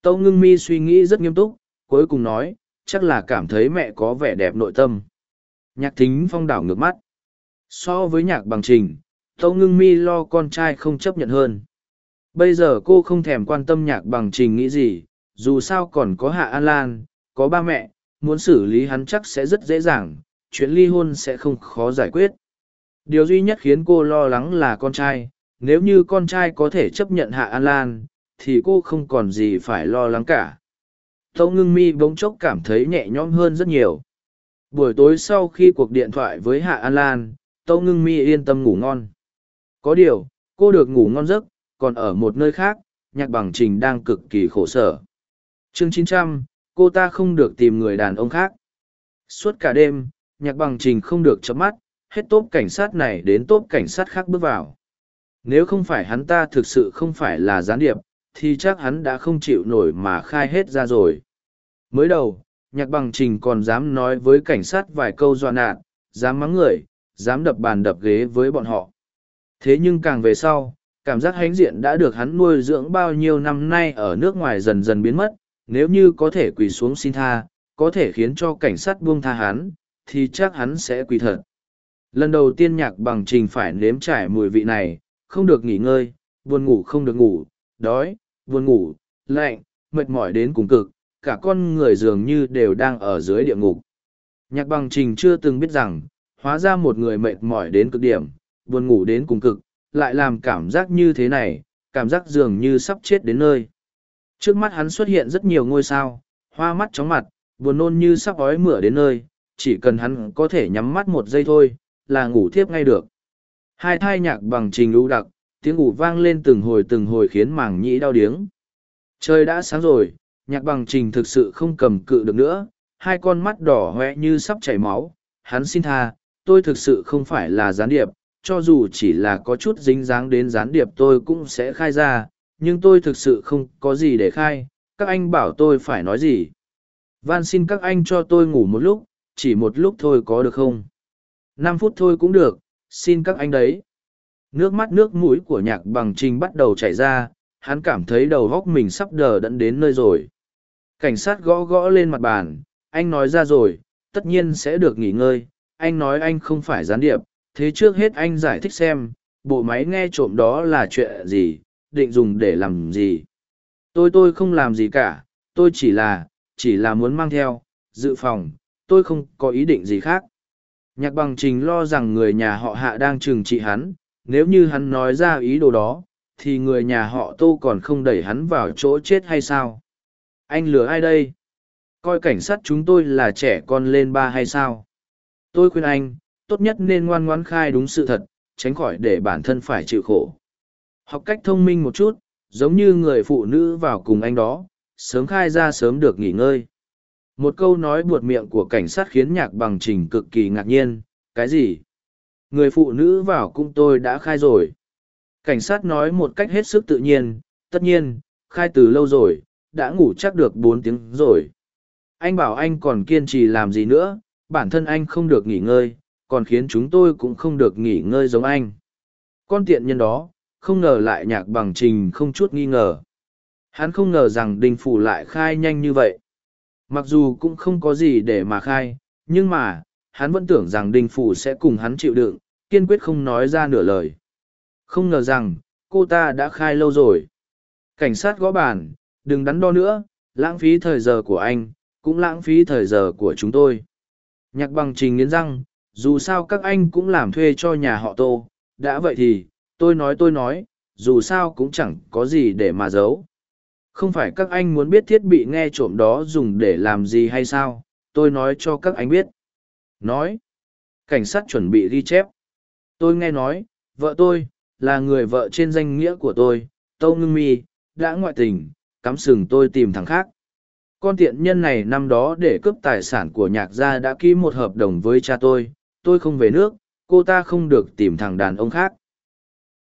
Tâu ngưng mi suy nghĩ rất nghiêm túc, cuối cùng nói, chắc là cảm thấy mẹ có vẻ đẹp nội tâm. Nhạc thính phong đảo ngược mắt. So với nhạc bằng trình, Tâu ngưng mi lo con trai không chấp nhận hơn. Bây giờ cô không thèm quan tâm nhạc bằng trình nghĩ gì, dù sao còn có Hạ An Lan, có ba mẹ, muốn xử lý hắn chắc sẽ rất dễ dàng, chuyện ly hôn sẽ không khó giải quyết. Điều duy nhất khiến cô lo lắng là con trai, nếu như con trai có thể chấp nhận Hạ An Lan, thì cô không còn gì phải lo lắng cả. Tâu ngưng mi bỗng chốc cảm thấy nhẹ nhõm hơn rất nhiều. Buổi tối sau khi cuộc điện thoại với Hạ An Lan, Tâu ngưng mi yên tâm ngủ ngon. Có điều, cô được ngủ ngon giấc, còn ở một nơi khác, nhạc bằng trình đang cực kỳ khổ sở. chương 900, cô ta không được tìm người đàn ông khác. Suốt cả đêm, nhạc bằng trình không được chấm mắt, hết tốp cảnh sát này đến tốp cảnh sát khác bước vào. Nếu không phải hắn ta thực sự không phải là gián điệp, thì chắc hắn đã không chịu nổi mà khai hết ra rồi. Mới đầu, nhạc bằng trình còn dám nói với cảnh sát vài câu dọa nạn, dám mắng người, dám đập bàn đập ghế với bọn họ. Thế nhưng càng về sau, cảm giác hãnh diện đã được hắn nuôi dưỡng bao nhiêu năm nay ở nước ngoài dần dần biến mất, nếu như có thể quỳ xuống xin tha, có thể khiến cho cảnh sát buông tha hắn, thì chắc hắn sẽ quỳ thật. Lần đầu tiên nhạc bằng trình phải nếm trải mùi vị này, không được nghỉ ngơi, buồn ngủ không được ngủ, đói, buồn ngủ, lạnh, mệt mỏi đến cùng cực, cả con người dường như đều đang ở dưới địa ngục. Nhạc bằng trình chưa từng biết rằng, hóa ra một người mệt mỏi đến cực điểm, buồn ngủ đến cùng cực, lại làm cảm giác như thế này, cảm giác dường như sắp chết đến nơi. Trước mắt hắn xuất hiện rất nhiều ngôi sao, hoa mắt chóng mặt, buồn nôn như sắp ói mửa đến nơi, chỉ cần hắn có thể nhắm mắt một giây thôi, là ngủ thiếp ngay được. Hai thai nhạc bằng trình lũ đặc, tiếng ủ vang lên từng hồi từng hồi khiến mảng nhĩ đau điếng. Trời đã sáng rồi, nhạc bằng trình thực sự không cầm cự được nữa, hai con mắt đỏ hoe như sắp chảy máu. Hắn xin tha, tôi thực sự không phải là gián điệp, cho dù chỉ là có chút dính dáng đến gián điệp tôi cũng sẽ khai ra, nhưng tôi thực sự không có gì để khai, các anh bảo tôi phải nói gì. Van xin các anh cho tôi ngủ một lúc, chỉ một lúc thôi có được không? năm phút thôi cũng được, xin các anh đấy. Nước mắt nước mũi của nhạc bằng trình bắt đầu chảy ra, hắn cảm thấy đầu góc mình sắp đờ đẫn đến nơi rồi. Cảnh sát gõ gõ lên mặt bàn, anh nói ra rồi, tất nhiên sẽ được nghỉ ngơi, anh nói anh không phải gián điệp, thế trước hết anh giải thích xem, bộ máy nghe trộm đó là chuyện gì, định dùng để làm gì. Tôi tôi không làm gì cả, tôi chỉ là, chỉ là muốn mang theo, dự phòng, tôi không có ý định gì khác. Nhạc bằng trình lo rằng người nhà họ hạ đang trừng trị hắn, nếu như hắn nói ra ý đồ đó, thì người nhà họ tô còn không đẩy hắn vào chỗ chết hay sao? Anh lừa ai đây? Coi cảnh sát chúng tôi là trẻ con lên ba hay sao? Tôi khuyên anh, tốt nhất nên ngoan ngoãn khai đúng sự thật, tránh khỏi để bản thân phải chịu khổ. Học cách thông minh một chút, giống như người phụ nữ vào cùng anh đó, sớm khai ra sớm được nghỉ ngơi. Một câu nói buột miệng của cảnh sát khiến nhạc bằng trình cực kỳ ngạc nhiên, cái gì? Người phụ nữ vào cung tôi đã khai rồi. Cảnh sát nói một cách hết sức tự nhiên, tất nhiên, khai từ lâu rồi, đã ngủ chắc được bốn tiếng rồi. Anh bảo anh còn kiên trì làm gì nữa, bản thân anh không được nghỉ ngơi, còn khiến chúng tôi cũng không được nghỉ ngơi giống anh. Con tiện nhân đó, không ngờ lại nhạc bằng trình không chút nghi ngờ. Hắn không ngờ rằng đình phủ lại khai nhanh như vậy. Mặc dù cũng không có gì để mà khai, nhưng mà, hắn vẫn tưởng rằng đình phủ sẽ cùng hắn chịu đựng, kiên quyết không nói ra nửa lời. Không ngờ rằng, cô ta đã khai lâu rồi. Cảnh sát gõ bàn, đừng đắn đo nữa, lãng phí thời giờ của anh, cũng lãng phí thời giờ của chúng tôi. Nhạc bằng trình nghiến răng, dù sao các anh cũng làm thuê cho nhà họ tô, đã vậy thì, tôi nói tôi nói, dù sao cũng chẳng có gì để mà giấu. Không phải các anh muốn biết thiết bị nghe trộm đó dùng để làm gì hay sao, tôi nói cho các anh biết. Nói, cảnh sát chuẩn bị ghi chép. Tôi nghe nói, vợ tôi, là người vợ trên danh nghĩa của tôi, Tâu Ngưng Mi, đã ngoại tình, cắm sừng tôi tìm thằng khác. Con tiện nhân này năm đó để cướp tài sản của nhạc gia đã ký một hợp đồng với cha tôi, tôi không về nước, cô ta không được tìm thằng đàn ông khác.